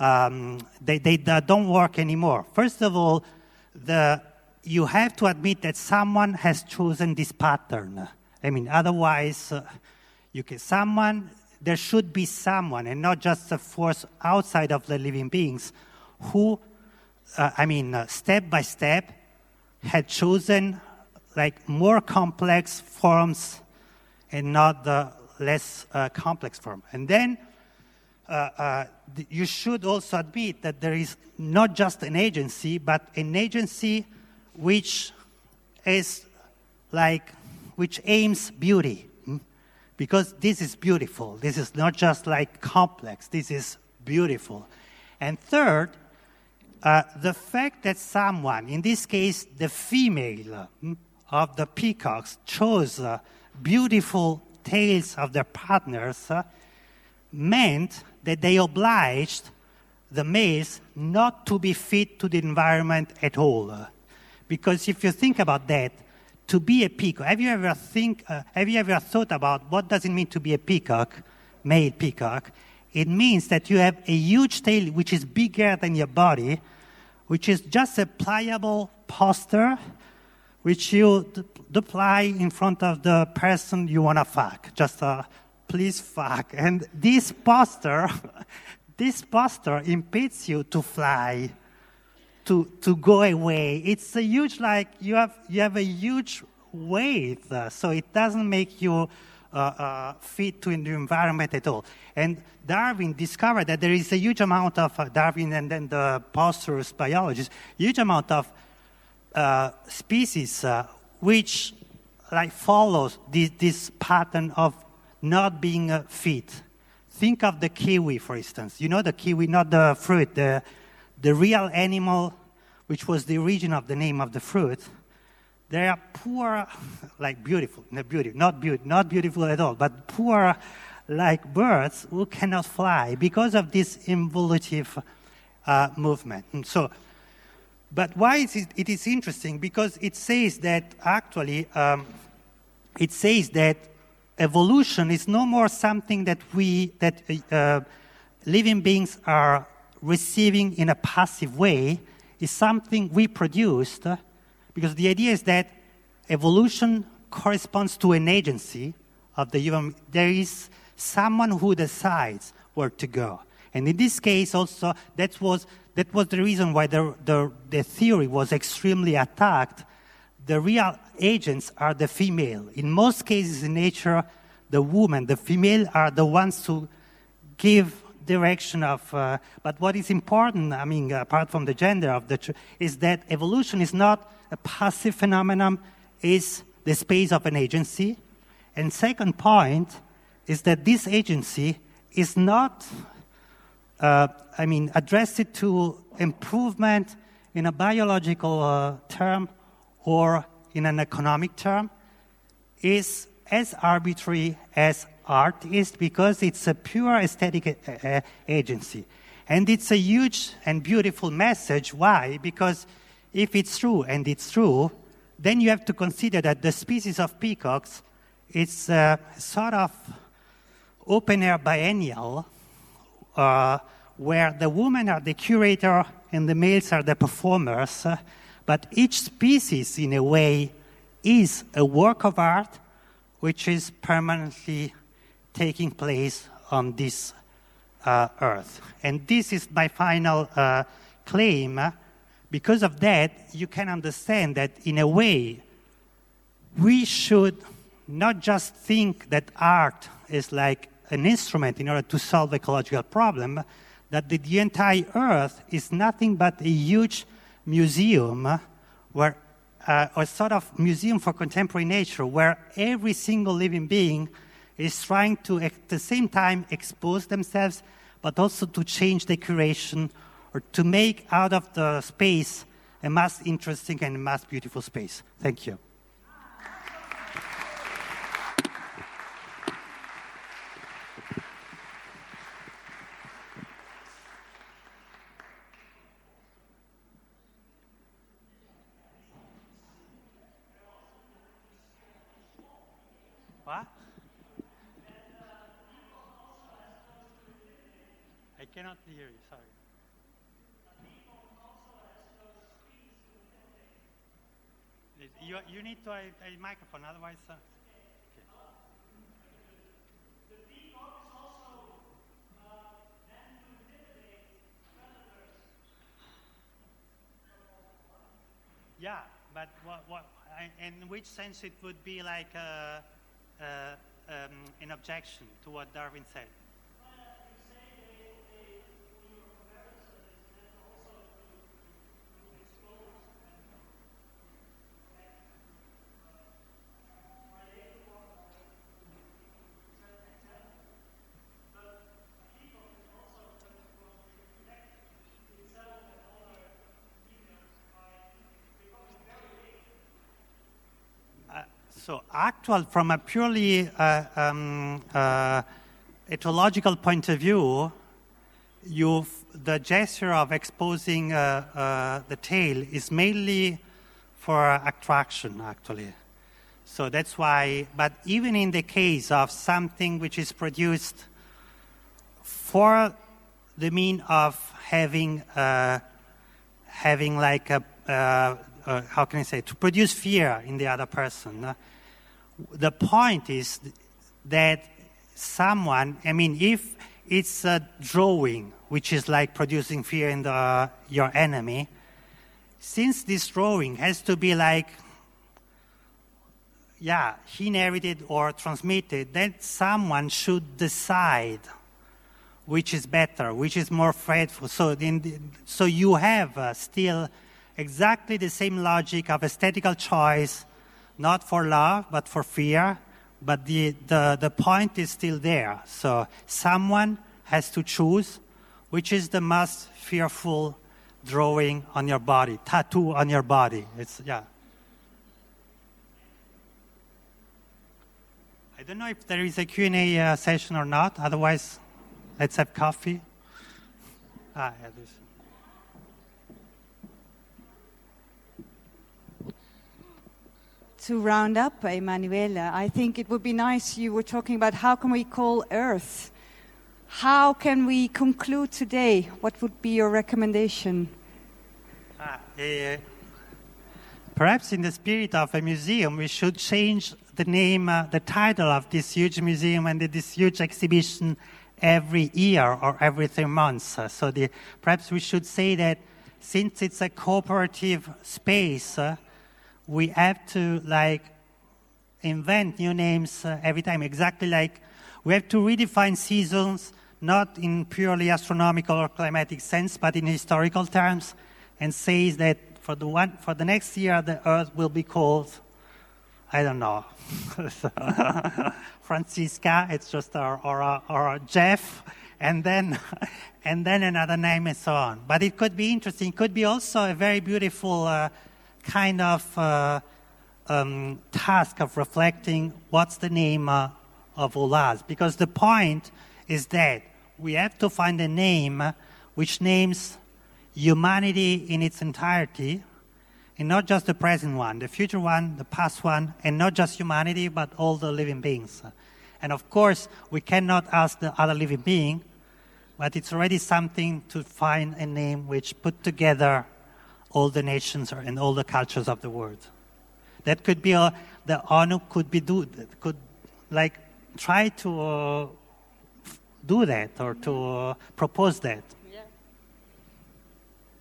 um, they, they don't work anymore. First of all the, you have to admit that someone has chosen this pattern. I mean otherwise uh, you can someone there should be someone and not just a force outside of the living beings who uh, i mean uh, step by step had chosen like more complex forms and not the less uh, complex form. And then uh, uh, th- you should also admit that there is not just an agency, but an agency which is like, which aims beauty. Because this is beautiful. This is not just like complex, this is beautiful. And third, uh, the fact that someone, in this case the female hmm, of the peacocks, chose uh, beautiful tails of their partners uh, meant that they obliged the males not to be fit to the environment at all. Because if you think about that, to be a peacock, have you ever think, uh, have you ever thought about what does it mean to be a peacock? male peacock, it means that you have a huge tail which is bigger than your body, which is just a pliable poster which you d- apply in front of the person you want to fuck. Just uh, please fuck. And this poster, this poster impedes you to fly, to, to go away. It's a huge, like, you have, you have a huge weight, uh, so it doesn't make you uh, uh, fit to the environment at all. And Darwin discovered that there is a huge amount of, uh, Darwin and then the posthumous biologists, huge amount of uh, species uh, which like follows this, this pattern of not being fit. Think of the kiwi, for instance. You know the kiwi, not the fruit, the, the real animal, which was the origin of the name of the fruit. They are poor, like beautiful, not beautiful, not, not beautiful at all, but poor, like birds who cannot fly because of this involutive uh, movement. And so, but why is it, it is interesting? Because it says that actually, um, it says that evolution is no more something that we, that uh, living beings are receiving in a passive way. is something we produced, uh, because the idea is that evolution corresponds to an agency of the human. There is someone who decides where to go. And in this case, also, that was, that was the reason why the, the, the theory was extremely attacked. The real agents are the female. In most cases in nature, the woman, the female, are the ones who give direction of. Uh, but what is important, I mean, apart from the gender of the, is that evolution is not a passive phenomenon; is the space of an agency. And second point is that this agency is not uh, I mean, addressed it to improvement in a biological uh, term or in an economic term is as arbitrary as art is because it's a pure aesthetic uh, agency. And it's a huge and beautiful message. Why? Because if it's true, and it's true, then you have to consider that the species of peacocks is uh, sort of open air biennial uh, where the women are the curator and the males are the performers, uh, but each species, in a way, is a work of art which is permanently taking place on this uh, earth. And this is my final uh, claim. Because of that, you can understand that, in a way, we should not just think that art is like an instrument in order to solve ecological problem, that the, the entire earth is nothing but a huge museum where uh, a sort of museum for contemporary nature where every single living being is trying to at the same time expose themselves but also to change the curation or to make out of the space a most interesting and most beautiful space. Thank you What? I cannot hear you, sorry. You, you need to a, a microphone, otherwise. Uh. Yeah, but what, what, in which sense it would be like uh, uh, um, an objection to what Darwin said? Uh, so actual from a purely uh, um, uh, etological point of view, the gesture of exposing uh, uh, the tail is mainly for attraction, actually. So that's why. But even in the case of something which is produced for the mean of having uh, having like a uh, uh, how can I say to produce fear in the other person. The point is that someone, I mean, if it's a drawing which is like producing fear in the, your enemy, since this drawing has to be like, yeah, inherited or transmitted, then someone should decide which is better, which is more faithful. So, the, so you have uh, still exactly the same logic of aesthetical choice, not for love, but for fear. But the, the, the point is still there. So someone has to choose which is the most fearful drawing on your body, tattoo on your body. It's, yeah. I don't know if there is a Q&A uh, session or not. Otherwise, let's have coffee. Ah, yeah, this. To round up, Emanuela, I think it would be nice. You were talking about how can we call Earth. How can we conclude today? What would be your recommendation? Ah, eh, perhaps in the spirit of a museum, we should change the name, uh, the title of this huge museum and this huge exhibition every year or every three months. Uh, so the, perhaps we should say that since it's a cooperative space, uh, we have to like invent new names uh, every time. Exactly like we have to redefine seasons, not in purely astronomical or climatic sense, but in historical terms, and says that for the one for the next year the Earth will be called, I don't know, Francisca. It's just or or, or Jeff, and then and then another name and so on. But it could be interesting. It could be also a very beautiful. Uh, kind of uh, um, task of reflecting what's the name uh, of Ulaz. Because the point is that we have to find a name which names humanity in its entirety, and not just the present one, the future one, the past one, and not just humanity, but all the living beings. And of course, we cannot ask the other living being, but it's already something to find a name which put together all the nations and all the cultures of the world. That could be a, the ONU could be do could like try to uh, do that or to uh, propose that.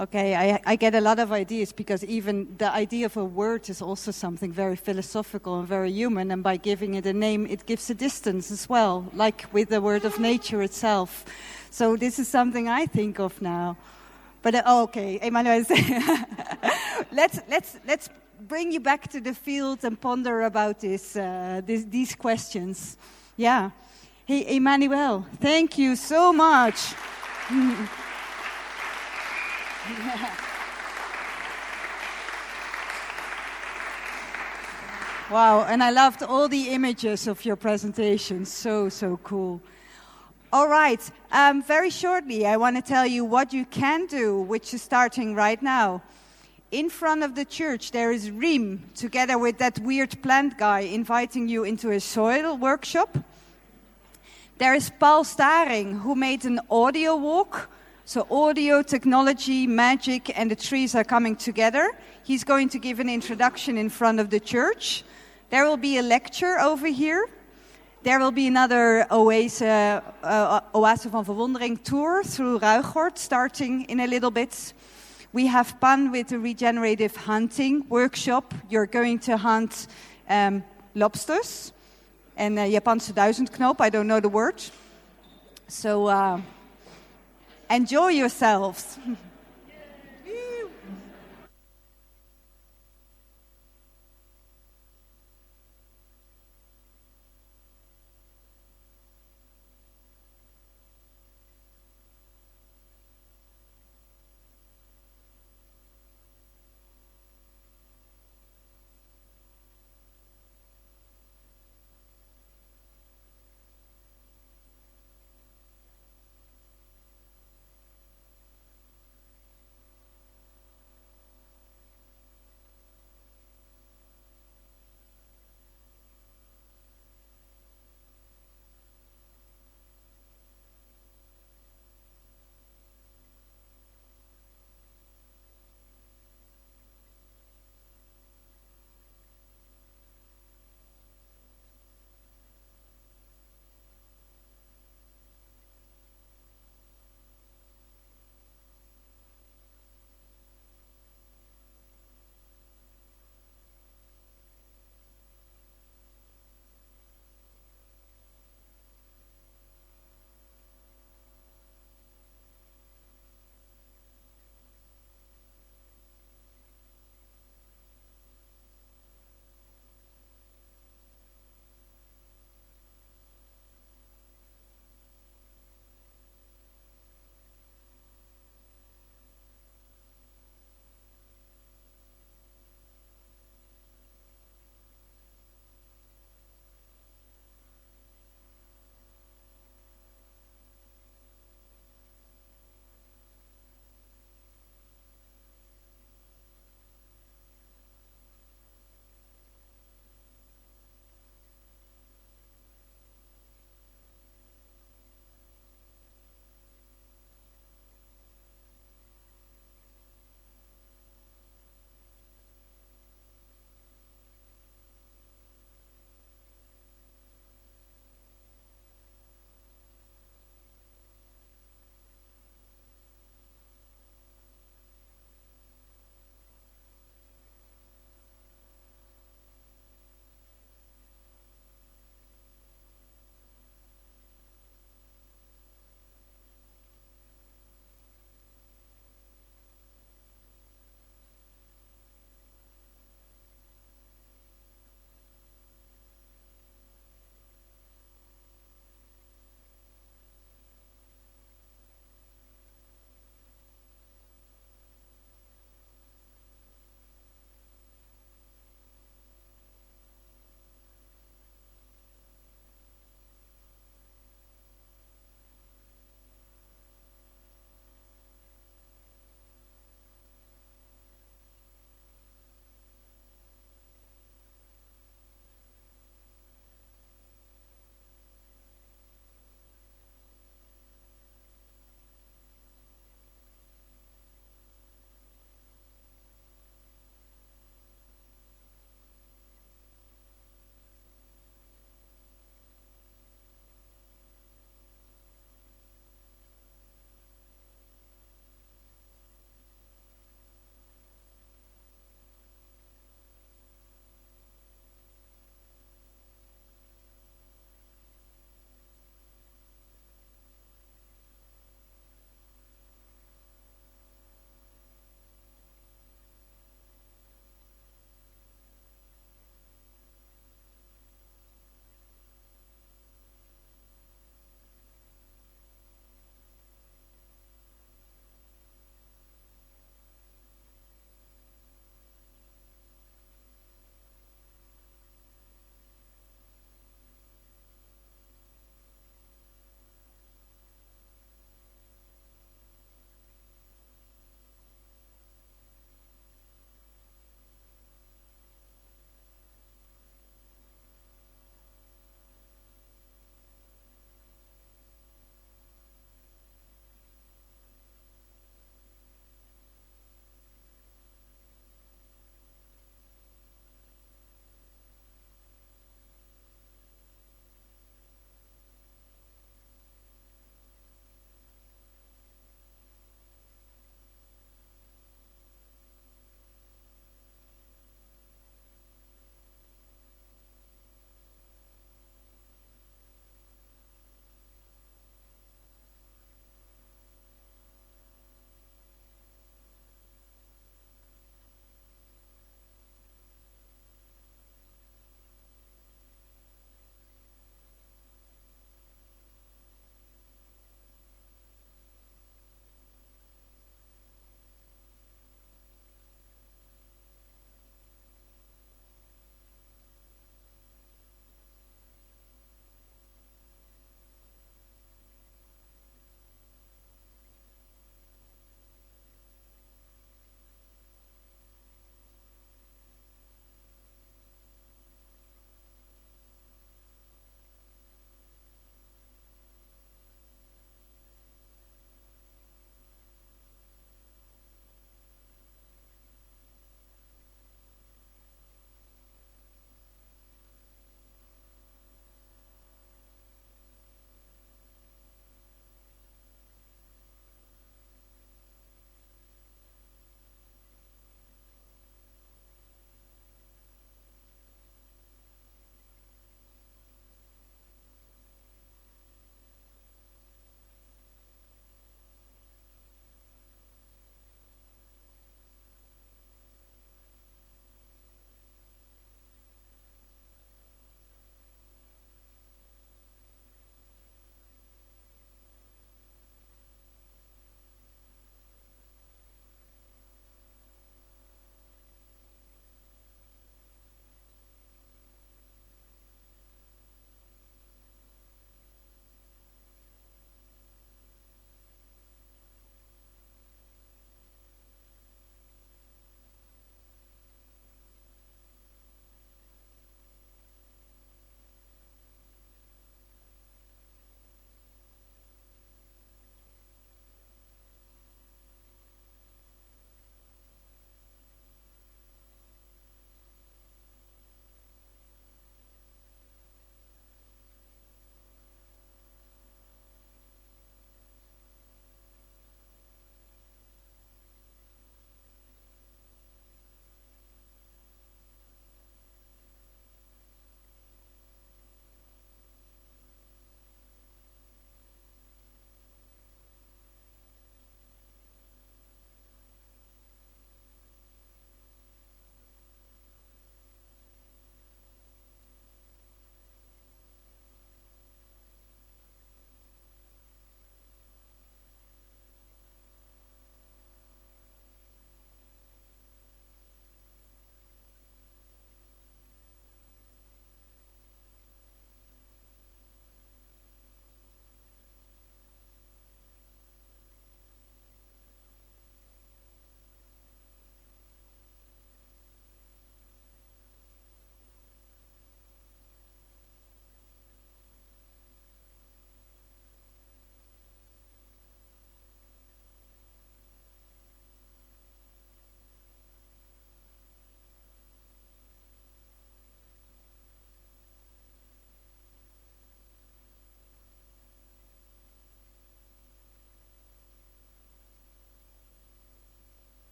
Okay, I, I get a lot of ideas because even the idea of a word is also something very philosophical and very human, and by giving it a name, it gives a distance as well, like with the word of nature itself. So, this is something I think of now. But uh, oh, okay, Emmanuel, let's let's let's bring you back to the field and ponder about this, uh, this these questions. Yeah. Hey, Emmanuel, thank you so much. wow, and I loved all the images of your presentation. So so cool. All right. Um, very shortly, I want to tell you what you can do, which is starting right now. In front of the church, there is Reem, together with that weird plant guy, inviting you into a soil workshop. There is Paul Staring, who made an audio walk. So, audio, technology, magic, and the trees are coming together. He's going to give an introduction in front of the church. There will be a lecture over here there will be another Oase, uh, Oase van Verwondering tour through Ruigoord, starting in a little bit. We have fun with the regenerative hunting workshop. You're going to hunt um, lobsters and uh, Japanse duizendknoop. I don't know the word. So uh, enjoy yourselves.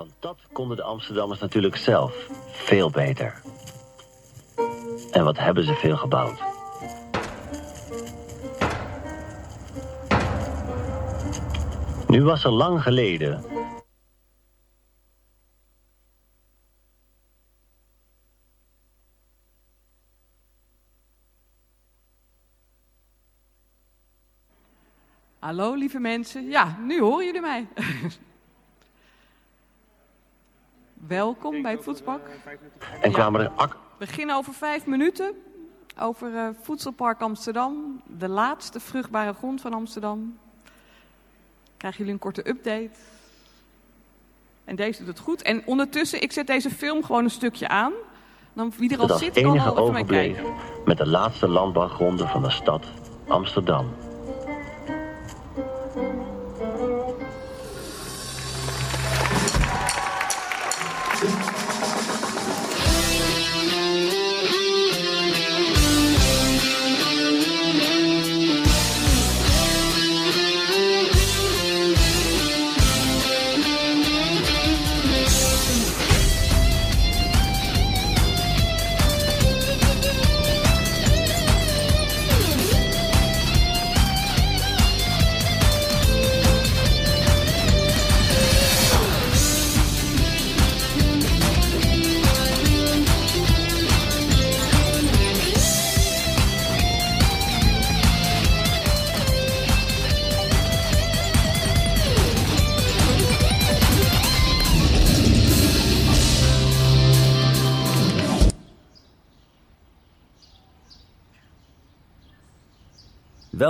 Want dat konden de Amsterdammers natuurlijk zelf veel beter. En wat hebben ze veel gebouwd? Nu was er lang geleden Hallo lieve mensen. Ja, nu horen jullie mij. Welkom bij het voedselpark. en kwamen er ak- We beginnen over vijf minuten over eh, Voedselpark Amsterdam. De laatste vruchtbare grond van Amsterdam. Krijgen jullie een korte update. En deze doet het goed. En ondertussen, ik zet deze film gewoon een stukje aan. Dan wie er al zit, kan al mee overbleef kijken. met de laatste landbouwgronden van de stad Amsterdam.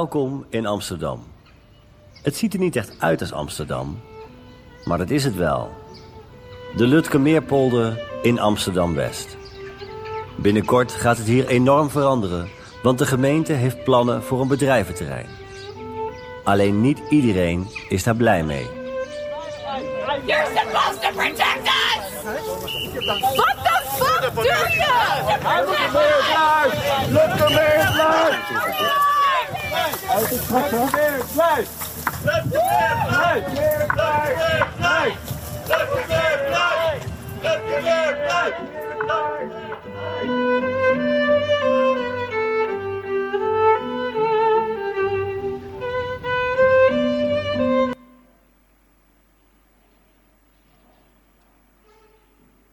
Welkom in Amsterdam. Het ziet er niet echt uit als Amsterdam, maar dat is het wel. De Lutkemeerpolder in Amsterdam-West. Binnenkort gaat het hier enorm veranderen, want de gemeente heeft plannen voor een bedrijventerrein. Alleen niet iedereen is daar blij mee. You're supposed to protect us! What the fuck do you? Lukt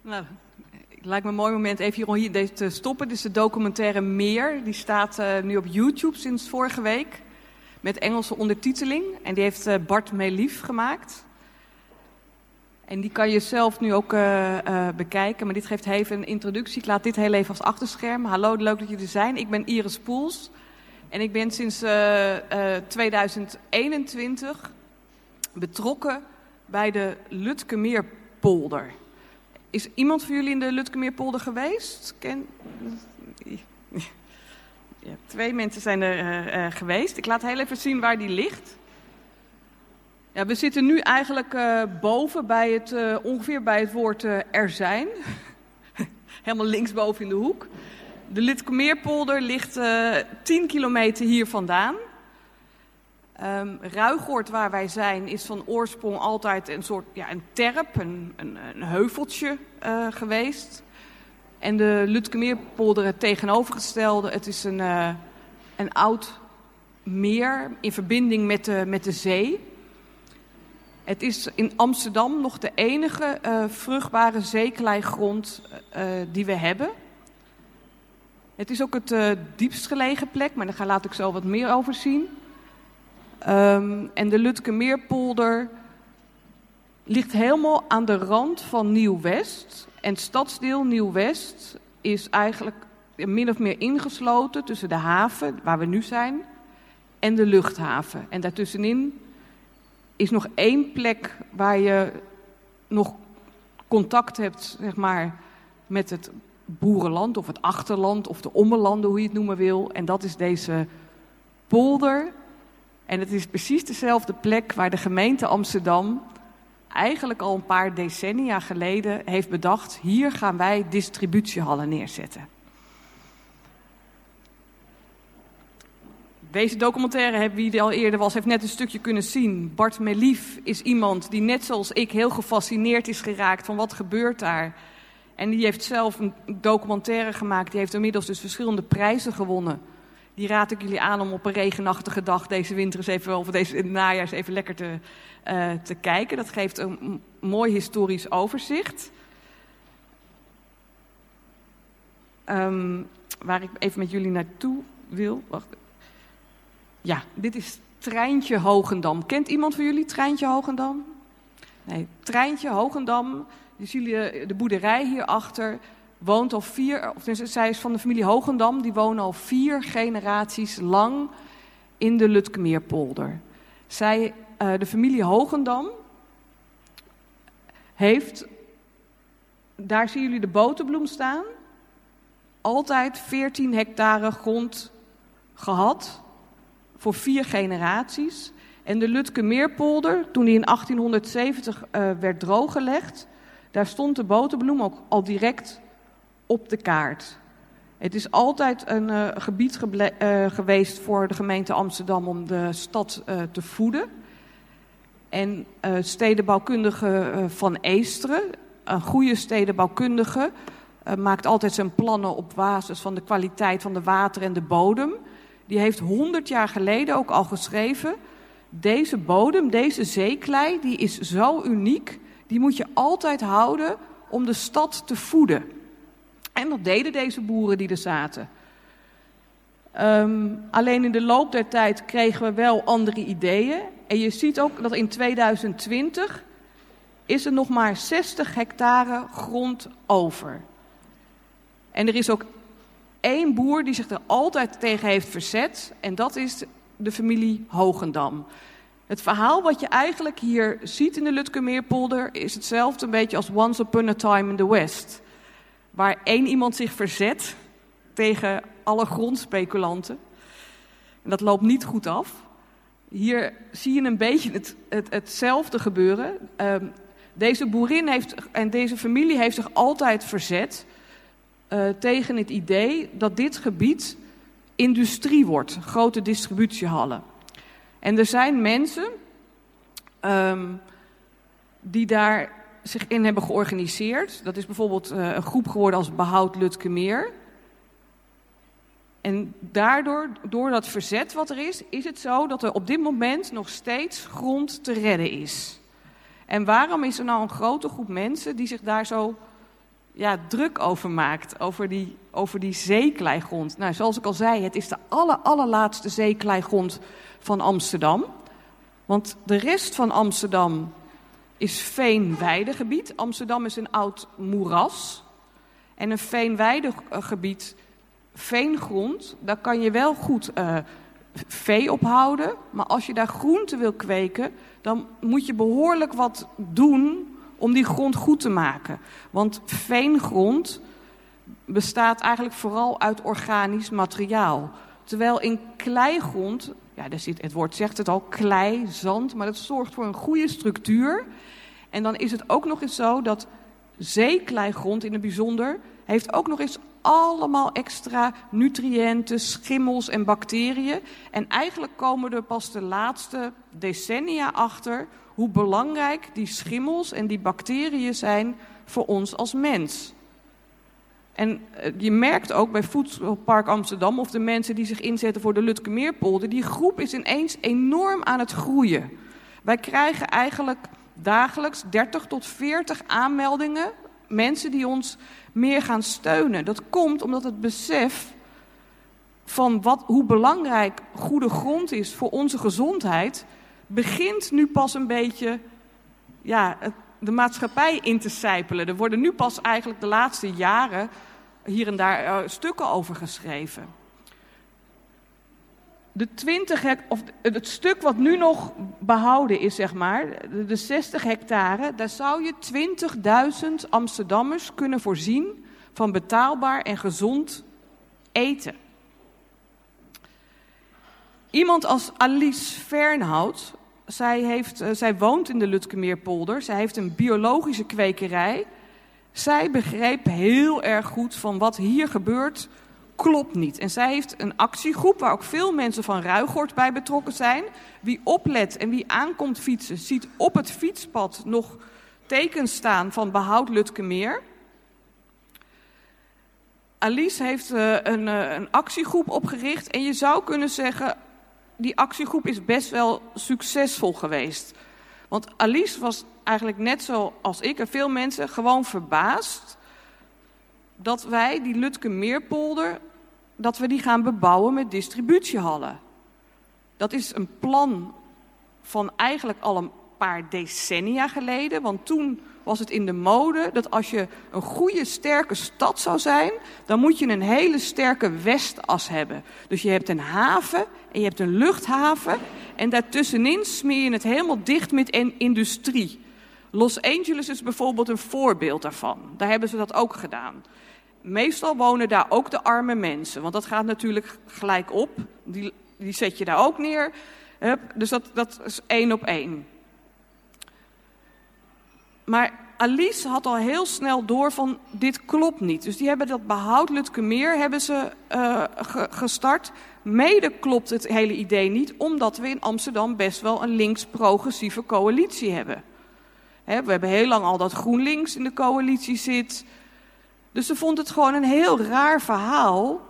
meer lijkt me een mooi moment even hier, te stoppen. Dit is de documentaire Meer. Die staat eh, nu op YouTube sinds vorige week. Met Engelse ondertiteling. En die heeft eh, Bart Meelief gemaakt. En die kan je zelf nu ook eh, bekijken. Maar dit geeft even een introductie. Ik laat dit heel even als achterscherm. Hallo, leuk dat jullie er zijn. Ik ben Iris Poels. En ik ben sinds eh, eh, 2021 betrokken bij de Lutkemeerpolder. Is iemand van jullie in de Lutkemeerpolder geweest? Ken... Ja, twee mensen zijn er eh, eh, geweest. Ik laat heel even zien waar die ligt. Ja, we zitten nu eigenlijk eh, boven bij het, ongeveer bij het woord er zijn. Helemaal linksboven in de hoek. De Litkemeerpolder ligt eh 10 kilometer hier vandaan. Ehm Ruigoord, waar wij zijn, is van oorsprong altijd een soort ja, een terp, een, een, heuveltje eh, geweest. En de Lutkemeerpolder het tegenovergestelde. Het is een, eh, een oud meer in verbinding met de, met de zee. Het is in Amsterdam nog de enige eh, vruchtbare zeekleigrond eh, die we hebben. Het is ook het diepst gelegen plek, maar daar laat ik zo wat meer over zien. Ehm, en de Lutkemeerpolder ligt helemaal aan de rand van Nieuw-West. En stadsdeel Nieuw-West is eigenlijk min of meer ingesloten tussen de haven, waar we nu zijn, en de luchthaven. En daartussenin is nog één plek waar je nog contact hebt, zeg maar, met het boerenland of het achterland of de ommelanden, hoe je het noemen wil. En dat is deze polder. En het is precies dezelfde plek waar de gemeente Amsterdam eigenlijk al een paar decennia geleden heeft bedacht: hier gaan wij distributiehallen neerzetten. Deze documentaire, wie er al eerder was, heeft net een stukje kunnen zien. Bart Melief is iemand die net zoals ik heel gefascineerd is geraakt van wat gebeurt daar. En die heeft zelf een documentaire gemaakt. Die heeft inmiddels dus verschillende prijzen gewonnen. Die raad ik jullie aan om op een regenachtige dag deze winter eens even, of deze najaar eens even lekker te, uh, te kijken. Dat geeft een mooi historisch overzicht. Um, waar ik even met jullie naartoe wil. Wacht. Ja, dit is Treintje Hogendam. Kent iemand van jullie Treintje Hogendam? Nee, Treintje Hogendam. Jullie, de boerderij hierachter woont al vier, of zij is van de familie Hogendam, die wonen al vier generaties lang in de Lutkemeerpolder. Zij, uh, de familie Hogendam heeft, daar zien jullie de boterbloem staan, altijd 14 hectare grond gehad voor vier generaties. En de Lutkemeerpolder, toen die in 1870 uh, werd drooggelegd, daar stond de boterbloem ook al direct op de kaart. Het is altijd een uh, gebied uh, geweest voor de gemeente Amsterdam om de stad uh, te voeden. En stedenbouwkundige Van Eesteren, een goede stedenbouwkundige, maakt altijd zijn plannen op basis van de kwaliteit van de water en de bodem. Die heeft 100 jaar geleden ook al geschreven: deze bodem, deze zeeklei, die is zo uniek, die moet je altijd houden om de stad te voeden. En dat deden deze boeren die er zaten. Um, alleen in de loop der tijd kregen we wel andere ideeën. En je ziet ook dat in 2020 is er nog maar 60 hectare grond over. En er is ook één boer die zich er altijd tegen heeft verzet. En dat is de familie Hogendam. Het verhaal wat je eigenlijk hier ziet in de Lutkemeerpolder is hetzelfde een beetje als Once Upon a Time in the West waar één iemand zich verzet tegen alle grondspeculanten. En dat loopt niet goed af. Hier zie je een beetje het, het, hetzelfde gebeuren. Um, deze boerin heeft, en deze familie heeft zich altijd verzet uh, tegen het idee dat dit gebied industrie wordt, grote distributiehallen. En er zijn mensen um, die daar zich in hebben georganiseerd. Dat is bijvoorbeeld uh, een groep geworden als Behoud Lutkemeer. En daardoor, door dat verzet wat er is, is het zo dat er op dit moment nog steeds grond te redden is. En waarom is er nou een grote groep mensen die zich daar zo ja, druk over maakt, over die, over die zeekleigrond? Nou, zoals ik al zei, het is de aller, allerlaatste zeekleigrond van Amsterdam. Want de rest van Amsterdam is veenweidegebied. Amsterdam is een oud moeras. En een veenweidegebied, veengrond, daar kan je wel goed uh, vee ophouden. Maar als je daar groente wil kweken, dan moet je behoorlijk wat doen om die grond goed te maken. Want veengrond bestaat eigenlijk vooral uit organisch materiaal. Terwijl in kleigrond, ja, daar zit, het woord zegt het al, klei, zand, maar dat zorgt voor een goede structuur. En dan is het ook nog eens zo dat zeekleigrond in het bijzonder heeft ook nog eens allemaal extra nutriënten, schimmels en bacteriën. En eigenlijk komen er pas de laatste decennia achter hoe belangrijk die schimmels en die bacteriën zijn voor ons als mens. En eh, je merkt ook bij Voedselpark Amsterdam of de mensen die zich inzetten voor de Lutkemeerpolder, die groep is ineens enorm aan het groeien. Wij krijgen eigenlijk dagelijks 30 tot 40 aanmeldingen. Mensen die ons meer gaan steunen. Dat komt omdat het besef van wat, hoe belangrijk goede grond is voor onze gezondheid. begint nu pas een beetje ja, de maatschappij in te sijpelen. Er worden nu pas eigenlijk de laatste jaren hier en daar uh, stukken over geschreven de 20 of het stuk wat nu nog behouden is, zeg maar, de 60 hectare, daar zou je 20.000 Amsterdammers kunnen voorzien van betaalbaar en gezond eten. Iemand als Alice Fernhout, zij, heeft, uh, zij woont in de Lutkemeerpolder, zij heeft een biologische kwekerij. Zij begreep heel erg goed van wat hier gebeurt klopt niet. En zij heeft een actiegroep waar ook veel mensen van Ruigoort bij betrokken zijn. Wie oplet en wie aankomt fietsen, ziet op het fietspad nog tekens staan van behoud Lutkemeer. Alice heeft uh, een, uh, een actiegroep opgericht en je zou kunnen zeggen, die actiegroep is best wel succesvol geweest. Want Alice was eigenlijk net zoals ik en veel mensen gewoon verbaasd dat wij die Lutke Meerpolder, dat we die gaan bebouwen met distributiehallen. Dat is een plan van eigenlijk al een paar decennia geleden. Want toen was het in de mode dat als je een goede, sterke stad zou zijn, dan moet je een hele sterke westas hebben. Dus je hebt een haven en je hebt een luchthaven. En daartussenin smeer je het helemaal dicht met een industrie. Los Angeles is bijvoorbeeld een voorbeeld daarvan. Daar hebben ze dat ook gedaan. Meestal wonen daar ook de arme mensen, want dat gaat natuurlijk gelijk op. Die, die zet je daar ook neer. Dus dat, dat is één op één. Maar Alice had al heel snel door van dit klopt niet. Dus die hebben dat behoud Lutkemeer hebben ze ge gestart. Mede klopt het hele idee niet, omdat we in Amsterdam best wel een links-progressieve coalitie hebben. He, we hebben heel lang al dat GroenLinks in de coalitie zit. Dus ze vond het gewoon een heel raar verhaal.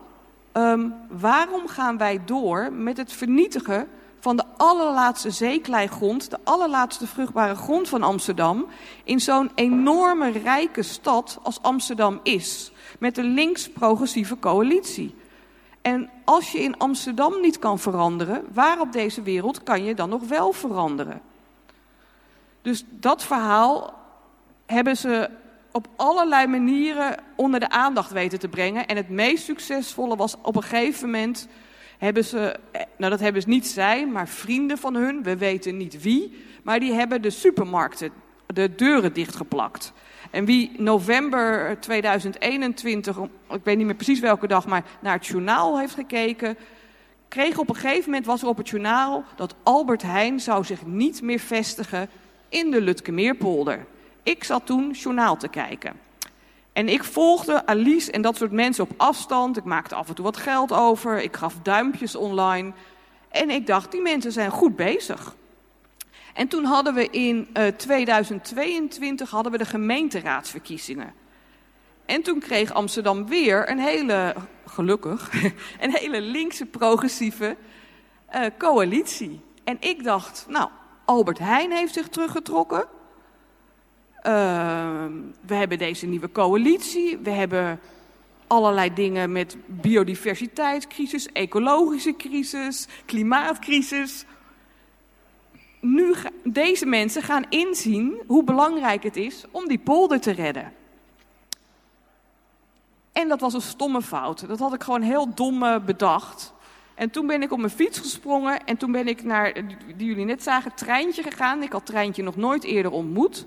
Um, waarom gaan wij door met het vernietigen van de allerlaatste zeekleigrond, de allerlaatste vruchtbare grond van Amsterdam, in zo'n enorme rijke stad als Amsterdam is, met een links-progressieve coalitie. En als je in Amsterdam niet kan veranderen, waar op deze wereld kan je dan nog wel veranderen? Dus dat verhaal hebben ze op allerlei manieren onder de aandacht weten te brengen. En het meest succesvolle was op een gegeven moment hebben ze, nou dat hebben ze niet zij, maar vrienden van hun, we weten niet wie, maar die hebben de supermarkten de deuren dichtgeplakt. En wie november 2021, ik weet niet meer precies welke dag, maar naar het journaal heeft gekeken, kreeg op een gegeven moment was er op het journaal dat Albert Heijn zou zich niet meer vestigen in de Lutkemeerpolder. Ik zat toen journaal te kijken. En ik volgde Alice en dat soort mensen op afstand. Ik maakte af en toe wat geld over. Ik gaf duimpjes online. En ik dacht, die mensen zijn goed bezig. En toen hadden we in uh, 2022 hadden we de gemeenteraadsverkiezingen. En toen kreeg Amsterdam weer een hele, gelukkig, een hele linkse progressieve uh, coalitie. En ik dacht, nou, Albert Heijn heeft zich teruggetrokken. Uh, we hebben deze nieuwe coalitie. We hebben allerlei dingen met biodiversiteitscrisis, ecologische crisis, klimaatcrisis. Nu deze mensen gaan inzien hoe belangrijk het is om die polder te redden. En dat was een stomme fout. Dat had ik gewoon heel dom uh, bedacht. En toen ben ik op mijn fiets gesprongen en toen ben ik naar, die jullie net zagen, treintje gegaan. Ik had treintje nog nooit eerder ontmoet.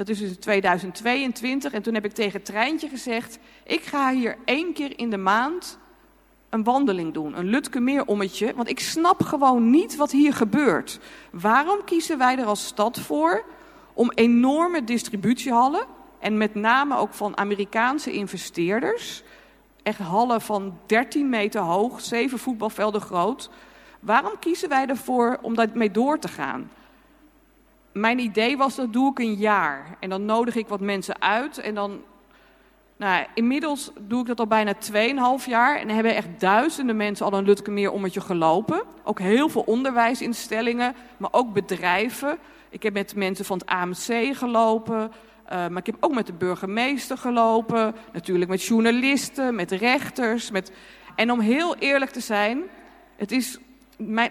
Dat is dus in 2022. En toen heb ik tegen treintje gezegd: Ik ga hier één keer in de maand een wandeling doen. Een Lutkemeerommetje. Want ik snap gewoon niet wat hier gebeurt. Waarom kiezen wij er als stad voor om enorme distributiehallen. En met name ook van Amerikaanse investeerders. Echt hallen van 13 meter hoog, zeven voetbalvelden groot. Waarom kiezen wij ervoor om daarmee door te gaan? Mijn idee was dat doe ik een jaar. En dan nodig ik wat mensen uit. En dan, nou, inmiddels doe ik dat al bijna 2,5 jaar. En hebben echt duizenden mensen al een Lutkemeer ommetje gelopen. Ook heel veel onderwijsinstellingen, maar ook bedrijven. Ik heb met mensen van het AMC gelopen. Uh, maar ik heb ook met de burgemeester gelopen. Natuurlijk met journalisten, met rechters. Met... En om heel eerlijk te zijn, het is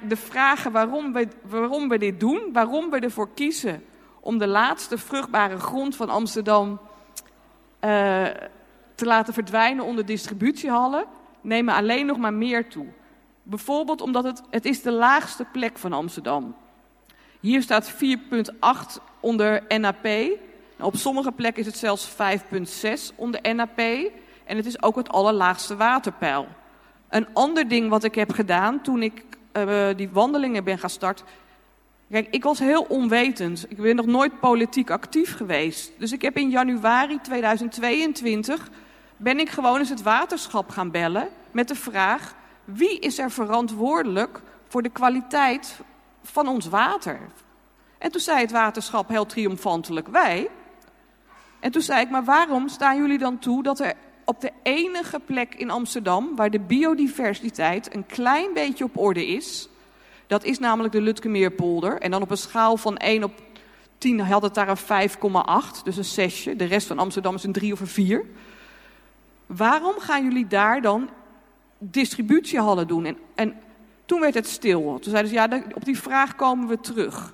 de vragen waarom we, waarom we dit doen, waarom we ervoor kiezen om de laatste vruchtbare grond van Amsterdam uh, te laten verdwijnen onder distributiehallen, nemen alleen nog maar meer toe. Bijvoorbeeld omdat het, het is de laagste plek van Amsterdam. Hier staat 4,8 onder NAP. Op sommige plekken is het zelfs 5,6 onder NAP. En het is ook het allerlaagste waterpeil. Een ander ding wat ik heb gedaan toen ik uh, die wandelingen ben gaan starten. Kijk, ik was heel onwetend. Ik ben nog nooit politiek actief geweest. Dus ik heb in januari 2022 ben ik gewoon eens het waterschap gaan bellen. met de vraag: wie is er verantwoordelijk voor de kwaliteit van ons water? En toen zei het waterschap heel triomfantelijk: wij. En toen zei ik: maar waarom staan jullie dan toe dat er op de enige plek in Amsterdam waar de biodiversiteit een klein beetje op orde is, dat is namelijk de Lutkemeerpolder. En dan op een schaal van 1 op 10 had het daar een 5,8, dus een zesje. De rest van Amsterdam is een 3 of een 4. Waarom gaan jullie daar dan distributiehallen doen? En, en toen werd het stil. Toen zeiden ze, ja, op die vraag komen we terug.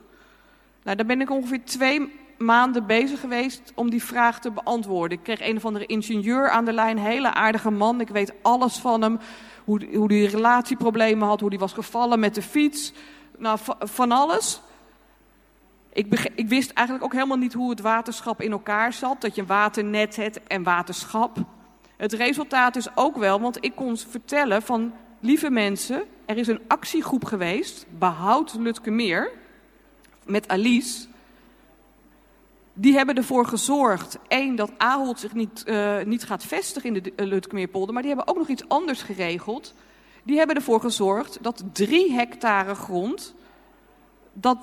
Nou, daar ben ik ongeveer twee maanden bezig geweest om die vraag te beantwoorden. Ik kreeg een of andere ingenieur aan de lijn, hele aardige man. Ik weet alles van hem, hoe, hoe hij relatieproblemen had, hoe hij was gevallen met de fiets. Nou, van alles. Ik, ik, wist eigenlijk ook helemaal niet hoe het waterschap in elkaar zat. Dat je waternet hebt en waterschap. Het resultaat is ook wel, want ik kon vertellen van... lieve mensen, er is een actiegroep geweest, Behoud Lutkemeer... met Alice. Die hebben ervoor gezorgd, één, dat Ahold zich niet, uh, niet gaat vestigen in de uh, Lutkemeerpolder... maar die hebben ook nog iets anders geregeld. Die hebben ervoor gezorgd dat drie hectare grond... dat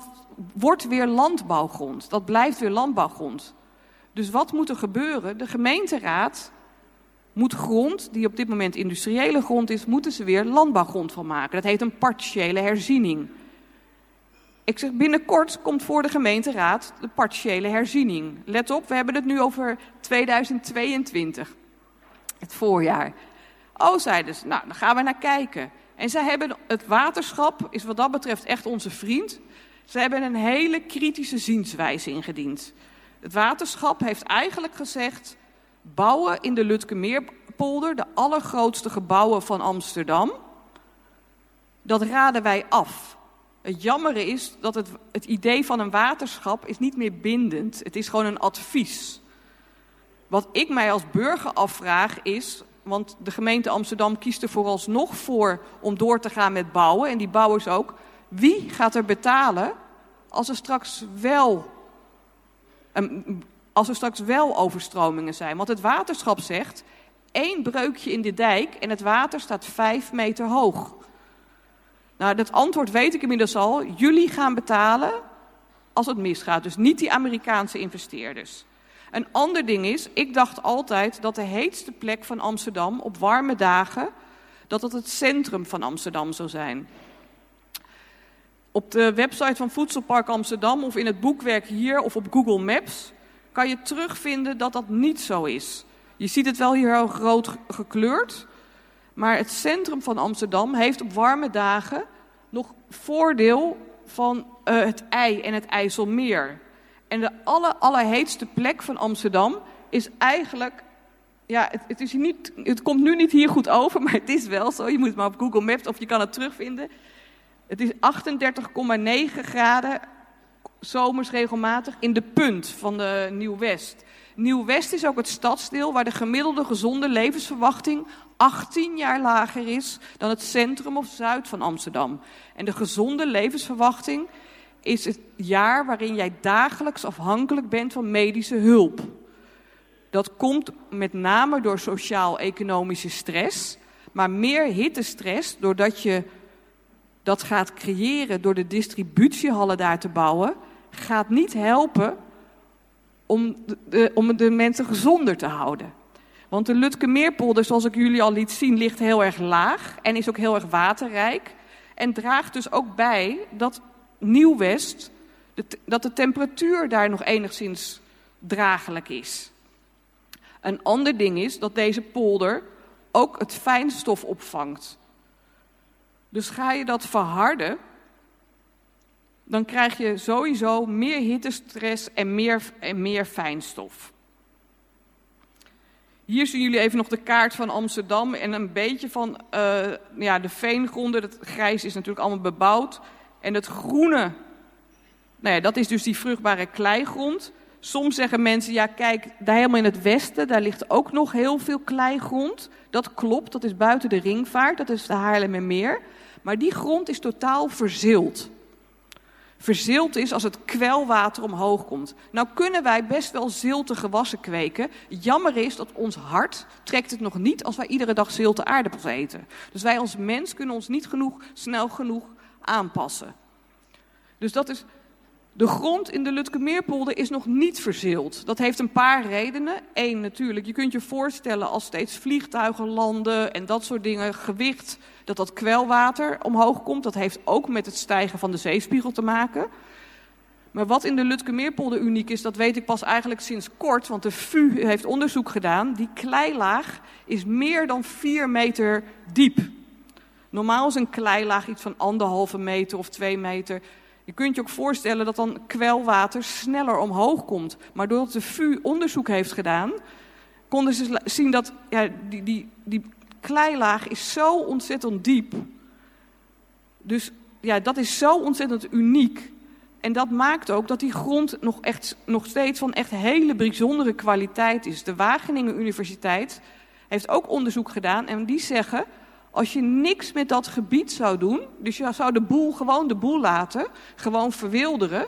wordt weer landbouwgrond. Dat blijft weer landbouwgrond. Dus wat moet er gebeuren? De gemeenteraad moet grond, die op dit moment industriële grond is, moeten ze weer landbouwgrond van maken. Dat heet een partiële herziening. Ik zeg binnenkort komt voor de gemeenteraad de partiële herziening. Let op, we hebben het nu over 2022, het voorjaar. Oh, zeiden ze, nou, dan gaan we naar kijken. En zij hebben, het waterschap is wat dat betreft echt onze vriend. Ze hebben een hele kritische zienswijze ingediend. Het waterschap heeft eigenlijk gezegd: bouwen in de Lutkemeerpolder, de allergrootste gebouwen van Amsterdam, dat raden wij af. Het jammere is dat het, het idee van een waterschap is niet meer bindend. Het is gewoon een advies. Wat ik mij als burger afvraag is, want de gemeente Amsterdam kiest er vooralsnog voor om door te gaan met bouwen. En die bouwers ook. Wie gaat er betalen als er straks wel, als er straks wel overstromingen zijn? Want het waterschap zegt, één breukje in de dijk en het water staat vijf meter hoog. Nou, dat antwoord weet ik inmiddels al. Jullie gaan betalen als het misgaat. Dus niet die Amerikaanse investeerders. Een ander ding is, ik dacht altijd dat de heetste plek van Amsterdam op warme dagen, dat dat het centrum van Amsterdam zou zijn. Op de website van Voedselpark Amsterdam of in het boekwerk hier of op Google Maps kan je terugvinden dat dat niet zo is. Je ziet het wel hier heel groot gekleurd, maar het centrum van Amsterdam heeft op warme dagen nog voordeel van uh, het IJ en het IJsselmeer. En de aller, allerheetste plek van Amsterdam is eigenlijk. Ja, het, het, is niet, het komt nu niet hier goed over, maar het is wel zo. Je moet het maar op Google Maps of je kan het terugvinden. Het is 38,9 graden zomers regelmatig in de punt van de Nieuw-West. Nieuw-West is ook het stadsdeel waar de gemiddelde gezonde levensverwachting 18 jaar lager is dan het centrum of zuid van Amsterdam. En de gezonde levensverwachting is het jaar waarin jij dagelijks afhankelijk bent van medische hulp. Dat komt met name door sociaal-economische stress, maar meer hittestress doordat je dat gaat creëren door de distributiehallen daar te bouwen, gaat niet helpen om de, om de mensen gezonder te houden. Want de Lutkemeerpolder, zoals ik jullie al liet zien, ligt heel erg laag en is ook heel erg waterrijk. En draagt dus ook bij dat Nieuw-West, dat de temperatuur daar nog enigszins draaglijk is. Een ander ding is dat deze polder ook het fijnstof opvangt. Dus ga je dat verharden, dan krijg je sowieso meer hittestress en meer, en meer fijnstof. Hier zien jullie even nog de kaart van Amsterdam en een beetje van uh, ja, de veengronden. Het grijs is natuurlijk allemaal bebouwd. En het groene, nou ja, dat is dus die vruchtbare kleigrond. Soms zeggen mensen, ja kijk, daar helemaal in het westen, daar ligt ook nog heel veel kleigrond. Dat klopt, dat is buiten de ringvaart, dat is de Haarlemmermeer. Maar die grond is totaal verzild. Verzild is als het kwelwater omhoog komt. Nou kunnen wij best wel zilte gewassen kweken. Jammer is dat ons hart trekt het nog niet als wij iedere dag zilte aardappels eten. Dus wij als mens kunnen ons niet genoeg, snel genoeg aanpassen. Dus dat is de grond in de Lutkemeerpolder is nog niet verzeeld. Dat heeft een paar redenen. Eén natuurlijk, je kunt je voorstellen als steeds vliegtuigen landen en dat soort dingen, gewicht, dat dat kwelwater omhoog komt. Dat heeft ook met het stijgen van de zeespiegel te maken. Maar wat in de Lutkemeerpolder uniek is, dat weet ik pas eigenlijk sinds kort, want de VU heeft onderzoek gedaan. Die kleilaag is meer dan 4 meter diep. Normaal is een kleilaag iets van anderhalve meter of twee meter. Je kunt je ook voorstellen dat dan kwelwater sneller omhoog komt. Maar doordat de VU onderzoek heeft gedaan, konden ze zien dat ja, die, die, die kleilaag is zo ontzettend diep. Dus ja, dat is zo ontzettend uniek. En dat maakt ook dat die grond nog, echt, nog steeds van echt hele bijzondere kwaliteit is. De Wageningen Universiteit heeft ook onderzoek gedaan en die zeggen als je niks met dat gebied zou doen, dus je zou de boel gewoon de boel laten, gewoon verwilderen,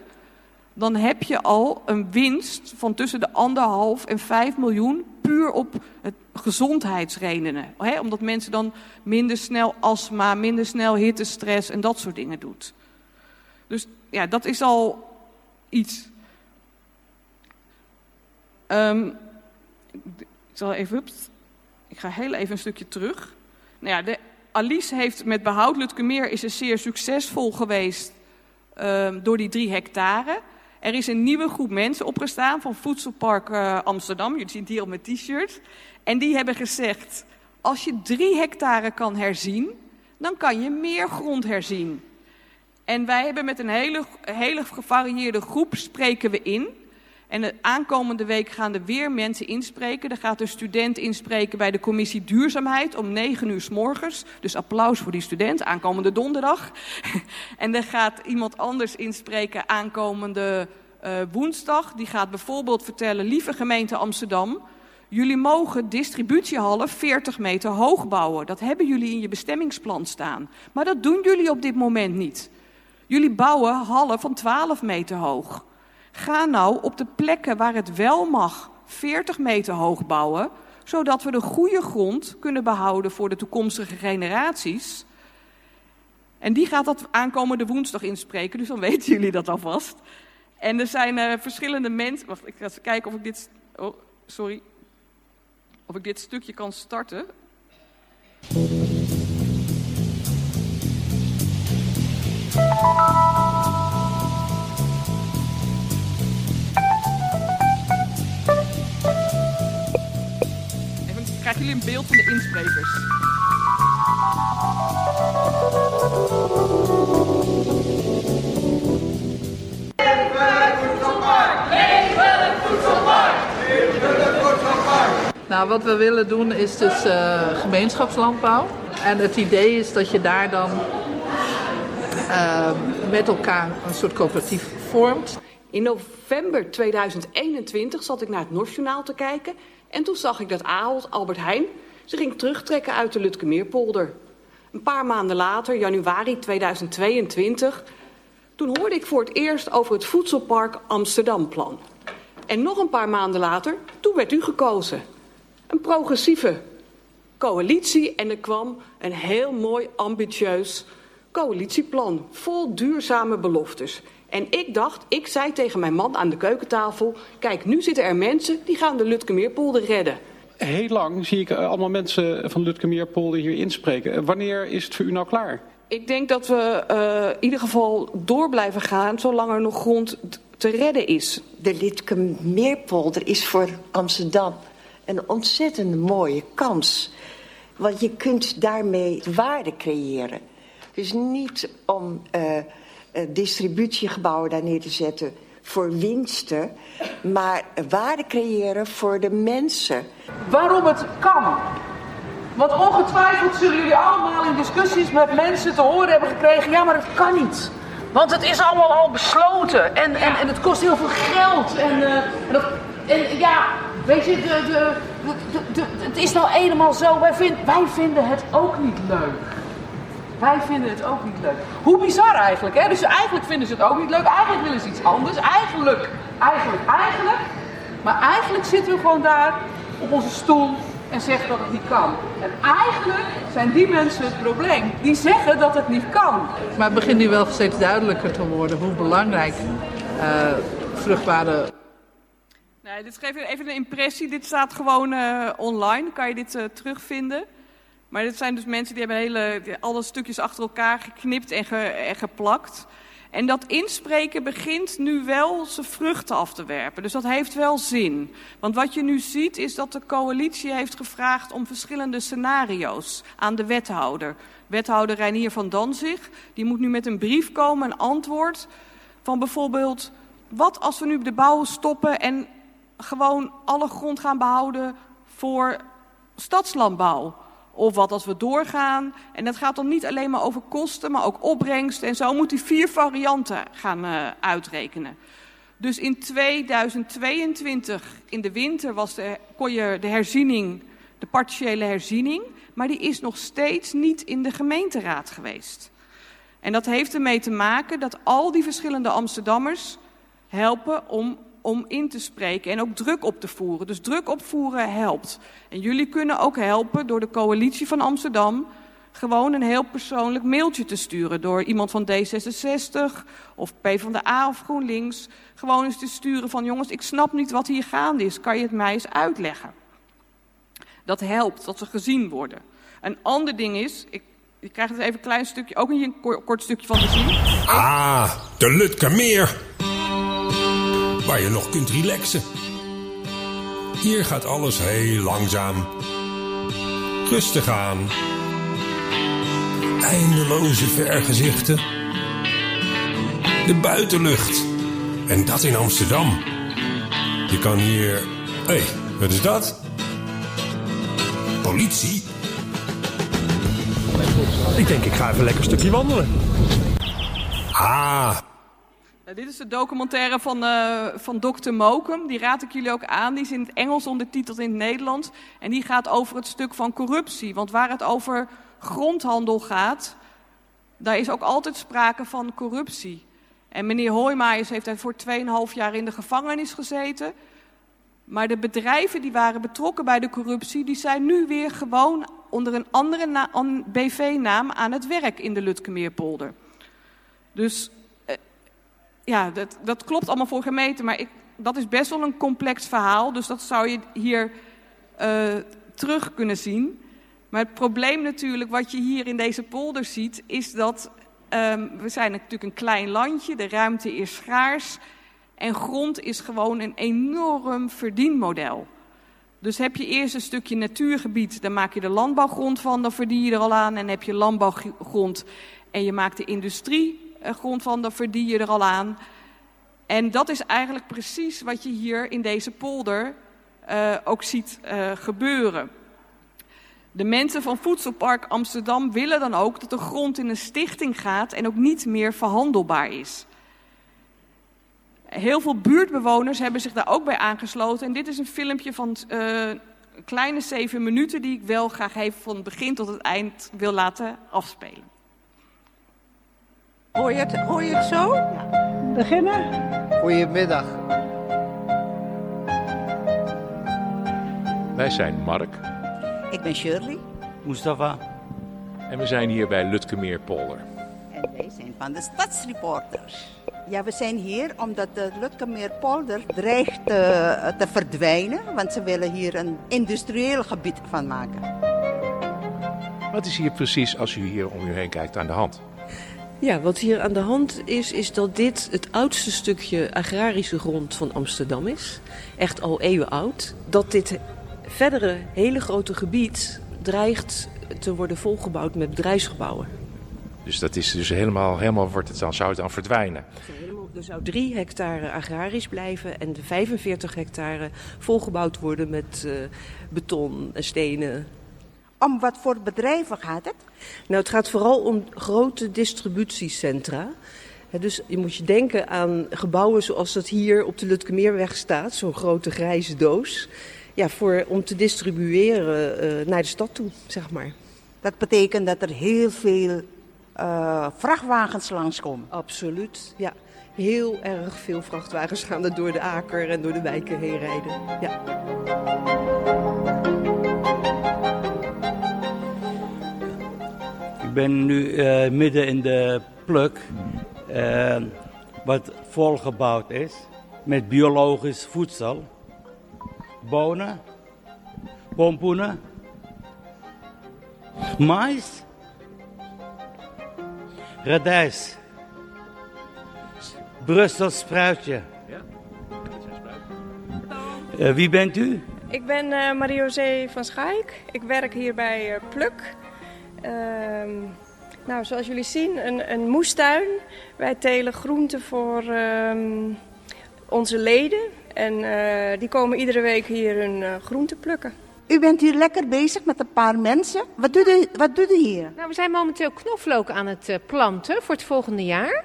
dan heb je al een winst van tussen de anderhalf en vijf miljoen puur op het gezondheidsredenen. Omdat mensen dan minder snel astma, minder snel hittestress en dat soort dingen doet. Dus ja, dat is al iets. Um, ik zal even, ik ga heel even een stukje terug. Nou ja, de Alice heeft met behoud Lutkemeer is er zeer succesvol geweest um, door die drie hectare. Er is een nieuwe groep mensen opgestaan van Voedselpark uh, Amsterdam. Zien het hier op mijn t-shirt. En die hebben gezegd, als je drie hectare kan herzien, dan kan je meer grond herzien. En wij hebben met een hele, hele gevarieerde groep spreken we in. En de aankomende week gaan er weer mensen inspreken. Er gaat een student inspreken bij de commissie Duurzaamheid om 9 uur s morgens. Dus applaus voor die student, aankomende donderdag. en er gaat iemand anders inspreken aankomende uh, woensdag. Die gaat bijvoorbeeld vertellen, lieve gemeente Amsterdam... Jullie mogen distributiehallen 40 meter hoog bouwen. Dat hebben jullie in je bestemmingsplan staan. Maar dat doen jullie op dit moment niet. Jullie bouwen hallen van 12 meter hoog. Ga nou op de plekken waar het wel mag 40 meter hoog bouwen, zodat we de goede grond kunnen behouden voor de toekomstige generaties. En die gaat dat aankomende woensdag inspreken, dus dan weten jullie dat alvast. En er zijn uh, verschillende mensen. Wacht, ik ga even kijken of ik dit. Oh, sorry. Of ik dit stukje kan starten. Krijgen jullie een beeld van de insprekers. Nou, wat we willen doen is dus uh, gemeenschapslandbouw. En het idee is dat je daar dan uh, met elkaar een soort coöperatief vormt. In november 2021 zat ik naar het Nationaal te kijken en toen zag ik dat Ahold, Albert Heijn, zich ging terugtrekken uit de Lutkemeerpolder. Een paar maanden later, januari 2022, toen hoorde ik voor het eerst over het Voedselpark Amsterdamplan. En nog een paar maanden later, toen werd u gekozen. Een progressieve coalitie en er kwam een heel mooi ambitieus coalitieplan vol duurzame beloftes. En ik dacht, ik zei tegen mijn man aan de keukentafel... kijk, nu zitten er mensen die gaan de Lutkemeerpolder redden. Heel lang zie ik eh, allemaal mensen van de Lutkemeerpolder hier inspreken. Eh, wanneer is het voor u nou klaar? Ik denk dat we uh, in ieder geval door blijven gaan... zolang er nog grond te redden is. De Lutkemeerpolder is voor Amsterdam een ontzettend mooie kans. Want je kunt daarmee waarde creëren. Dus niet om... Uh, distributiegebouwen daar neer te zetten voor winsten, maar waarde creëren voor de mensen. Waarom het kan. Want ongetwijfeld zullen jullie allemaal in discussies met mensen te horen hebben gekregen: ja, maar het kan niet. Want het is allemaal al besloten en, en, en het kost heel veel geld. En, uh, en, ja, weet je, de, de, het is nou eenmaal zo. Wij, wij vinden het ook niet leuk. Wij vinden het ook niet leuk. Hoe bizar eigenlijk, hè? Dus eigenlijk vinden ze het ook niet leuk. Eigenlijk willen ze iets anders. Eigenlijk, eigenlijk, eigenlijk. Maar eigenlijk zitten we gewoon daar op onze stoel en zeggen dat het niet kan. En eigenlijk zijn die mensen het probleem. Die zeggen dat het niet kan. Maar het begint nu wel steeds duidelijker te worden hoe belangrijk uh, vruchtbare. Nee, dit geeft even een impressie. Dit staat gewoon uh, online. Kan je dit uh, terugvinden? Maar dit zijn dus mensen die hebben hele, alle stukjes achter elkaar geknipt en, ge, en geplakt. En dat inspreken begint nu wel zijn vruchten af te werpen. Dus dat heeft wel zin. Want wat je nu ziet is dat de coalitie heeft gevraagd om verschillende scenario's aan de wethouder. Wethouder Reinier van Danzig, die moet nu met een brief komen, een antwoord van bijvoorbeeld... wat als we nu de bouw stoppen en gewoon alle grond gaan behouden voor stadslandbouw? Of wat als we doorgaan. En dat gaat dan niet alleen maar over kosten, maar ook opbrengst. En zo moet hij vier varianten gaan uh, uitrekenen. Dus in 2022, in de winter, was de, kon je de herziening, de partiële herziening. Maar die is nog steeds niet in de gemeenteraad geweest. En dat heeft ermee te maken dat al die verschillende Amsterdammers helpen om om in te spreken en ook druk op te voeren. Dus druk opvoeren helpt. En jullie kunnen ook helpen door de coalitie van Amsterdam gewoon een heel persoonlijk mailtje te sturen door iemand van D66 of PvdA of GroenLinks. Gewoon eens te sturen van jongens, ik snap niet wat hier gaande is. Kan je het mij eens uitleggen? Dat helpt, dat ze gezien worden. Een ander ding is, ik, je krijgt het even een klein stukje, ook een kort stukje van te zien. Ah, de Lutkemeer waar je nog kunt relaxen. Hier gaat alles heel langzaam. Rustig aan. Eindeloze vergezichten. De buitenlucht. En dat in Amsterdam. Je kan hier... Hé, hey, wat is dat? Politie? Ik denk ik ga even lekker een stukje wandelen. Ah, nou, dit is de documentaire van, uh, van Dr. Mokum. Die raad ik jullie ook aan. Die is in het Engels ondertiteld in het Nederlands. En die gaat over het stuk van corruptie. Want waar het over grondhandel gaat, daar is ook altijd sprake van corruptie. En meneer Hoijmaijers heeft voor 2,5 jaar in de gevangenis gezeten. Maar de bedrijven die waren betrokken bij de corruptie, die zijn nu weer gewoon onder een andere BV-naam aan het werk in de Lutkemeerpolder. Dus ja, dat, dat klopt allemaal voor gemeente, maar ik, dat is best wel een complex verhaal. Dus dat zou je hier uh, terug kunnen zien. Maar het probleem natuurlijk wat je hier in deze polder ziet, is dat um, we zijn natuurlijk een klein landje, de ruimte is schaars en grond is gewoon een enorm verdienmodel. Dus heb je eerst een stukje natuurgebied, dan maak je de landbouwgrond van, dan verdien je er al aan. En heb je landbouwgrond en je maakt de industrie grond van, dan verdien je er al aan. En dat is eigenlijk precies wat je hier in deze polder uh, ook ziet uh, gebeuren. De mensen van Voedselpark Amsterdam willen dan ook dat de grond in een stichting gaat en ook niet meer verhandelbaar is. Heel veel buurtbewoners hebben zich daar ook bij aangesloten. En dit is een filmpje van uh, kleine zeven minuten die ik wel graag even van het begin tot het eind wil laten afspelen. Hoor je het, hoor je het zo? Ja. Beginnen? Goedemiddag. Wij zijn Mark. Ik ben Shirley. Mustafa. En we zijn hier bij Lutkemeerpolder. En wij zijn van de Stadsreporters. Ja, we zijn hier omdat de Lutkemeerpolder dreigt te, te verdwijnen. Want ze willen hier een industrieel gebied van maken. Wat is hier precies, als u hier om u heen kijkt, aan de hand? Ja, wat hier aan de hand is, is dat dit het oudste stukje agrarische grond van Amsterdam is. Echt al eeuwen oud. Dat dit verdere hele grote gebied dreigt te worden volgebouwd met bedrijfsgebouwen. Dus dat is dus helemaal, helemaal wordt het dan, zou het dan verdwijnen? Er zou drie hectare agrarisch blijven en de 45 hectare volgebouwd worden met uh, beton en stenen, om wat voor bedrijven gaat het? Nou, het gaat vooral om grote distributiecentra. Dus je moet je denken aan gebouwen zoals dat hier op de Lutkemeerweg staat, zo'n grote grijze doos. Ja, voor, om te distribueren uh, naar de stad toe, zeg maar. Dat betekent dat er heel veel eh, vrachtwagens langskomen. Absoluut, ja. Heel erg veel vrachtwagens gaan er door de aker en door de wijken heen rijden. Ja. Ben nu eh, midden in de pluk, eh, wat volgebouwd is met biologisch voedsel. Bonen, pompoenen, mais, radijs, Brussels spruitje. Eh, wie bent u? Ik ben eh Marie-José van Schaik. Ik werk hier bij eh, Pluk. Ehm, nou, zoals jullie zien, een, een moestuin. Wij telen groenten voor ehm, onze leden. En eh, die komen iedere week hier hun eh, groenten plukken. U bent hier lekker bezig met een paar mensen. Wat doet u, wat doet u hier? Nou, we zijn momenteel knoflook aan het eh, planten voor het volgende jaar.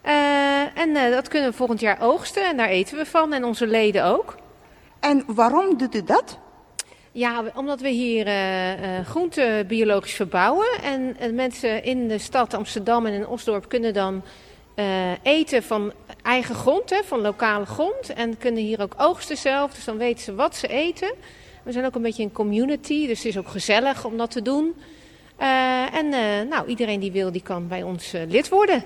Eh, en eh, dat kunnen we volgend jaar oogsten en daar eten we van en onze leden ook. En waarom doet u dat? Ja, omdat we hier eh, eh, groenten biologisch verbouwen. En eh, mensen in de stad Amsterdam en in Osdorp kunnen dan eten van eigen grond, hè, van lokale grond. En kunnen hier ook oogsten zelf, dus dan weten ze wat ze eten. We zijn ook een beetje een community, dus het is ook gezellig om dat te doen. En nou, iedereen die wil, die kan bij ons lid worden.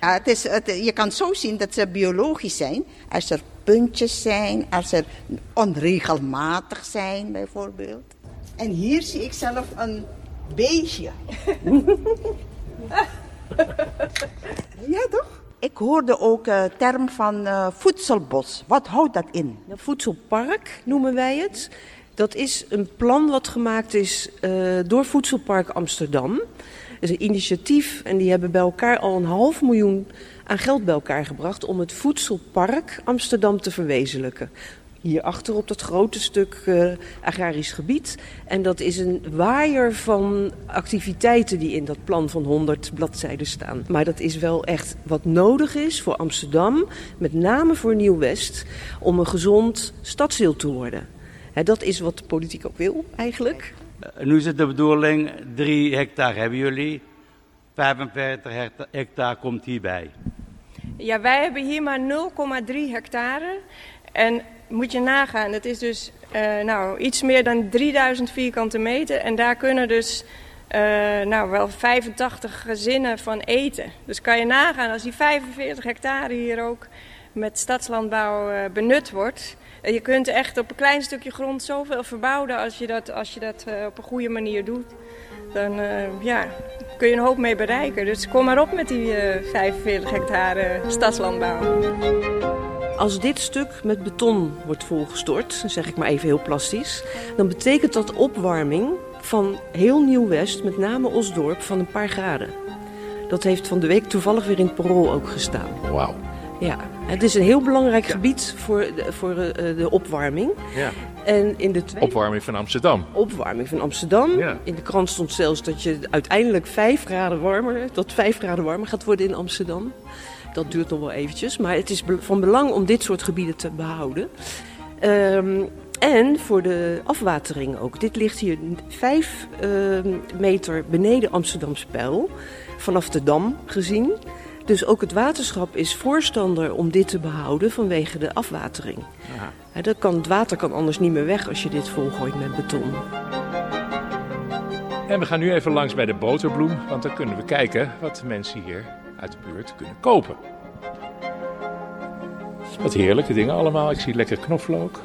Ja, het is, je kan zo zien dat ze biologisch zijn. Als er puntjes zijn, als er onregelmatig zijn bijvoorbeeld. En hier zie ik zelf een beestje. ja, toch? Ik hoorde ook de term van eh, voedselbos. Wat houdt dat in? Ja, voedselpark noemen wij het. Dat is een plan wat gemaakt is eh, door Voedselpark Amsterdam. Is een initiatief en die hebben bij elkaar al een half miljoen aan geld bij elkaar gebracht om het Voedselpark Amsterdam te verwezenlijken. Hierachter op dat grote stuk eh, agrarisch gebied. En dat is een waaier van activiteiten die in dat plan van 100 bladzijden staan. Maar dat is wel echt wat nodig is voor Amsterdam, met name voor Nieuw-West, om een gezond stadsdeel te worden. Hè, dat is wat de politiek ook wil, eigenlijk. Eh, nu is het de bedoeling, 3 hectare hebben jullie, 45 hecta- hectare komt hierbij. Ja, wij hebben hier maar 0,3 hectare. En moet je nagaan, het is dus eh, nou, iets meer dan 3000 vierkante meter. En daar kunnen dus eh, nou, wel 85 gezinnen van eten. Dus kan je nagaan, als die 45 hectare hier ook met stadslandbouw benut wordt. En je kunt echt op een klein stukje grond zoveel verbouwen als je dat, als je dat eh, op een goede manier doet. Dan eh, ja, kun je een hoop mee bereiken. Dus kom maar op met die eh, 45 hectare stadslandbouw. Als dit stuk met beton wordt volgestort, zeg ik maar even heel plastisch, dan betekent dat opwarming van heel Nieuw-West, met name Osdorp, van een paar graden. Dat heeft van de week toevallig weer in het parool ook gestaan. Wauw. Ja, het is een heel belangrijk gebied voor de, voor eh, de opwarming. Ja. En in de tweede Opwarming van Amsterdam. opwarming van Amsterdam. Ja. In de krant stond zelfs dat je uiteindelijk 5 graden warmer, tot 5 graden warmer gaat worden in Amsterdam. Dat duurt nog wel eventjes, maar het is van belang om dit soort gebieden te behouden. Ehm, en voor de afwatering ook. Dit ligt hier 5 meter beneden Amsterdamse pijl, vanaf de dam gezien. Dus ook het waterschap is voorstander om dit te behouden vanwege de afwatering. Hè, dat kan, het water kan anders niet meer weg als je dit volgooit met beton. En we gaan nu even langs bij de boterbloem, want dan kunnen we kijken wat mensen hier uit de buurt kunnen kopen. Wat heerlijke dingen allemaal. Ik zie lekker knoflook.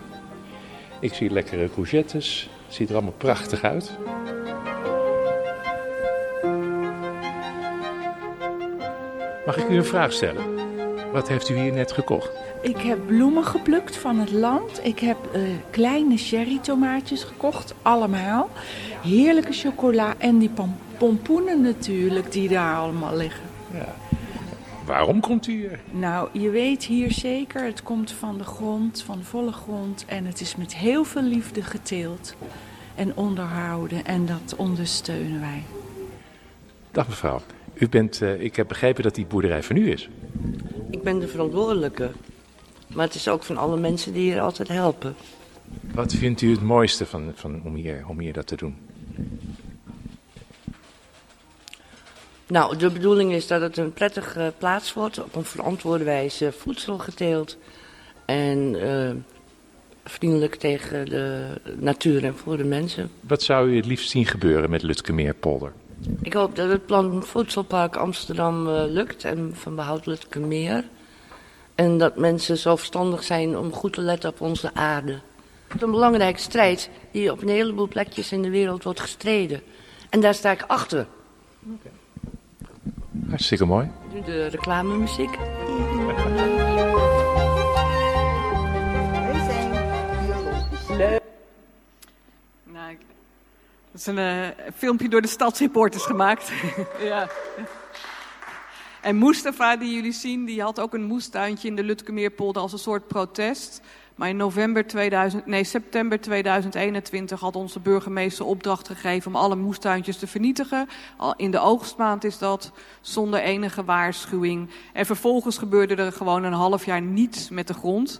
Ik zie lekkere courgettes. Het ziet er allemaal prachtig uit. Mag ik u een vraag stellen? Wat heeft u hier net gekocht? Ik heb bloemen geplukt van het land. Ik heb eh, kleine cherry tomaatjes gekocht, allemaal. Heerlijke chocola en die pom- pompoenen natuurlijk die daar allemaal liggen. Ja. Waarom komt u hier? Nou, je weet hier zeker, het komt van de grond, van de volle grond. En het is met heel veel liefde geteeld en onderhouden. En dat ondersteunen wij. Dag mevrouw. U bent, eh, ik heb begrepen dat die boerderij van u is. Ik ben de verantwoordelijke. Maar het is ook van alle mensen die hier altijd helpen. Wat vindt u het mooiste van, van, om, hier, om hier dat te doen? Nou, de bedoeling is dat het een prettige plaats wordt. Op een verantwoorde wijze voedsel geteeld. En uh, vriendelijk tegen de natuur en voor de mensen. Wat zou u het liefst zien gebeuren met Lutkemeerpolder? Ik hoop dat het plan Voedselpark Amsterdam uh, lukt en van behoud Lutkemeer. En dat mensen zo verstandig zijn om goed te letten op onze aarde. Het is een belangrijke strijd die op een heleboel plekjes in de wereld wordt gestreden. En daar sta ik achter. Okay. Hartstikke mooi. Nu de reclamemuziek. dat is een uh, filmpje door de stadsreporters gemaakt. ja. En Mustafa, die jullie zien, die had ook een moestuintje in de Lutkemeerpolder als een soort protest. Maar in november 2000, nee, september 2021 had onze burgemeester opdracht gegeven om alle moestuintjes te vernietigen. Al in de oogstmaand is dat, zonder enige waarschuwing. En vervolgens gebeurde er gewoon een half jaar niets met de grond.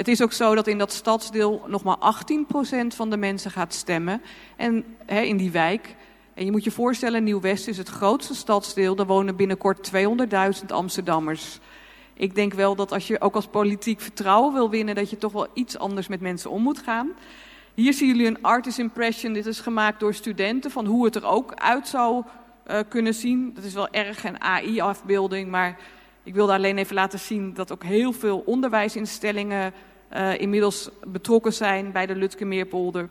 Het is ook zo dat in dat stadsdeel nog maar 18% van de mensen gaat stemmen. En hè, in die wijk. En je moet je voorstellen, Nieuw-West is het grootste stadsdeel. Daar wonen binnenkort 200.000 Amsterdammers. Ik denk wel dat als je ook als politiek vertrouwen wil winnen, dat je toch wel iets anders met mensen om moet gaan. Hier zien jullie een artist impression. Dit is gemaakt door studenten van hoe het er ook uit zou uh, kunnen zien. Dat is wel erg een AI-afbeelding, maar ik wilde alleen even laten zien dat ook heel veel onderwijsinstellingen uh, inmiddels betrokken zijn bij de Lutkemeerpolder.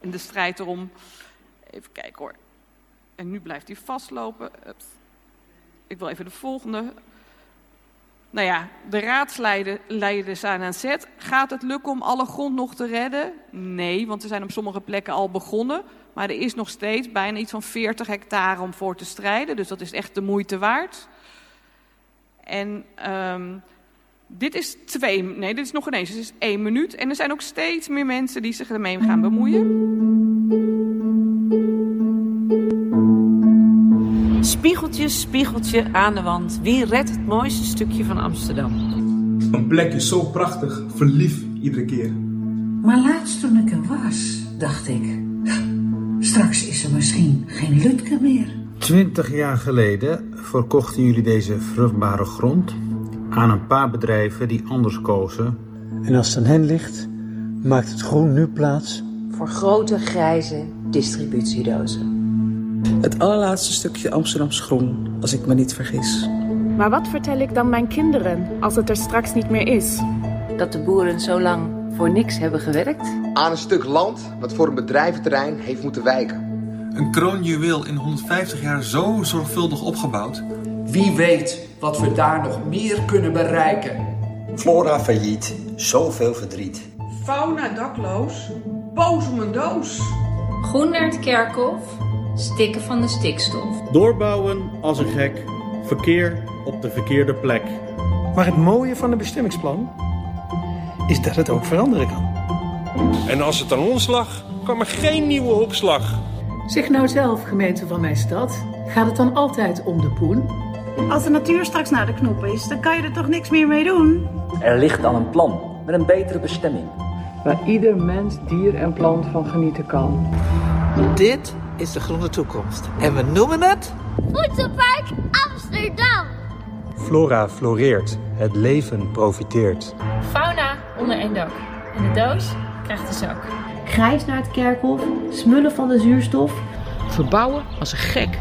En de strijd erom. Even kijken hoor. En nu blijft hij vastlopen. Ik wil even de volgende. Nou ja, de raadsleiders zijn aan zet. Gaat het lukken om alle grond nog te redden? Nee, want er zijn op sommige plekken al begonnen. Maar er is nog steeds bijna iets van 40 hectare om voor te strijden. Dus dat is echt de moeite waard. En um, dit is twee, nee, dit is nog ineens. Dit is één minuut. En er zijn ook steeds meer mensen die zich ermee gaan bemoeien. Spiegeltje, spiegeltje aan de wand. Wie redt het mooiste stukje van Amsterdam? Een plekje zo prachtig, verlief iedere keer. Maar laatst toen ik er was, dacht ik... Straks is er misschien geen Lutke meer. Twintig jaar geleden verkochten jullie deze vruchtbare grond aan een paar bedrijven die anders kozen. En als het aan hen ligt, maakt het groen nu plaats voor grote grijze distributiedozen. Het allerlaatste stukje Amsterdams groen, als ik me niet vergis. Maar wat vertel ik dan mijn kinderen als het er straks niet meer is? Dat de boeren zo lang voor niks hebben gewerkt? Aan een stuk land wat voor een bedrijventerrein heeft moeten wijken. Een kroonjuweel in 150 jaar zo zorgvuldig opgebouwd. Wie weet wat we daar nog meer kunnen bereiken. Flora failliet, zoveel verdriet. Fauna dakloos, boos om een doos. Groen naar het kerkhof, stikken van de stikstof. Doorbouwen als een gek, verkeer op de verkeerde plek. Maar het mooie van een bestemmingsplan is dat het ook veranderen kan. En als het aan ons lag, kwam er geen nieuwe opslag. Zeg nou zelf, gemeente van mijn stad, gaat het dan altijd om de poen? Als de natuur straks naar de knop is, dan kan je er toch niks meer mee doen? Er ligt al een plan met een betere bestemming. Waar ieder mens, dier en plant van genieten kan. Dit is de groene toekomst. En we noemen het... Voedselpark Amsterdam. Flora floreert. Het leven profiteert. Fauna onder één dak. En de doos krijgt de zak. Grijs naar het kerkhof, smullen van de zuurstof. Verbouwen als een gek.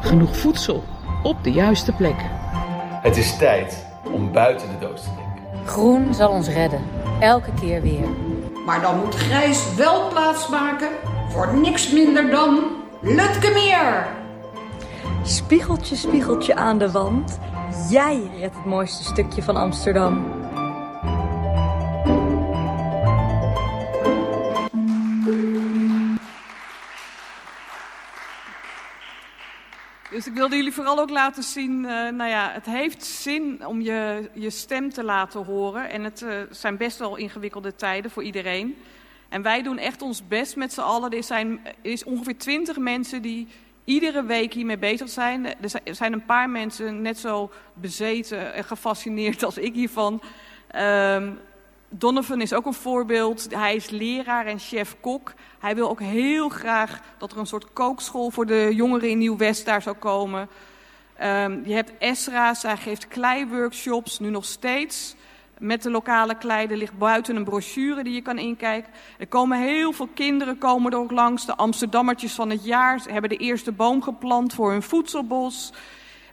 Genoeg voedsel op de juiste plek. Het is tijd om buiten de doos te denken. Groen zal ons redden, elke keer weer. Maar dan moet grijs wel plaatsmaken voor niks minder dan Lutkemeer. Spiegeltje, spiegeltje aan de wand. Jij redt het mooiste stukje van Amsterdam. Dus ik wilde jullie vooral ook laten zien, uh, nou ja, het heeft zin om je, je stem te laten horen. En het uh, zijn best wel ingewikkelde tijden voor iedereen. En wij doen echt ons best met z'n allen. Er zijn er is ongeveer twintig mensen die iedere week hiermee bezig zijn. Er zijn een paar mensen net zo bezeten en gefascineerd als ik hiervan. Um, Donovan is ook een voorbeeld. Hij is leraar en chef-kok. Hij wil ook heel graag dat er een soort kookschool voor de jongeren in Nieuw-West daar zou komen. Um, je hebt Esra, zij geeft kleiworkshops, nu nog steeds. Met de lokale klei, er ligt buiten een brochure die je kan inkijken. Er komen heel veel kinderen komen er ook langs. De Amsterdammertjes van het jaar hebben de eerste boom geplant voor hun voedselbos.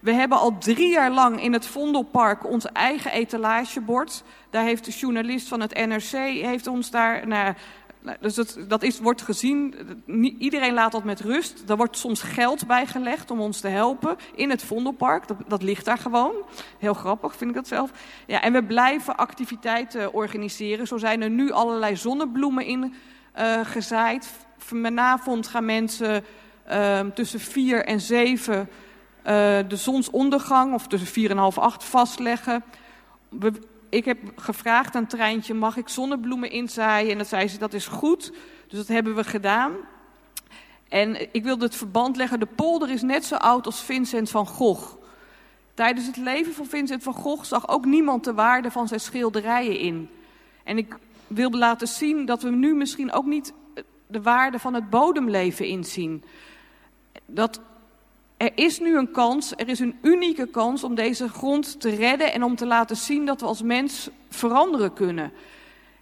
We hebben al drie jaar lang in het Vondelpark ons eigen etalagebord. Daar heeft de journalist van het NRC heeft ons daar. Nou, dus dat, dat is, wordt gezien, iedereen laat dat met rust. Er wordt soms geld bijgelegd om ons te helpen in het Vondelpark. Dat, ligt daar gewoon. Heel grappig vind ik dat zelf. Ja, en we blijven activiteiten organiseren. Zo zijn er nu allerlei zonnebloemen in uh, gezaaid. Vanavond gaan mensen uh, tussen vier en zeven uh, de zonsondergang, of tussen vier en half acht, vastleggen. We, ik heb gevraagd aan Treintje, mag ik zonnebloemen inzaaien? En dat zei ze, dat is goed. Dus dat hebben we gedaan. En ik wilde het verband leggen, de polder is net zo oud als Vincent van Gogh. Tijdens het leven van Vincent van Gogh zag ook niemand de waarde van zijn schilderijen in. En ik wilde laten zien dat we nu misschien ook niet de waarde van het bodemleven inzien. Dat er is nu een kans, er is een unieke kans om deze grond te redden en om te laten zien dat we als mens veranderen kunnen.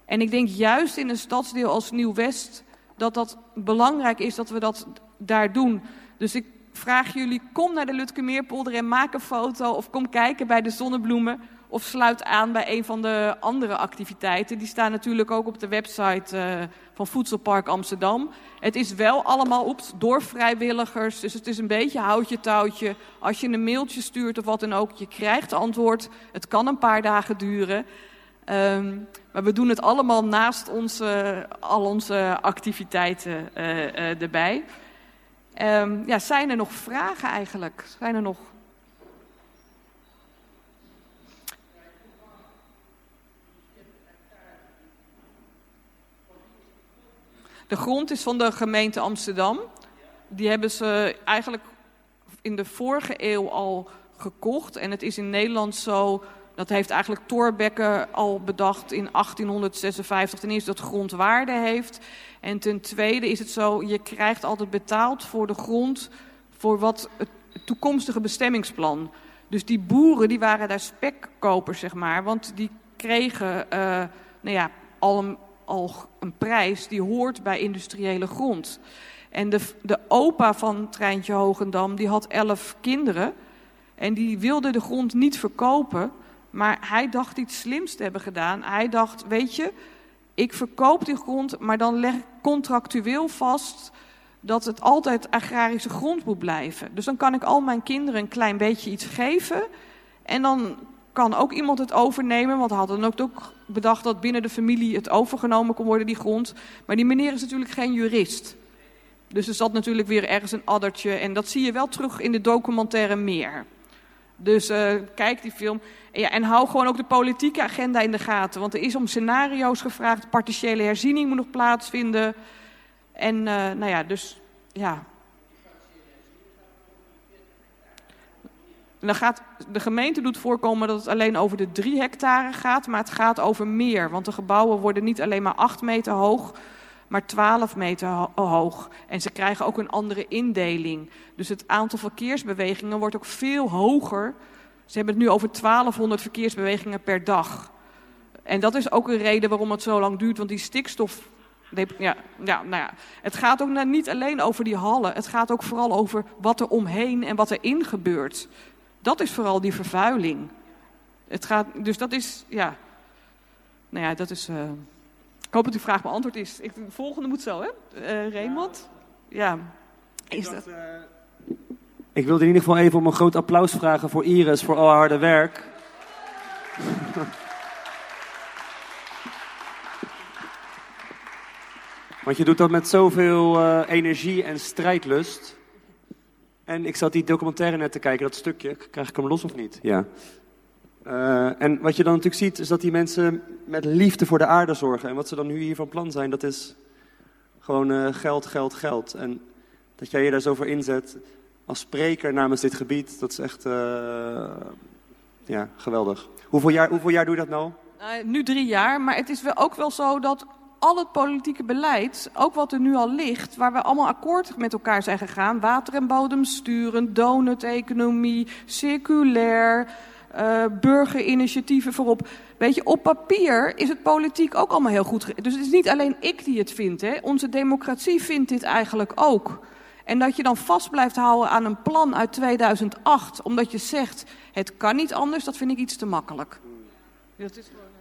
En ik denk juist in een stadsdeel als Nieuw-West dat dat belangrijk is dat we dat daar doen. Dus ik vraag jullie, kom naar de Lutkemeerpolder en maak een foto of kom kijken bij de zonnebloemen of sluit aan bij een van de andere activiteiten. Die staan natuurlijk ook op de website uh, van Voedselpark Amsterdam. Het is wel allemaal op, door vrijwilligers, dus het is een beetje houtje touwtje. Als je een mailtje stuurt of wat dan ook, je krijgt antwoord. Het kan een paar dagen duren. Um, maar we doen het allemaal naast onze, al onze activiteiten uh, uh, erbij. Um, ja, zijn er nog vragen eigenlijk? Zijn er nog De grond is van de gemeente Amsterdam. Die hebben ze eigenlijk in de vorige eeuw al gekocht. En het is in Nederland zo, dat heeft eigenlijk Thorbecke al bedacht in 1856. Ten eerste dat grond waarde heeft. En ten tweede is het zo, je krijgt altijd betaald voor de grond voor wat het toekomstige bestemmingsplan. Dus die boeren die waren daar spekkopers, zeg maar. Want die kregen uh, nou ja, al een al een prijs die hoort bij industriële grond. En de, de opa van Treintje Hogendam, die had elf kinderen. En die wilde de grond niet verkopen. Maar hij dacht iets slims te hebben gedaan. Hij dacht, weet je, ik verkoop die grond, maar dan leg ik contractueel vast dat het altijd agrarische grond moet blijven. Dus dan kan ik al mijn kinderen een klein beetje iets geven. En dan kan ook iemand het overnemen. Want hadden ook, bedacht dat binnen de familie het overgenomen kon worden, die grond. Maar die meneer is natuurlijk geen jurist. Dus er zat natuurlijk weer ergens een addertje. En dat zie je wel terug in de documentaire meer. Dus uh, kijk die film. En, ja, en hou gewoon ook de politieke agenda in de gaten. Want er is om scenario's gevraagd. Partiële herziening moet nog plaatsvinden. En uh, nou ja, dus ja, dan gaat, de gemeente doet voorkomen dat het alleen over de drie hectare gaat, maar het gaat over meer. Want de gebouwen worden niet alleen maar acht meter hoog, maar 12 meter hoog. En ze krijgen ook een andere indeling. Dus het aantal verkeersbewegingen wordt ook veel hoger. Ze hebben het nu over 1200 verkeersbewegingen per dag. En dat is ook een reden waarom het zo lang duurt, want die stikstof. Ja, ja, nou ja. Het gaat ook niet alleen over die hallen. Het gaat ook vooral over wat er omheen en wat erin gebeurt. Dat is vooral die vervuiling. Het gaat, dus dat is, ja. Nou ja, dat is. Uh, ik hoop dat uw vraag beantwoord is. Ik, de volgende moet zo, hè? Uh, Raymond? Ja. Is dat. Uh... Ik wilde in ieder geval even om een groot applaus vragen voor Iris voor al haar harde werk. Want je doet dat met zoveel uh, energie en strijdlust. En ik zat die documentaire net te kijken, dat stukje. Krijg ik hem los of niet? Ja. Uh, en wat je dan natuurlijk ziet, is dat die mensen met liefde voor de aarde zorgen. En wat ze dan nu hier van plan zijn, dat is gewoon uh, geld, geld, geld. En dat jij je daar zo voor inzet als spreker namens dit gebied, dat is echt uh, ja, geweldig. Hoeveel jaar, hoeveel jaar doe je dat nou? Nu drie jaar, maar het is wel ook wel zo dat al het politieke beleid, ook wat er nu al ligt, waar we allemaal akkoord met elkaar zijn gegaan, water en bodem sturen, donut-economie, circulair, uh, burgerinitiatieven voorop. Weet je, op papier is het politiek ook allemaal heel goed. Dus het is niet alleen ik die het vind. Hè. Onze democratie vindt dit eigenlijk ook. En dat je dan vast blijft houden aan een plan uit 2008, omdat je zegt het kan niet anders, dat vind ik iets te makkelijk.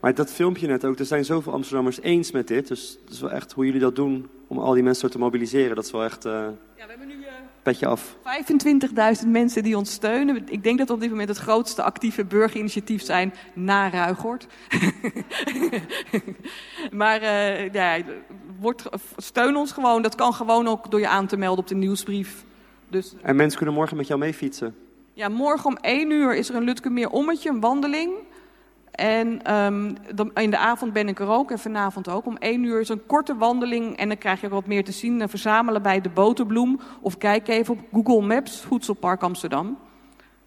Maar dat filmpje net ook, er zijn zoveel Amsterdammers eens met dit. Dus dat is wel echt hoe jullie dat doen om al die mensen te mobiliseren. Dat is wel echt uh, ja, we hebben nu, uh, petje af. 25.000 mensen die ons steunen. Ik denk dat we op dit moment het grootste actieve burgerinitiatief zijn na Ruigort. maar uh, ja, wordt, steun ons gewoon. Dat kan gewoon ook door je aan te melden op de nieuwsbrief. Dus, en mensen kunnen morgen met jou mee fietsen? Ja, morgen om 1 uur is er een Lutkemeer ommetje, een wandeling. En um, in de avond ben ik er ook en vanavond ook. Om één uur is een korte wandeling en dan krijg je ook wat meer te zien. En verzamelen bij de Boterbloem of kijk even op Google Maps, Voedselpark Amsterdam.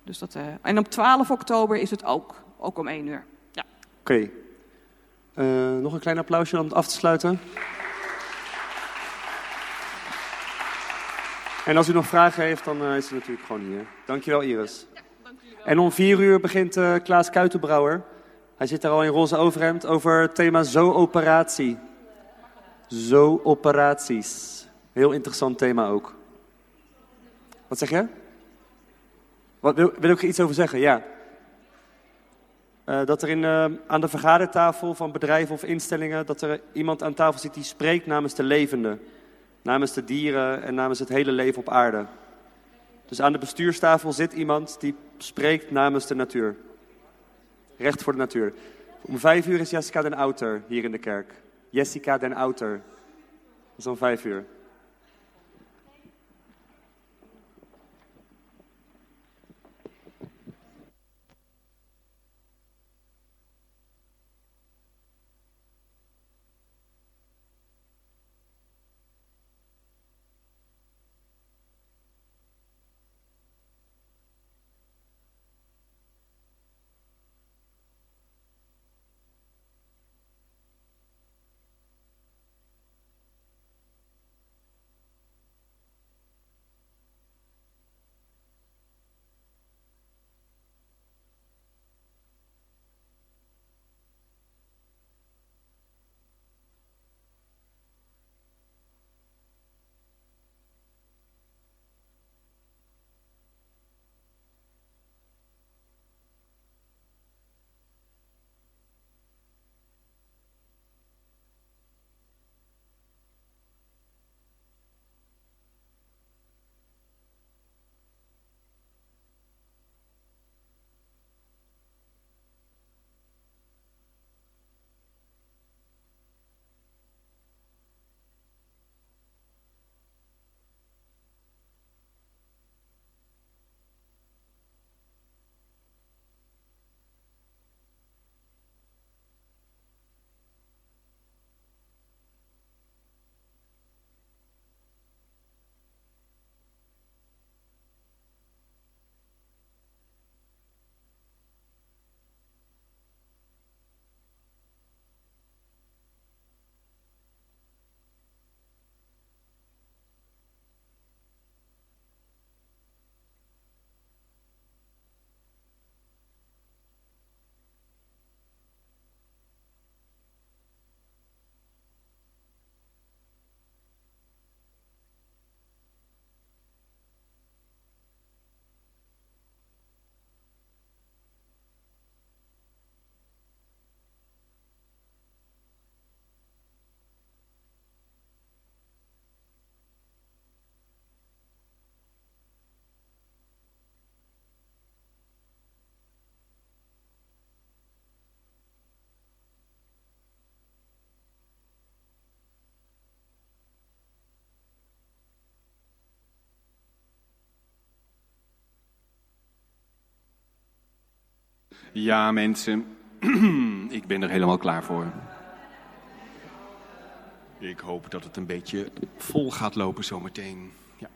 Dus dat, uh, en op 12 oktober is het ook, ook om één uur. Ja. Oké. Okay. Uh, nog een klein applausje om het af te sluiten. En als u nog vragen heeft, dan uh, is ze natuurlijk gewoon hier. Dankjewel Iris. Ja, dankjewel. En om vier uur begint uh, Klaas Kuitenbrouwer. Hij zit daar al in roze overhemd over het thema zo-operatie. Zo-operaties. Heel interessant thema ook. Wat zeg je? Wat, wil, ik er iets over zeggen? Ja. Uh, dat er in, uh, aan de vergadertafel van bedrijven of instellingen... dat er iemand aan tafel zit die spreekt namens de levenden. Namens de dieren en namens het hele leven op aarde. Dus aan de bestuurstafel zit iemand die spreekt namens de natuur. Recht voor de natuur. Om vijf uur is Jessica den Outer hier in de kerk. Jessica den Outer. Dat is om vijf uur. Ja, mensen, ik ben er helemaal klaar voor. Ik hoop dat het een beetje vol gaat lopen zometeen. Ja.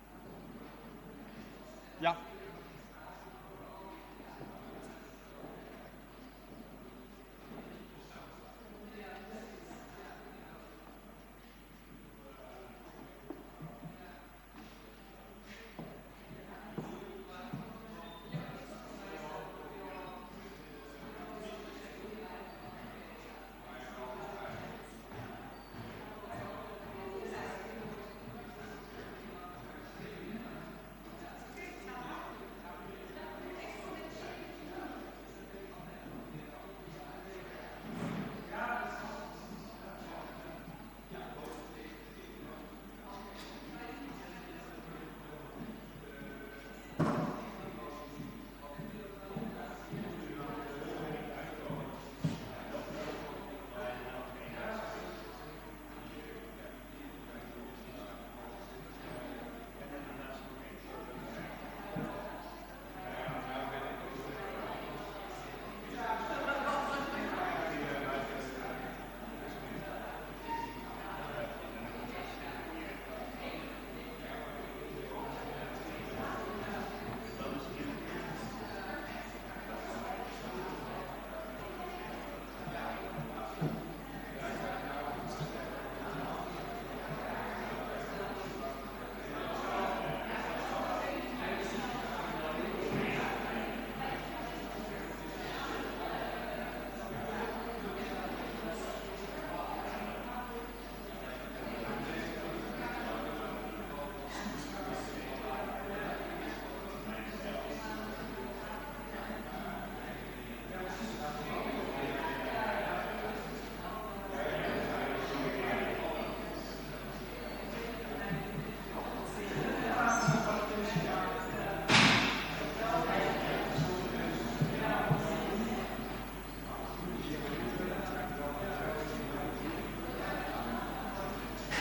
Ja.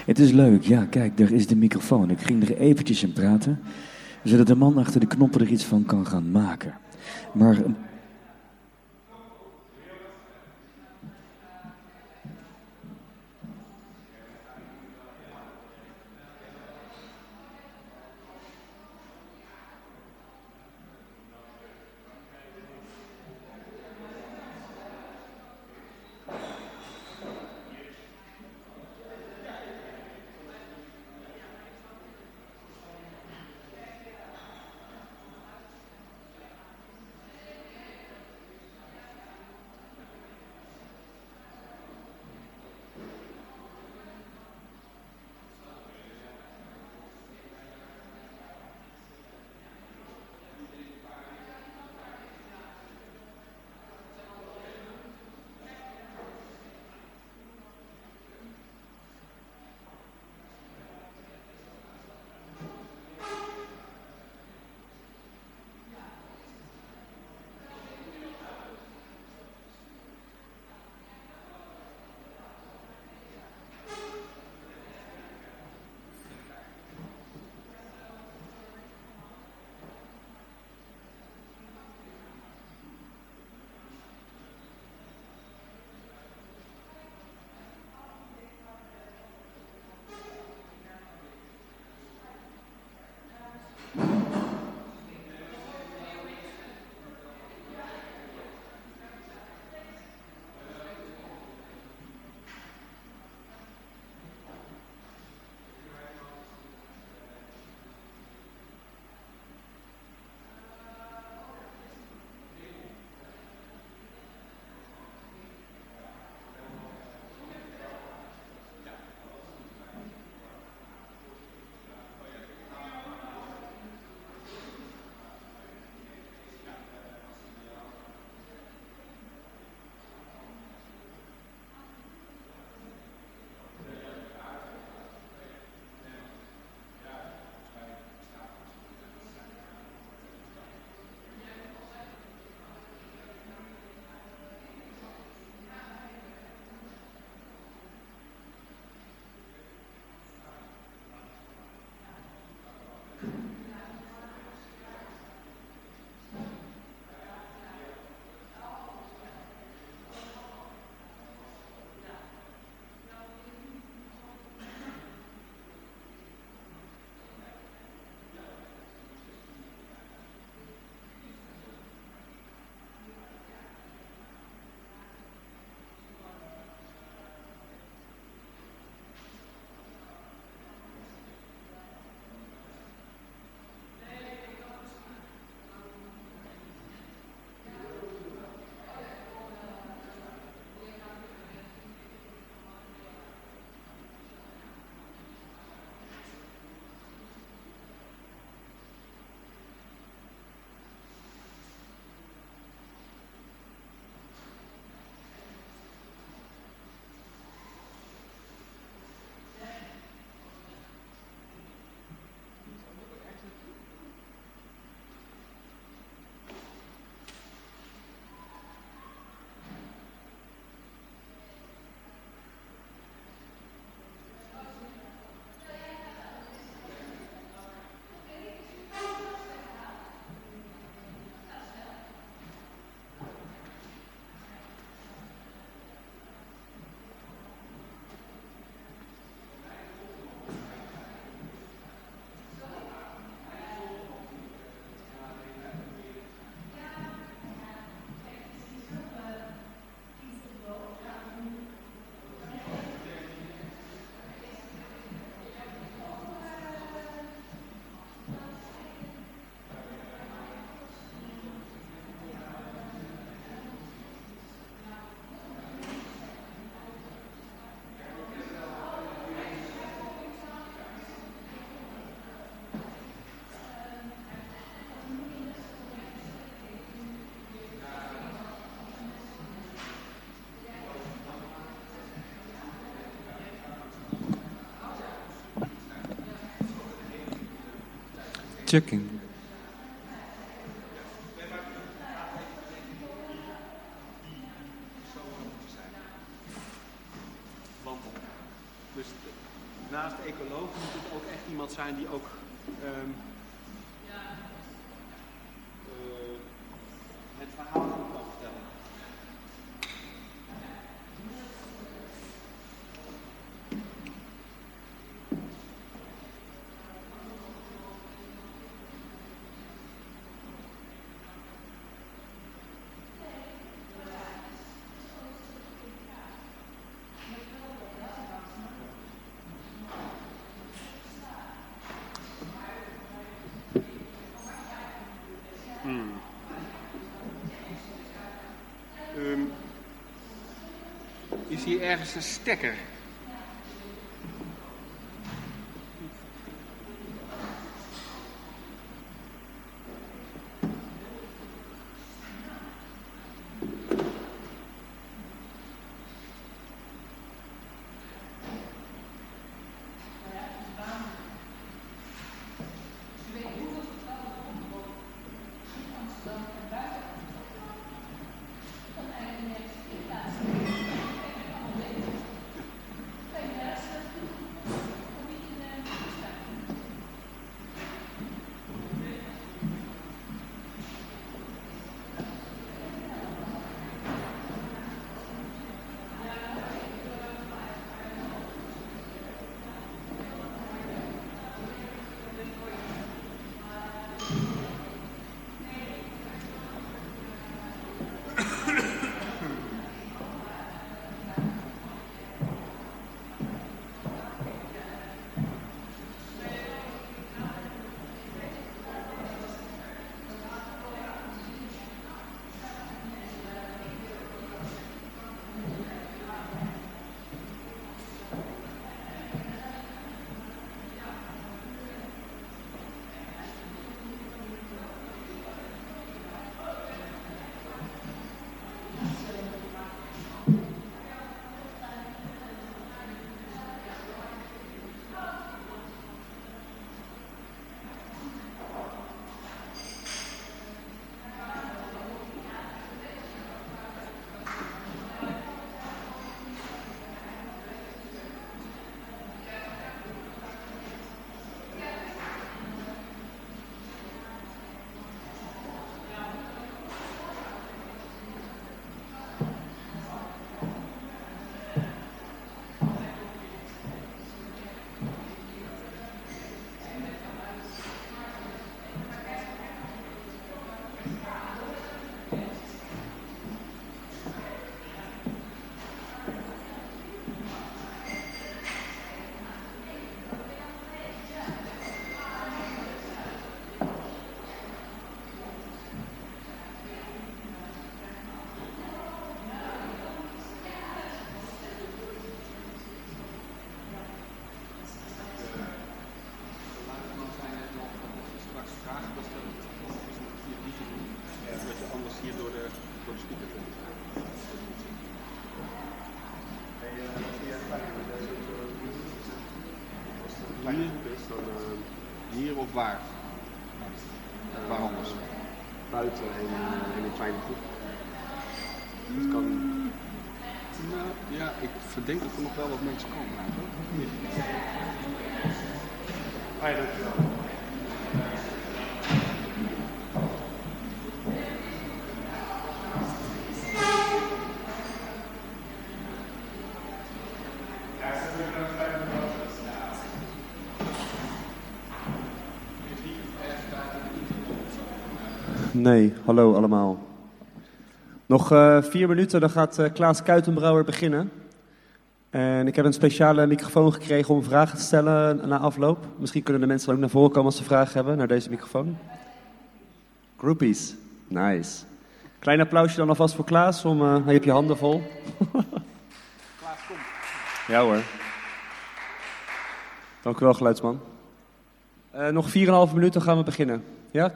Het is leuk, ja, kijk, daar is de microfoon. Ik ging er eventjes in praten, zodat de man achter de knoppen er iets van kan gaan maken. Maar een Chicken. Hier ergens een stekker? Buiten in, in een kleine groep. Dat kan. Nou, ja, ik verdenk dat er nog wel wat mensen komen. eigenlijk. Ja, dankjewel. Nee, hallo allemaal. Nog eh, vier minuten, dan gaat eh, Klaas Kuitenbrouwer beginnen. En ik heb een speciale microfoon gekregen om vragen te stellen na afloop. Misschien kunnen de mensen ook naar voren komen als ze vragen hebben naar deze microfoon. Groupies, nice. Klein applausje dan alvast voor Klaas, om, uh, je hebt je handen vol. Klaas, kom. Ja hoor. Dank u wel, geluidsman. Nog 4,5 minuten gaan we beginnen. Ja?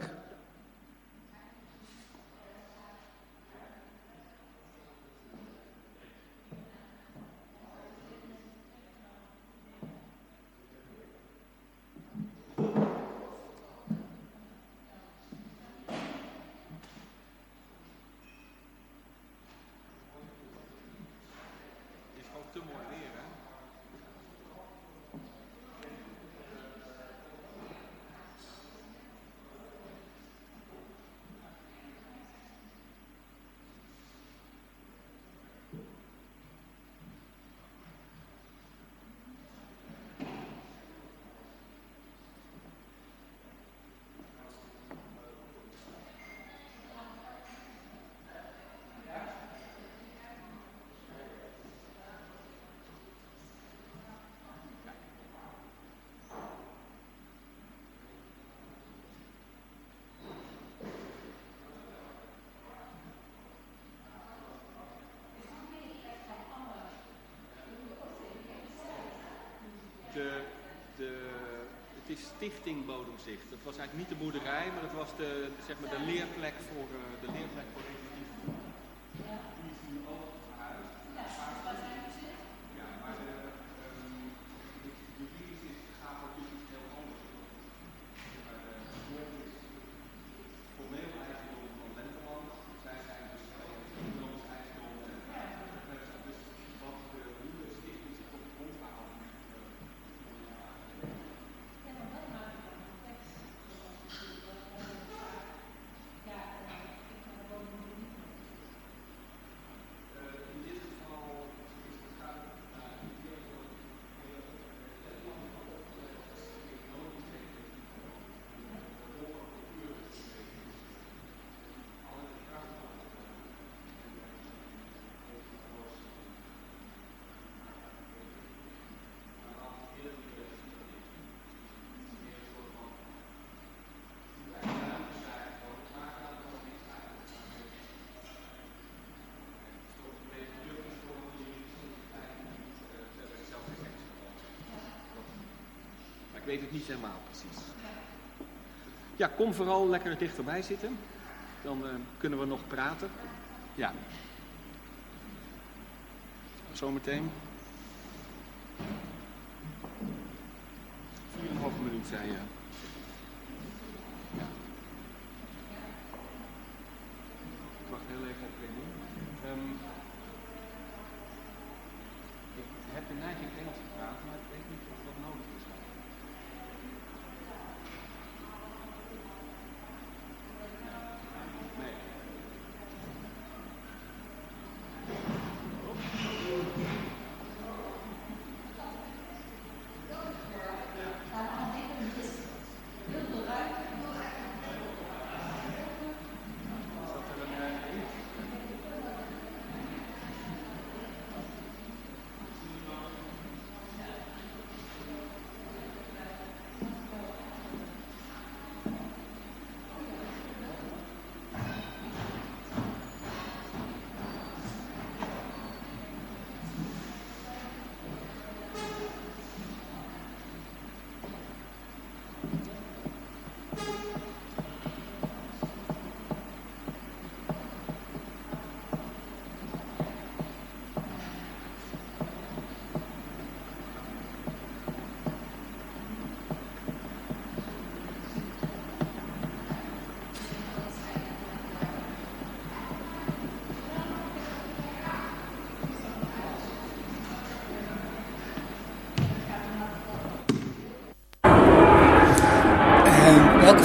Het is Stichting Bodemzicht. Dat was eigenlijk niet de boerderij, maar dat was de, zeg maar de leerplek voor, uh, de leerplek voor weet het niet helemaal precies. Ja, kom vooral lekker dichterbij zitten. Dan uh, kunnen we nog praten. Ja. Zometeen. 4,5 minuut zei je.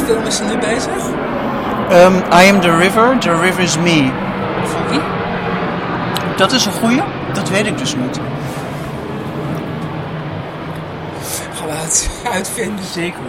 Film is er nu bezig? Um, I am the river, the river is me. Van wie? Dat is een goeie, dat weet ik dus niet. Gaan we uit, uitvinden? Zeker.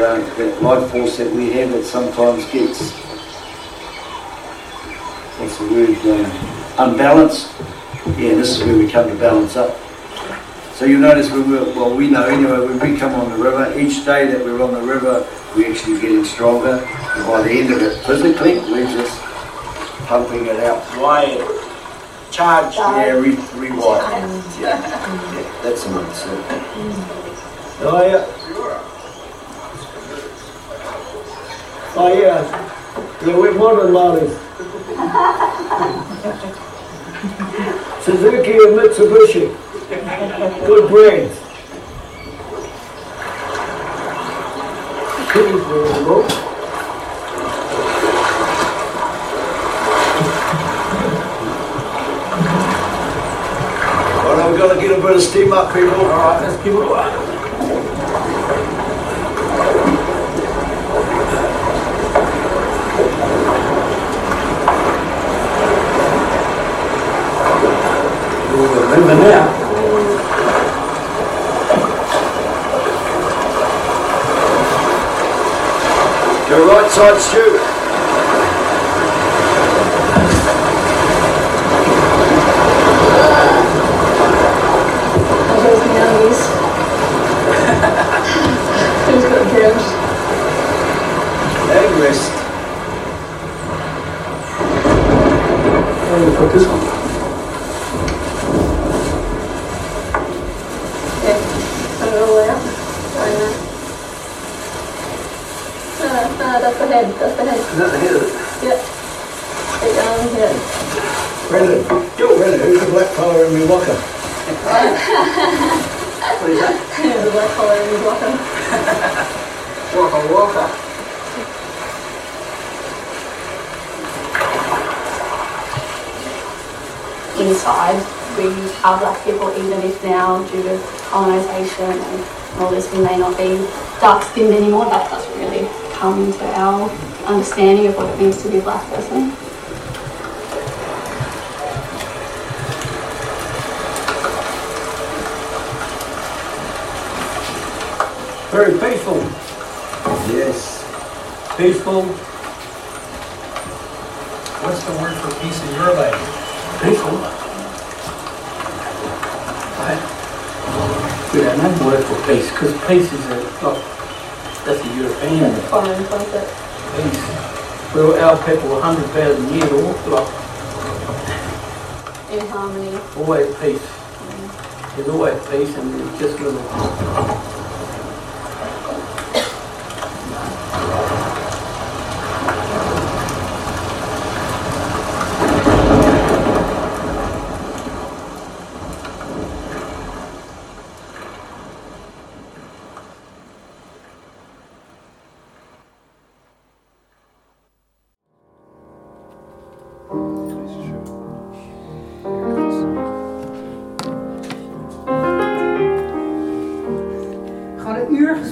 That, uh, that life force that we have that sometimes gets, what's the word, um, unbalanced. Yeah, this is where we come to balance up. So you'll notice when we're, well we know anyway, when we come on the river, each day that we're on the river, we're actually getting stronger. And by the end of it, physically, we're just pumping it out. Why? Charge. Yeah, re- rewire. Yeah. yeah, that's the one. So. Oh yeah. Oh yes, yeah, we're modern than. Suzuki and Mitsubishi, good brains. Pretty reasonable. Well, I'm gonna get a bit of steam up, people. All right, let's keep it. God's church. being dark skinned anymore. That doesn't really come into our understanding of what it means to be a black person. Very peaceful. Yes. Peaceful, Peace is a like, that's a European that's foreign concept. piece. Well, our people 100,000 years, old. like, in harmony. Always peace. Mm. There's always peace and there's just little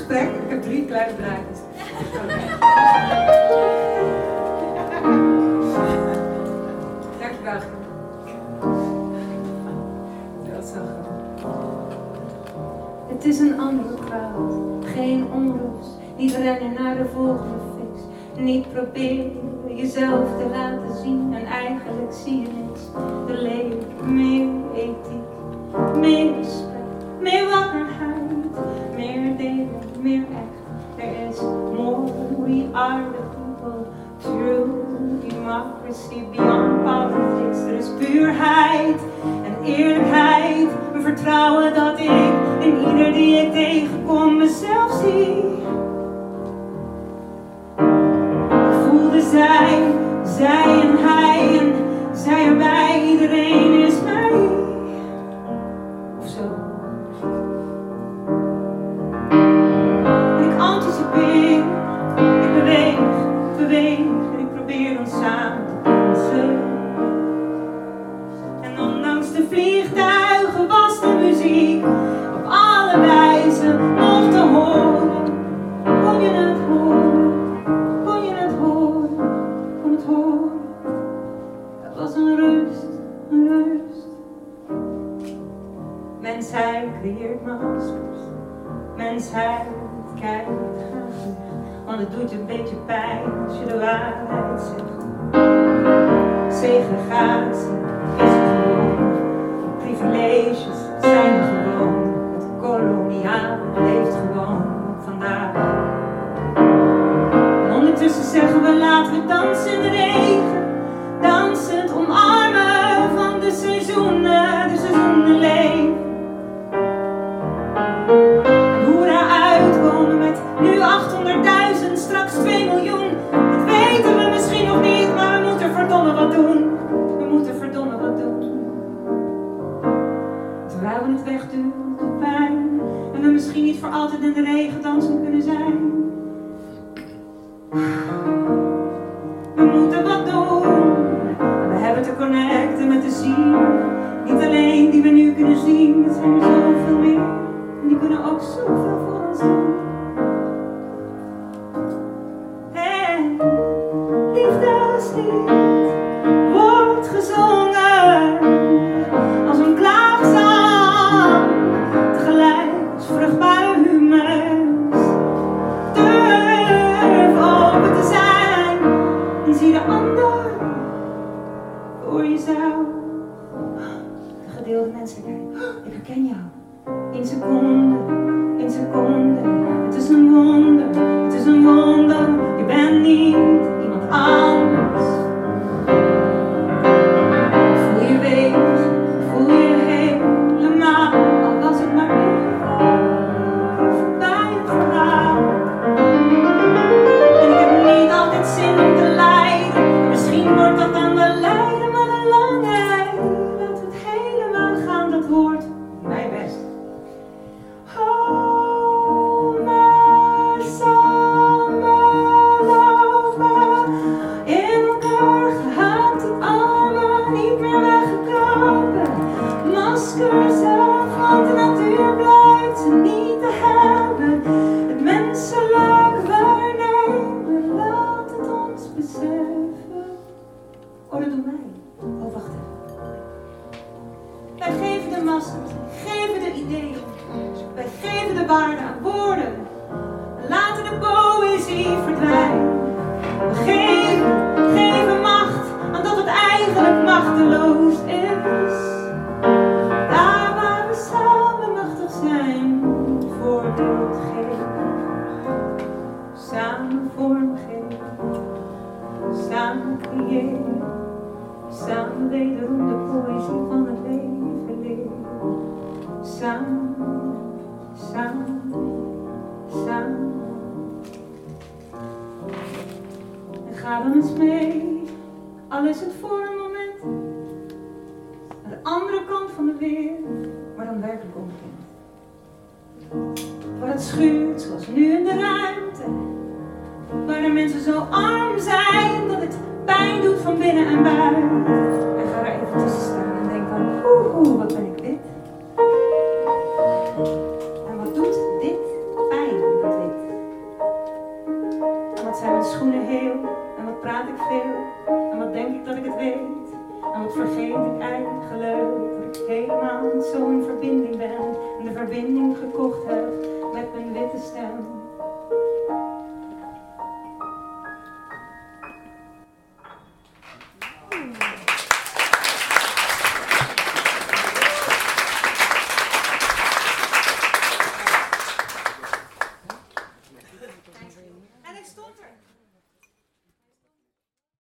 gesprek. Ik heb drie kleine draadjes. Dankjewel. Dat is Het is een andere kwaad, geen onrust. Niet rennen naar de volgende fix. Niet proberen jezelf te laten zien. En eigenlijk zie je niks. De leek meer ethiek, meer hypocrisy beyond politics. Er is puurheid en eerlijkheid. Een vertrouwen dat ik in ieder die ik tegenkom mezelf zie. Ik voelde zij, zij en hij en zij en wij, iedereen.